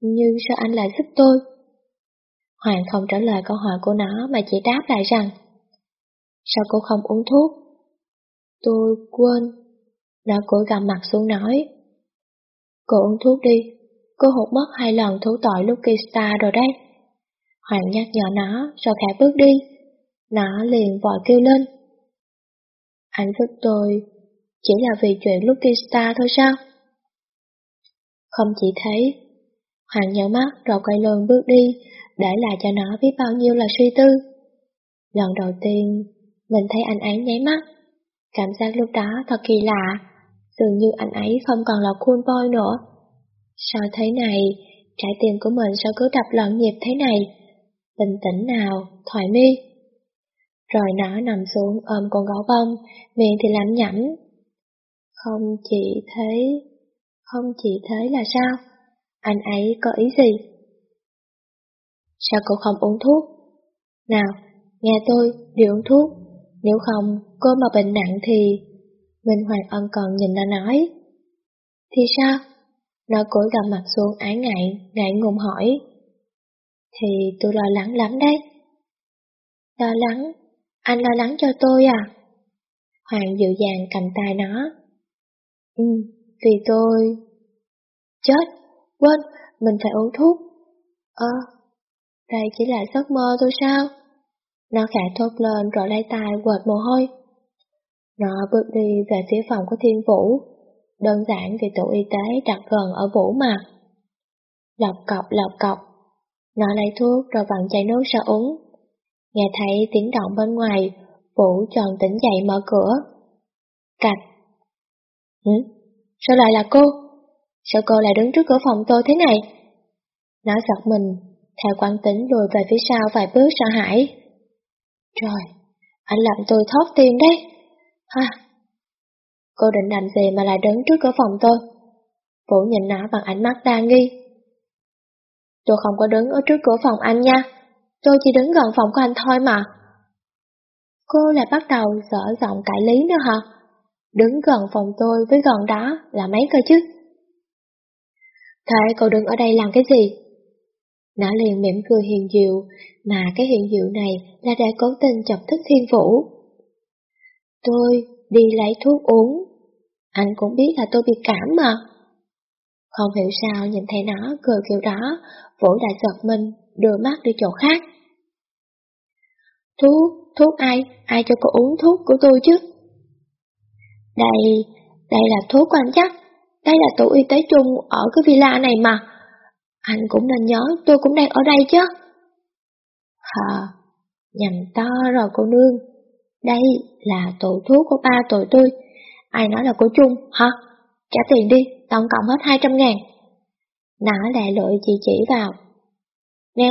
nhưng sao anh lại giúp tôi? Hoàng không trả lời câu hỏi của nó mà chỉ đáp lại rằng Sao cô không uống thuốc? Tôi quên. Nó cúi gằm mặt xuống nói Cô uống thuốc đi, cô hụt mất hai lần thú tội Lucky Star rồi đấy. Hoàng nhắc nhở nó rồi khẽ bước đi. Nó liền vội kêu lên. Anh giúp tôi chỉ là vì chuyện Lucky Star thôi sao? Không chỉ thấy. Hoàng nhớ mắt rồi quay lưng bước đi, để lại cho nó biết bao nhiêu là suy tư. Lần đầu tiên, mình thấy anh ấy nháy mắt. Cảm giác lúc đó thật kỳ lạ, dường như anh ấy không còn là cool boy nữa. Sao thế này, trái tim của mình sao cứ đập loạn nhịp thế này? Bình tĩnh nào, thoại mi. Rồi nó nằm xuống ôm con gấu bông, miệng thì lẩm nhẩm. Không chỉ thấy, không chỉ thấy là sao? Anh ấy có ý gì? Sao cậu không uống thuốc? Nào, nghe tôi, đi uống thuốc. Nếu không, cô mà bệnh nặng thì... Minh Hoàng ân còn nhìn nó nói. Thì sao? Nó cúi gằm mặt xuống ái ngại, ngại ngùng hỏi. Thì tôi lo lắng lắm đấy. Lo lắng? Anh lo lắng cho tôi à? Hoàng dịu dàng cầm tay nó. Ừ, vì tôi... Chết, quên, mình phải uống thuốc. Ơ, đây chỉ là giấc mơ thôi sao? Nó khẽ thốt lên rồi lấy tay quệt mồ hôi. Nó bước đi về phía phòng của Thiên Vũ, đơn giản vì tủ y tế đặt gần ở Vũ mà. Lọc cọc lọc cọc, nó lấy thuốc rồi vặn chai nước ra uống. Nghe thấy tiếng động bên ngoài, Vũ tròn tỉnh dậy mở cửa. Cạch. Hử? Sao lại là cô? Sao cô lại đứng trước cửa phòng tôi thế này? Nó giật mình, theo quan tính lùi về phía sau vài bước sợ hãi. Trời, anh làm tôi thót tim đấy. Ha! Cô định làm gì mà lại đứng trước cửa phòng tôi? Vũ nhìn nó bằng ánh mắt đa nghi. Tôi không có đứng ở trước cửa phòng anh nha, tôi chỉ đứng gần phòng của anh thôi mà. Cô lại bắt đầu dở giọng cãi lý nữa hả? Đứng gần phòng tôi với gần đó là mấy cơ chứ? Thế cô đứng ở đây làm cái gì? Nó liền mỉm cười hiền diệu, mà cái hiền diệu này là đã cố tình chọc thức thiên vũ. Tôi đi lấy thuốc uống. Anh cũng biết là tôi bị cảm mà. Không hiểu sao nhìn thấy nó cười kiểu đó, Vũ đã giật mình, đưa mắt đi chỗ khác. Thuốc, thuốc ai? Ai cho cô uống thuốc của tôi chứ? Đây, đây là thuốc của anh chắc. Đây là tủ y tế chung ở cái villa này mà. Anh cũng nên nhớ tôi cũng đang ở đây chứ. Hờ, nhầm to rồi cô nương. Đây là tổ thuốc của ba tụi tôi. Ai nói là của chung, hả? Trả tiền đi, tổng cộng hết 200 ngàn. Nó lại lội chị chỉ vào. Nè,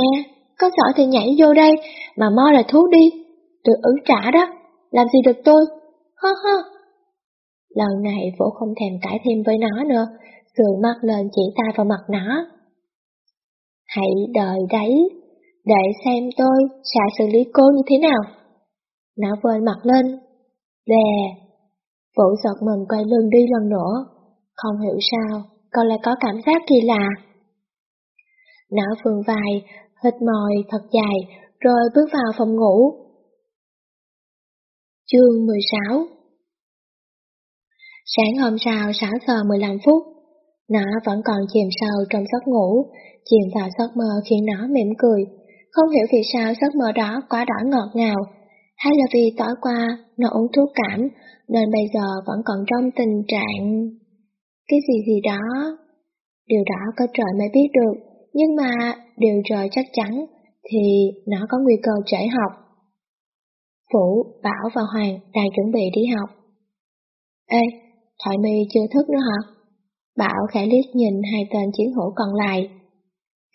có sợ thì nhảy vô đây, mà mo là thuốc đi. Tôi ứng trả đó, làm gì được tôi? Hơ hơ. Lần này Vũ không thèm cãi thêm với nó nữa, sườn mắt lên chỉ tay vào mặt nó. Hãy đợi đấy, để xem tôi sẽ xử lý cô như thế nào. Nó vơi mặt lên. Đè. Vũ giật mình quay lưng đi lần nữa. Không hiểu sao, con lại có cảm giác kỳ lạ. Nó vườn vai, hít mòi thật dài, rồi bước vào phòng ngủ. Chương 16 Sáng hôm sau 6 giờ 15 phút, nó vẫn còn chìm sâu trong giấc ngủ, chìm vào giấc mơ khiến nó mỉm cười. Không hiểu vì sao giấc mơ đó quá đỏ ngọt ngào. Hay là vì tối qua nó uống thuốc cảm nên bây giờ vẫn còn trong tình trạng... Cái gì gì đó. Điều đó có trời mới biết được, nhưng mà điều trời chắc chắn thì nó có nguy cơ trễ học. Vũ, Bảo và Hoàng đang chuẩn bị đi học. Ê, Thoại My chưa thức nữa hả? Bảo khẽ liếc nhìn hai tên chiến hữu còn lại.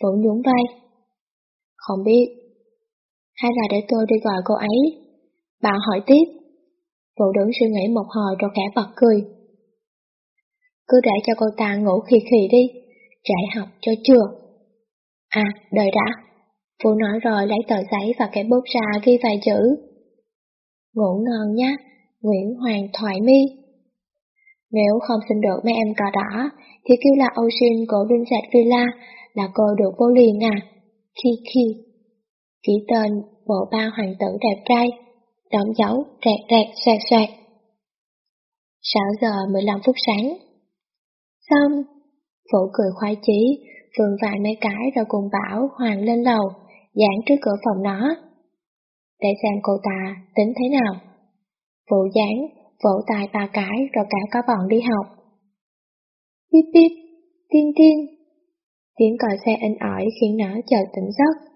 Vũ nhún vai. Không biết. Hay là để tôi đi gọi cô ấy? Bà hỏi tiếp. Vũ đứng suy nghĩ một hồi rồi khẽ bật cười. Cứ để cho cô ta ngủ khì khì đi, chạy học cho chưa? À, đợi đã. Vũ nói rồi lấy tờ giấy và cái bút ra ghi vài chữ. Ngủ ngon nhé, Nguyễn Hoàng Thoại mi Nếu không xin được mấy em cờ đỏ, thì kêu là Ocean của Vincent Villa là cô được vô liền à. Khi khi. Chỉ tên bộ ba hoàng tử đẹp trai, đóng dấu rẹt rẹt xoẹt xoẹt. 6 giờ 15 phút sáng. Xong, Phổ cười khoái chí, vườn vài mấy cái rồi cùng bảo Hoàng lên lầu, dán trước cửa phòng nó. Để xem cô ta tính thế nào. Phụ dán, vỗ tài ba cái rồi cả có bọn đi học. Bíp bíp, tiên tiên. Tiếng còi xe in ỏi khiến nó chợt tỉnh giấc.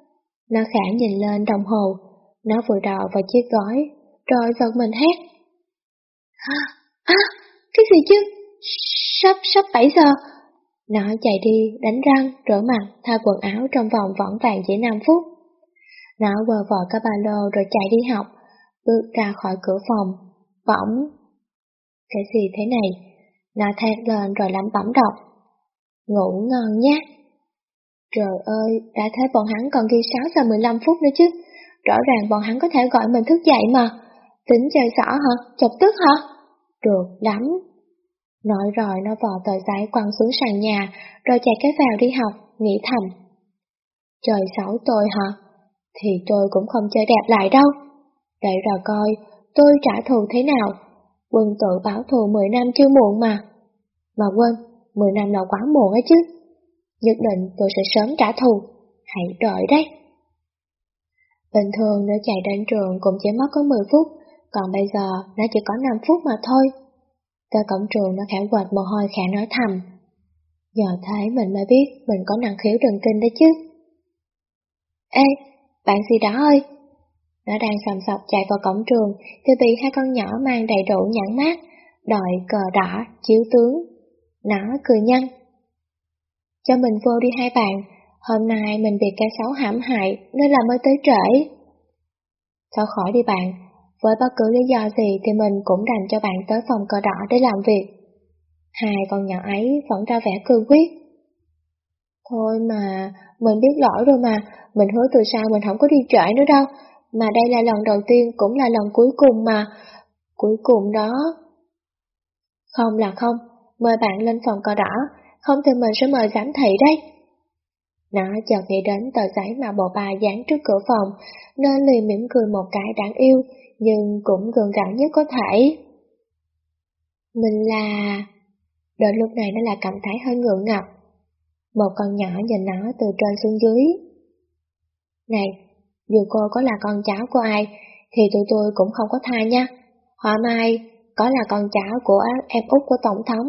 Nó khẽ nhìn lên đồng hồ, nó vừa đào vào chiếc gói, rồi giật mình hét. À, à, cái gì chứ? Sắp, sắp 7 giờ. Nó chạy đi, đánh răng, rửa mặt, thay quần áo trong vòng vỏn vàng chỉ 5 phút. Nó vờ vờ cái ba lô rồi chạy đi học, bước ra khỏi cửa phòng, bỗng. Cái gì thế này? Nó thét lên rồi lẩm bẩm đọc. Ngủ ngon nhé. Trời ơi, đã thấy bọn hắn còn ghi 6 giờ 15 phút nữa chứ. Rõ ràng bọn hắn có thể gọi mình thức dậy mà. Tính chơi xỏ hả? Chọc tức hả? Được lắm. Nói rồi nó vò tờ giấy quăng xuống sàn nhà, rồi chạy cái vào đi học, nghĩ thầm. Trời xấu tôi hả? Thì tôi cũng không chơi đẹp lại đâu. Để rồi coi, tôi trả thù thế nào. Quân tự báo thù 10 năm chưa muộn mà. Mà quên, 10 năm là quá muộn ấy chứ. Nhất định tôi sẽ sớm trả thù. Hãy đợi đấy. Bình thường nếu chạy đến trường cũng chỉ mất có 10 phút, còn bây giờ nó chỉ có 5 phút mà thôi. Tới cổng trường nó khẽ quệt mồ hôi khẽ nói thầm. Giờ thấy mình mới biết mình có năng khiếu thần kinh đấy chứ. Ê, bạn gì đó ơi! Nó đang sầm sọc chạy vào cổng trường thì bị hai con nhỏ mang đầy đủ nhãn mát, đội cờ đỏ, chiếu tướng. Nó cười nhăn. Cho mình vô đi hai bạn, hôm nay mình bị ca sáu hãm hại nên là mới tới trễ. Sao khỏi đi bạn, với bất cứ lý do gì thì mình cũng đành cho bạn tới phòng cờ đỏ để làm việc. Hai con nhỏ ấy vẫn ra vẻ cương quyết. Thôi mà, mình biết lỗi rồi mà, mình hứa từ sau mình không có đi trễ nữa đâu, mà đây là lần đầu tiên cũng là lần cuối cùng mà, cuối cùng đó. Không là không, mời bạn lên phòng cờ đỏ, không thì mình sẽ mời giám thị đấy. Nó chợt nghĩ đến tờ giấy mà bộ bà dán trước cửa phòng, nên liền mỉm cười một cái đáng yêu, nhưng cũng gần gạo nhất có thể. Mình là... Đến lúc này nó là cảm thấy hơi ngượng ngập. Một con nhỏ nhìn nó từ trên xuống dưới. Này, dù cô có là con cháu của ai, thì tụi tôi cũng không có tha nha. Họ mai, có là con cháu của em út của Tổng thống,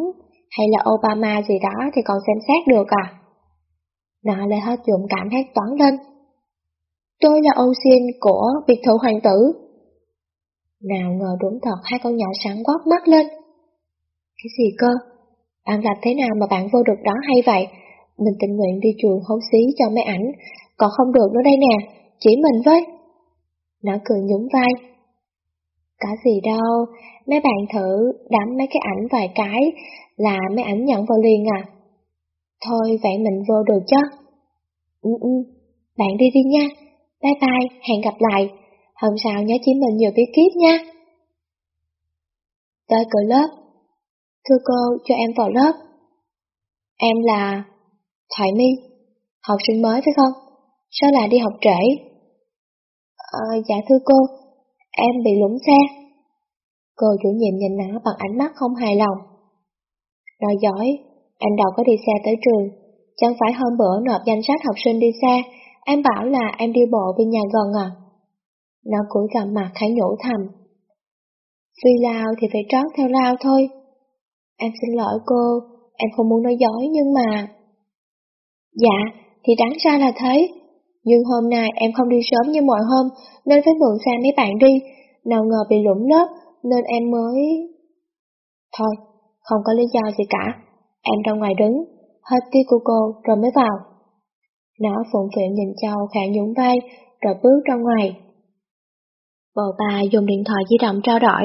hay là Obama gì đó thì còn xem xét được à? Nó lại hết dụng cảm hét toán lên. Tôi là Ocean của biệt thự hoàng tử. Nào ngờ đúng thật hai con nhỏ sáng quát mắt lên. Cái gì cơ? Bạn làm thế nào mà bạn vô được đó hay vậy? Mình tình nguyện đi chuồng hấu xí cho mấy ảnh, còn không được nữa đây nè, chỉ mình với. Nó cười nhún vai. Có gì đâu, mấy bạn thử đắm mấy cái ảnh vài cái là mấy ảnh nhận vào liền à. Thôi vậy mình vô được chứ. Ừ ừ, bạn đi đi nha. Bye bye, hẹn gặp lại. Hôm sau nhớ chỉ mình nhiều bí kíp nha. Tới cửa lớp. Thưa cô, cho em vào lớp. Em là Thoại My, học sinh mới phải không? Sao lại đi học trễ? À, dạ thưa cô, em bị lũng xe. Cô chủ nhiệm nhìn nó bằng ánh mắt không hài lòng. Nói giỏi, anh đâu có đi xe tới trường, chẳng phải hôm bữa nộp danh sách học sinh đi xe, em bảo là em đi bộ về nhà gần à. Nó cúi gằm mặt khẽ nhủ thầm. Phi lao thì phải trót theo lao thôi. Em xin lỗi cô, em không muốn nói dối nhưng mà... Dạ, thì đáng ra là thế. Nhưng hôm nay em không đi sớm như mọi hôm, nên phải mượn xe mấy bạn đi. Nào ngờ bị lũng lớp, nên em mới... Thôi, không có lý do gì cả. Em ra ngoài đứng, hết tiết của cô rồi mới vào. Nó phụng phịu nhìn Châu khẽ nhún vai, rồi bước ra ngoài. Bồ bà dùng điện thoại di động trao đổi.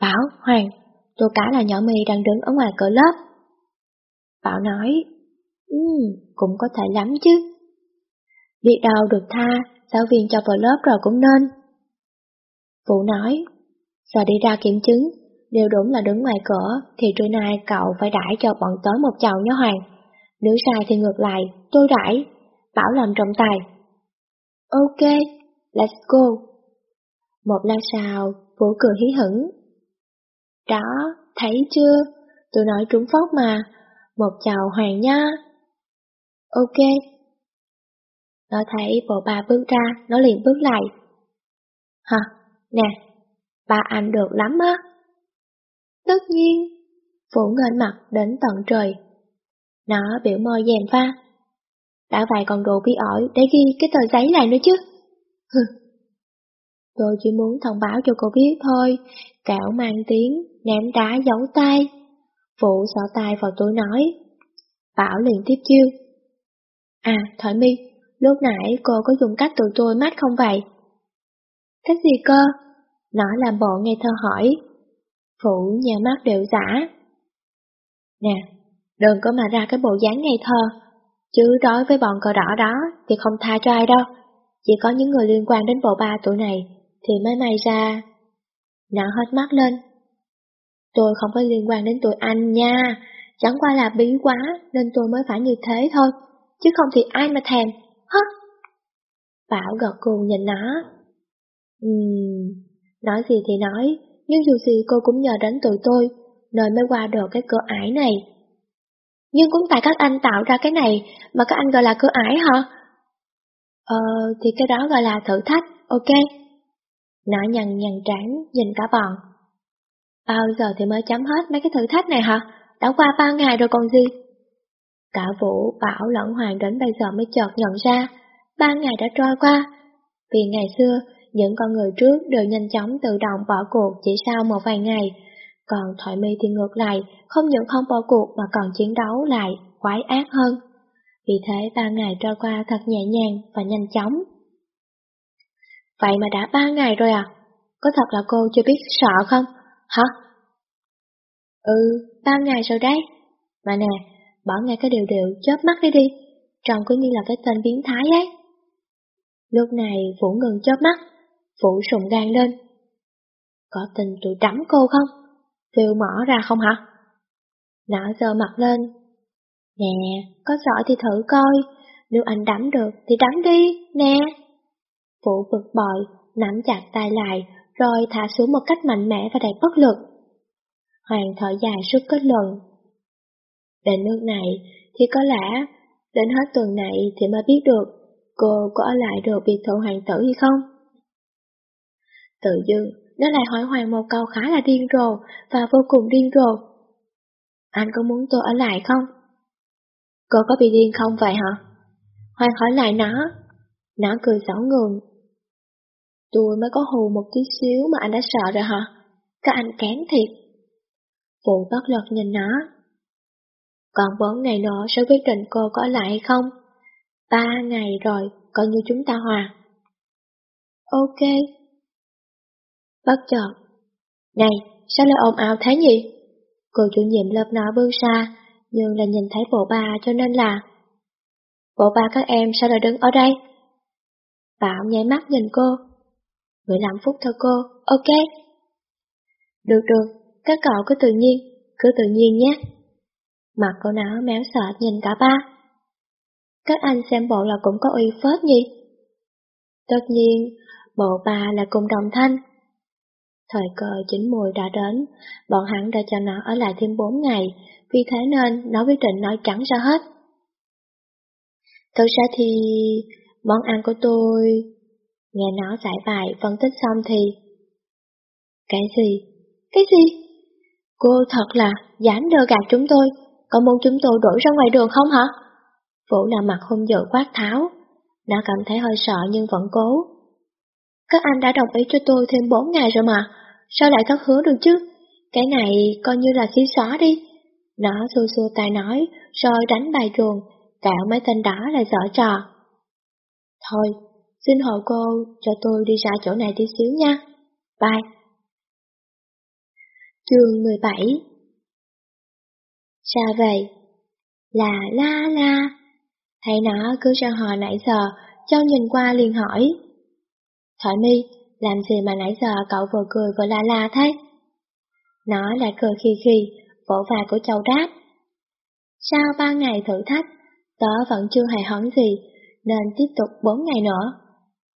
Bảo, Hoàng, tôi cả là nhỏ mì đang đứng ở ngoài cửa lớp. Bảo nói, ừ, cũng có thể lắm chứ. Biết đâu được tha, giáo viên cho vào lớp rồi cũng nên. Vũ nói, giờ đi ra kiểm chứng, nếu đúng là đứng ngoài cửa thì trưa nay cậu phải đãi cho bọn tới một chầu nhớ Hoàng. Nếu sai thì ngược lại, tôi đãi, bảo làm trọng tài. Ok, let's go. Một lát sau, Vũ cười hí hửng. Đó, thấy chưa? Tôi nói trúng phóc mà. Một chào Hoàng nha. Ok. Nó thấy bộ ba bước ra, nó liền bước lại. Hả? Nè, ba anh được lắm á. Tất nhiên. Vũ ngên mặt đến tận trời. Nó biểu môi dèm pha. Đã vậy còn đồ bí ỏi để ghi cái tờ giấy này nữa chứ. Hừ. Tôi chỉ muốn thông báo cho cô biết thôi, cảo mang tiếng, ném đá giấu tay. Phụ sợ tay vào tôi nói. Bảo liền tiếp chiêu. À, Thoại mi, lúc nãy cô có dùng cách từ tôi mát không vậy? Cách gì cơ? Nó làm bộ nghe thơ hỏi. Phụ nhà mắt đều giả. Nè, đừng có mà ra cái bộ dáng ngây thơ, chứ đối với bọn cờ đỏ đó thì không tha cho ai đâu. Chỉ có những người liên quan đến bộ ba tuổi này thì mới may ra. Nó hết mắt lên. Tôi không có liên quan đến tụi anh nha, chẳng qua là bí quá nên tôi mới phải như thế thôi, chứ không thì ai mà thèm, hất. Bảo gật cù nhìn nó. Ừm, nói gì thì nói, nhưng dù gì cô cũng nhờ đến tụi tôi, nên mới qua được cái cửa ải này. Nhưng cũng tại các anh tạo ra cái này mà các anh gọi là cửa ải hả? Ờ, thì cái đó gọi là thử thách, ok. Nó nhằn nhằn trán, nhìn cả bọn. Bao giờ thì mới chấm hết mấy cái thử thách này hả? Đã qua ba ngày rồi còn gì? Cả Vũ, Bảo lẫn Hoàng đến bây giờ mới chợt nhận ra, ba ngày đã trôi qua. Vì ngày xưa, những con người trước đều nhanh chóng tự động bỏ cuộc chỉ sau một vài ngày, còn Thoại My thì ngược lại, không những không bỏ cuộc mà còn chiến đấu lại, quái ác hơn. Vì thế ba ngày trôi qua thật nhẹ nhàng và nhanh chóng. Vậy mà đã ba ngày rồi à? Có thật là cô chưa biết sợ không? Hả? Ừ, ba ngày rồi đấy. Mà nè, bỏ ngay cái điều điều chớp mắt đi đi, trông cứ như là cái tên biến thái ấy. Lúc này Vũ ngừng chớp mắt, Vũ sùng gan lên. Có tình tụi đắm cô không? Phiêu mỏ ra không hả? Nó giơ mặt lên. Nè, có giỏi thì thử coi, nếu anh đắm được thì đắm đi, nè. Vũ bực bội, nắm chặt tay lại, rồi thả xuống một cách mạnh mẽ và đầy bất lực. Hoàng thở dài suốt kết luận. Đến nước này thì có lẽ đến hết tuần này thì mới biết được cô có ở lại được biệt thự hoàng tử hay không. Tự dưng, nó lại hỏi Hoàng một câu khá là điên rồ và vô cùng điên rồ. Anh có muốn tôi ở lại không? Cô có bị điên không vậy hả? Hoàng hỏi lại nó. Nó cười xảo ngường. Tôi mới có hù một tí xíu mà anh đã sợ rồi hả? Các anh kén thiệt. Phụ bất lực nhìn nó. Còn bốn ngày nữa sẽ quyết định cô có ở lại hay không? Ba ngày rồi, coi như chúng ta hòa. Ok, Bất chợt. Này, sao lại ồn ào thế nhỉ? Cô chủ nhiệm lớp nói bước xa, nhưng là nhìn thấy bộ ba cho nên là... Bộ ba các em sao lại đứng ở đây? Bảo nháy mắt nhìn cô. 15 phút thôi cô, ok. Được được, các cậu cứ tự nhiên, cứ tự nhiên nhé. Mặt cô nó méo sợ nhìn cả ba. Các anh xem bộ là cũng có uy phết nhỉ? Tất nhiên, bộ ba là cùng đồng thanh, Thời cơ chín mùi đã đến, bọn hắn đã cho nó ở lại thêm bốn ngày, vì thế nên nó quyết định nói trắng ra hết. Thực ra thì món ăn của tôi... Nghe nó giải bài, phân tích xong thì... Cái gì? Cái gì? Cô thật là dám đơ gạt chúng tôi, có muốn chúng tôi đuổi ra ngoài đường không hả? Vũ là mặt hung dữ quát tháo. Nó cảm thấy hơi sợ nhưng vẫn cố. Các anh đã đồng ý cho tôi thêm 4 ngày rồi mà, sao lại thất hứa được chứ? Cái này coi như là xí xóa đi. Nó xua xua tay nói, rồi đánh bài chuồng, cạo mấy tên đó là dở trò. Thôi, xin hỏi cô cho tôi đi ra chỗ này tí xíu nha. Bye. Chương 17 Ra về Là la la Thấy nó cứ ra hò nãy giờ, Châu nhìn qua liền hỏi. Thoại mi, làm gì mà nãy giờ cậu vừa cười vừa la la thế? Nó lại cười khi khi, vỗ vai của Châu đáp. Sau ba ngày thử thách, tớ vẫn chưa hề hấn gì, nên tiếp tục bốn ngày nữa.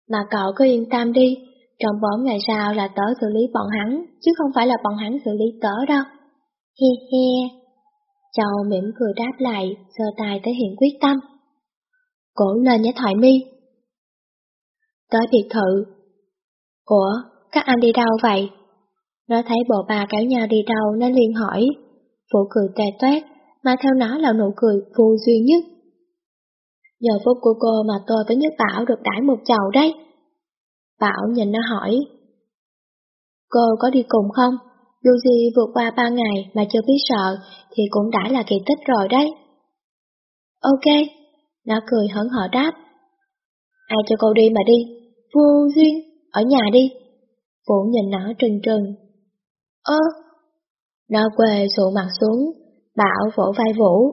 Mà cậu cứ yên tâm đi, trong bốn ngày sau là tớ xử lý bọn hắn, chứ không phải là bọn hắn xử lý tớ đâu. He he. Châu mỉm cười đáp lại, giơ tay thể hiện quyết tâm. Cổ lên nhé thoại mi. Tới biệt thự. Ủa, các anh đi đâu vậy? Nó thấy bộ bà kéo nhau đi đâu nên liền hỏi. Phụ cười tè toét, mà theo nó là nụ cười vô duy nhất. Giờ phút của cô mà tôi với Nhất Bảo được đãi một chầu đấy. Bảo nhìn nó hỏi. Cô có đi cùng không? Dù gì vượt qua ba ngày mà chưa biết sợ thì cũng đã là kỳ tích rồi đấy. Ok, nó cười hớn hở đáp. Ai cho cô đi mà đi, vô duyên, ở nhà đi. Vũ nhìn nó trừng trừng. Ơ! Nó quề sụ mặt xuống, bảo vỗ vai Vũ.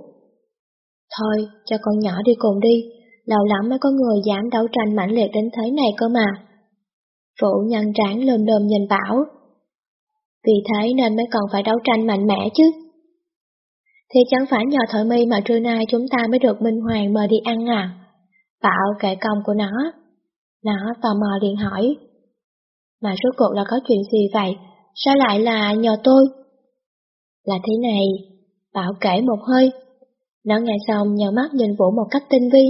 Thôi, cho con nhỏ đi cùng đi, lâu lắm mới có người dám đấu tranh mãnh liệt đến thế này cơ mà. Vũ nhăn trán lơm lơm nhìn Bảo. Vì thế nên mới còn phải đấu tranh mạnh mẽ chứ. Thì chẳng phải nhờ thợ mi mà trưa nay chúng ta mới được Minh Hoàng mời đi ăn à? Bảo kể công của nó. Nó tò mò liền hỏi. Mà rốt cuộc là có chuyện gì vậy? Sao lại là nhờ tôi? Là thế này, Bảo kể một hơi. Nó nghe xong nhờ mắt nhìn Vũ một cách tinh vi.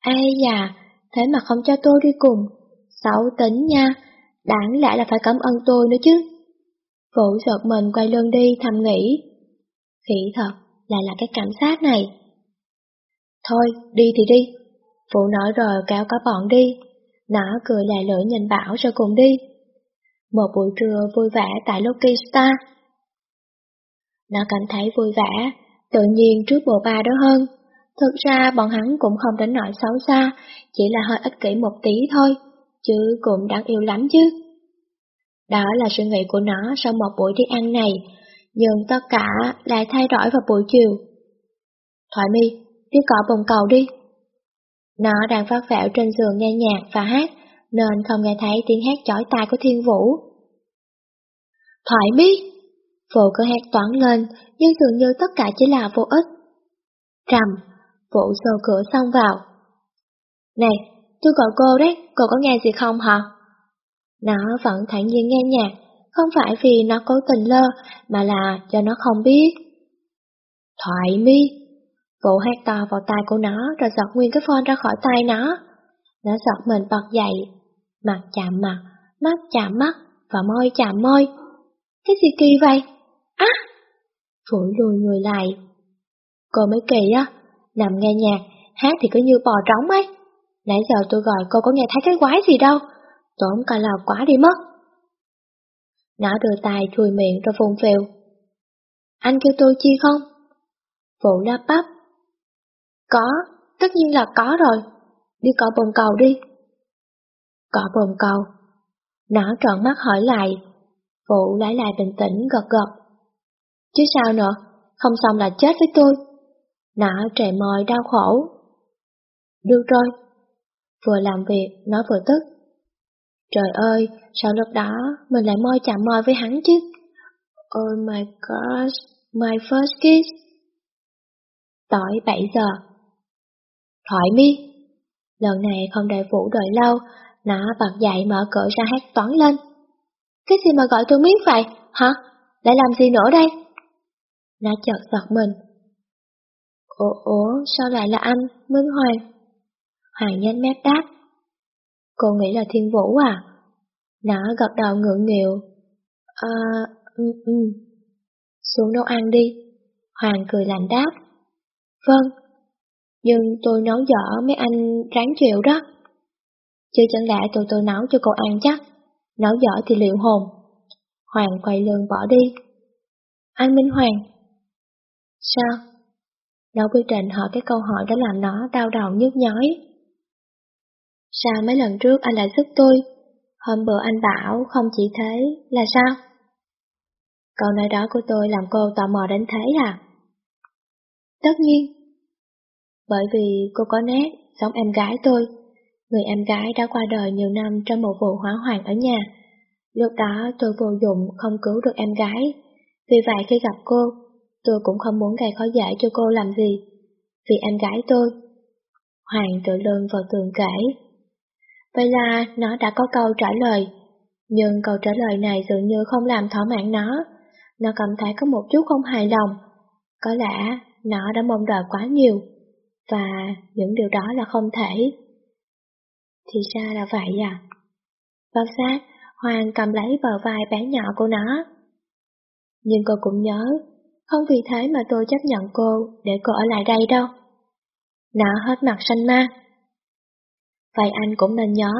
Ây da, thế mà không cho tôi đi cùng, Xấu tính nha, đáng lẽ là phải cảm ơn tôi nữa chứ. Vũ giật mình quay lưng đi thầm nghĩ. Khỉ thật, lại là cái cảm giác này. Thôi, đi thì đi. Vũ nói rồi kéo cả bọn đi. Nó cười lè lưỡi nhìn Bảo rồi cùng đi. Một buổi trưa vui vẻ tại Lucky Star. Nó cảm thấy vui vẻ, tự nhiên trước bộ ba đó hơn. Thực ra bọn hắn cũng không đến nỗi xấu xa, chỉ là hơi ích kỷ một tí thôi chứ cũng đáng yêu lắm chứ. Đó là suy nghĩ của nó sau một buổi đi ăn này, nhưng tất cả lại thay đổi vào buổi chiều. Thoại mi, đi cọ bồng cầu đi. Nó đang phát vẹo trên giường nghe nhạc và hát, nên không nghe thấy tiếng hát chói tai của thiên vũ. Thoại mi! Phụ cứ hét toán lên, nhưng dường như tất cả chỉ là vô ích. Trầm, Vũ sâu cửa xong vào. Này, Tôi gọi cô đấy, cô có nghe gì không hả? Nó vẫn thản nhiên nghe nhạc, không phải vì nó cố tình lơ, mà là do nó không biết. Thoại mi! Vũ hát to vào tay của nó rồi giọt nguyên cái phone ra khỏi tay nó. Nó giọt mình bật dậy, mặt chạm mặt, mắt chạm mắt và môi chạm môi. Cái gì kỳ vậy? Á! À! Phủi lùi người lại. Cô mới kỳ á, nằm nghe nhạc, hát thì cứ như bò trống ấy. Nãy giờ tôi gọi cô có nghe thấy cái quái gì đâu, tổn cả là quá đi mất. Nó đưa tay chùi miệng rồi phun phèo. Anh kêu tôi chi không? vũ lắp bắp. Có, tất nhiên là có rồi. Đi cọ bồn cầu đi. Cọ bồn cầu. Nó trợn mắt hỏi lại. Phụ lấy lại bình tĩnh gật gật. Chứ sao nữa, không xong là chết với tôi. Nó trẻ môi đau khổ. Được rồi, vừa làm việc, nó vừa tức. Trời ơi, sao lúc đó mình lại môi chạm môi với hắn chứ? Oh my gosh, my first kiss. Tối 7 giờ. Thoại mi. Lần này không đợi Vũ đợi lâu, nó bật dậy mở cửa ra hát toán lên. Cái gì mà gọi tôi miết vậy, hả? Lại làm gì nữa đây? Nó chợt giật mình. Ủa, ủa, sao lại là anh, Minh Hoàng? Hoàng nhanh mép đáp. Cô nghĩ là Thiên Vũ à? Nó gật đầu ngượng nghịu. À, ừ, ừ. Xuống nấu ăn đi. Hoàng cười lạnh đáp. Vâng. Nhưng tôi nấu dở mấy anh ráng chịu đó. Chứ chẳng lẽ tụi tôi nấu cho cô ăn chắc. Nấu dở thì liệu hồn. Hoàng quay lưng bỏ đi. Anh Minh Hoàng. Sao? Nó quyết định hỏi cái câu hỏi đã làm nó đau đầu nhức nhói. Sao mấy lần trước anh lại giúp tôi? Hôm bữa anh bảo không chỉ thế, là sao? Câu nói đó của tôi làm cô tò mò đến thế à? Tất nhiên. Bởi vì cô có nét, giống em gái tôi. Người em gái đã qua đời nhiều năm trong một vụ hỏa hoạn ở nhà. Lúc đó tôi vô dụng không cứu được em gái. Vì vậy khi gặp cô, tôi cũng không muốn gây khó dễ cho cô làm gì. Vì em gái tôi. Hoàng tự lưng vào tường kể. Vậy là nó đã có câu trả lời. Nhưng câu trả lời này dường như không làm thỏa mãn nó. Nó cảm thấy có một chút không hài lòng. Có lẽ nó đã mong đợi quá nhiều. Và những điều đó là không thể. Thì ra là vậy à? Bác sát, Hoàng cầm lấy bờ vai bé nhỏ của nó. Nhưng cô cũng nhớ, không vì thế mà tôi chấp nhận cô để cô ở lại đây đâu. Nó hết mặt xanh ma. Vậy anh cũng nên nhớ,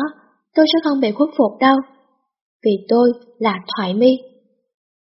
tôi sẽ không bị khuất phục đâu. Vì tôi là Thoại Mi.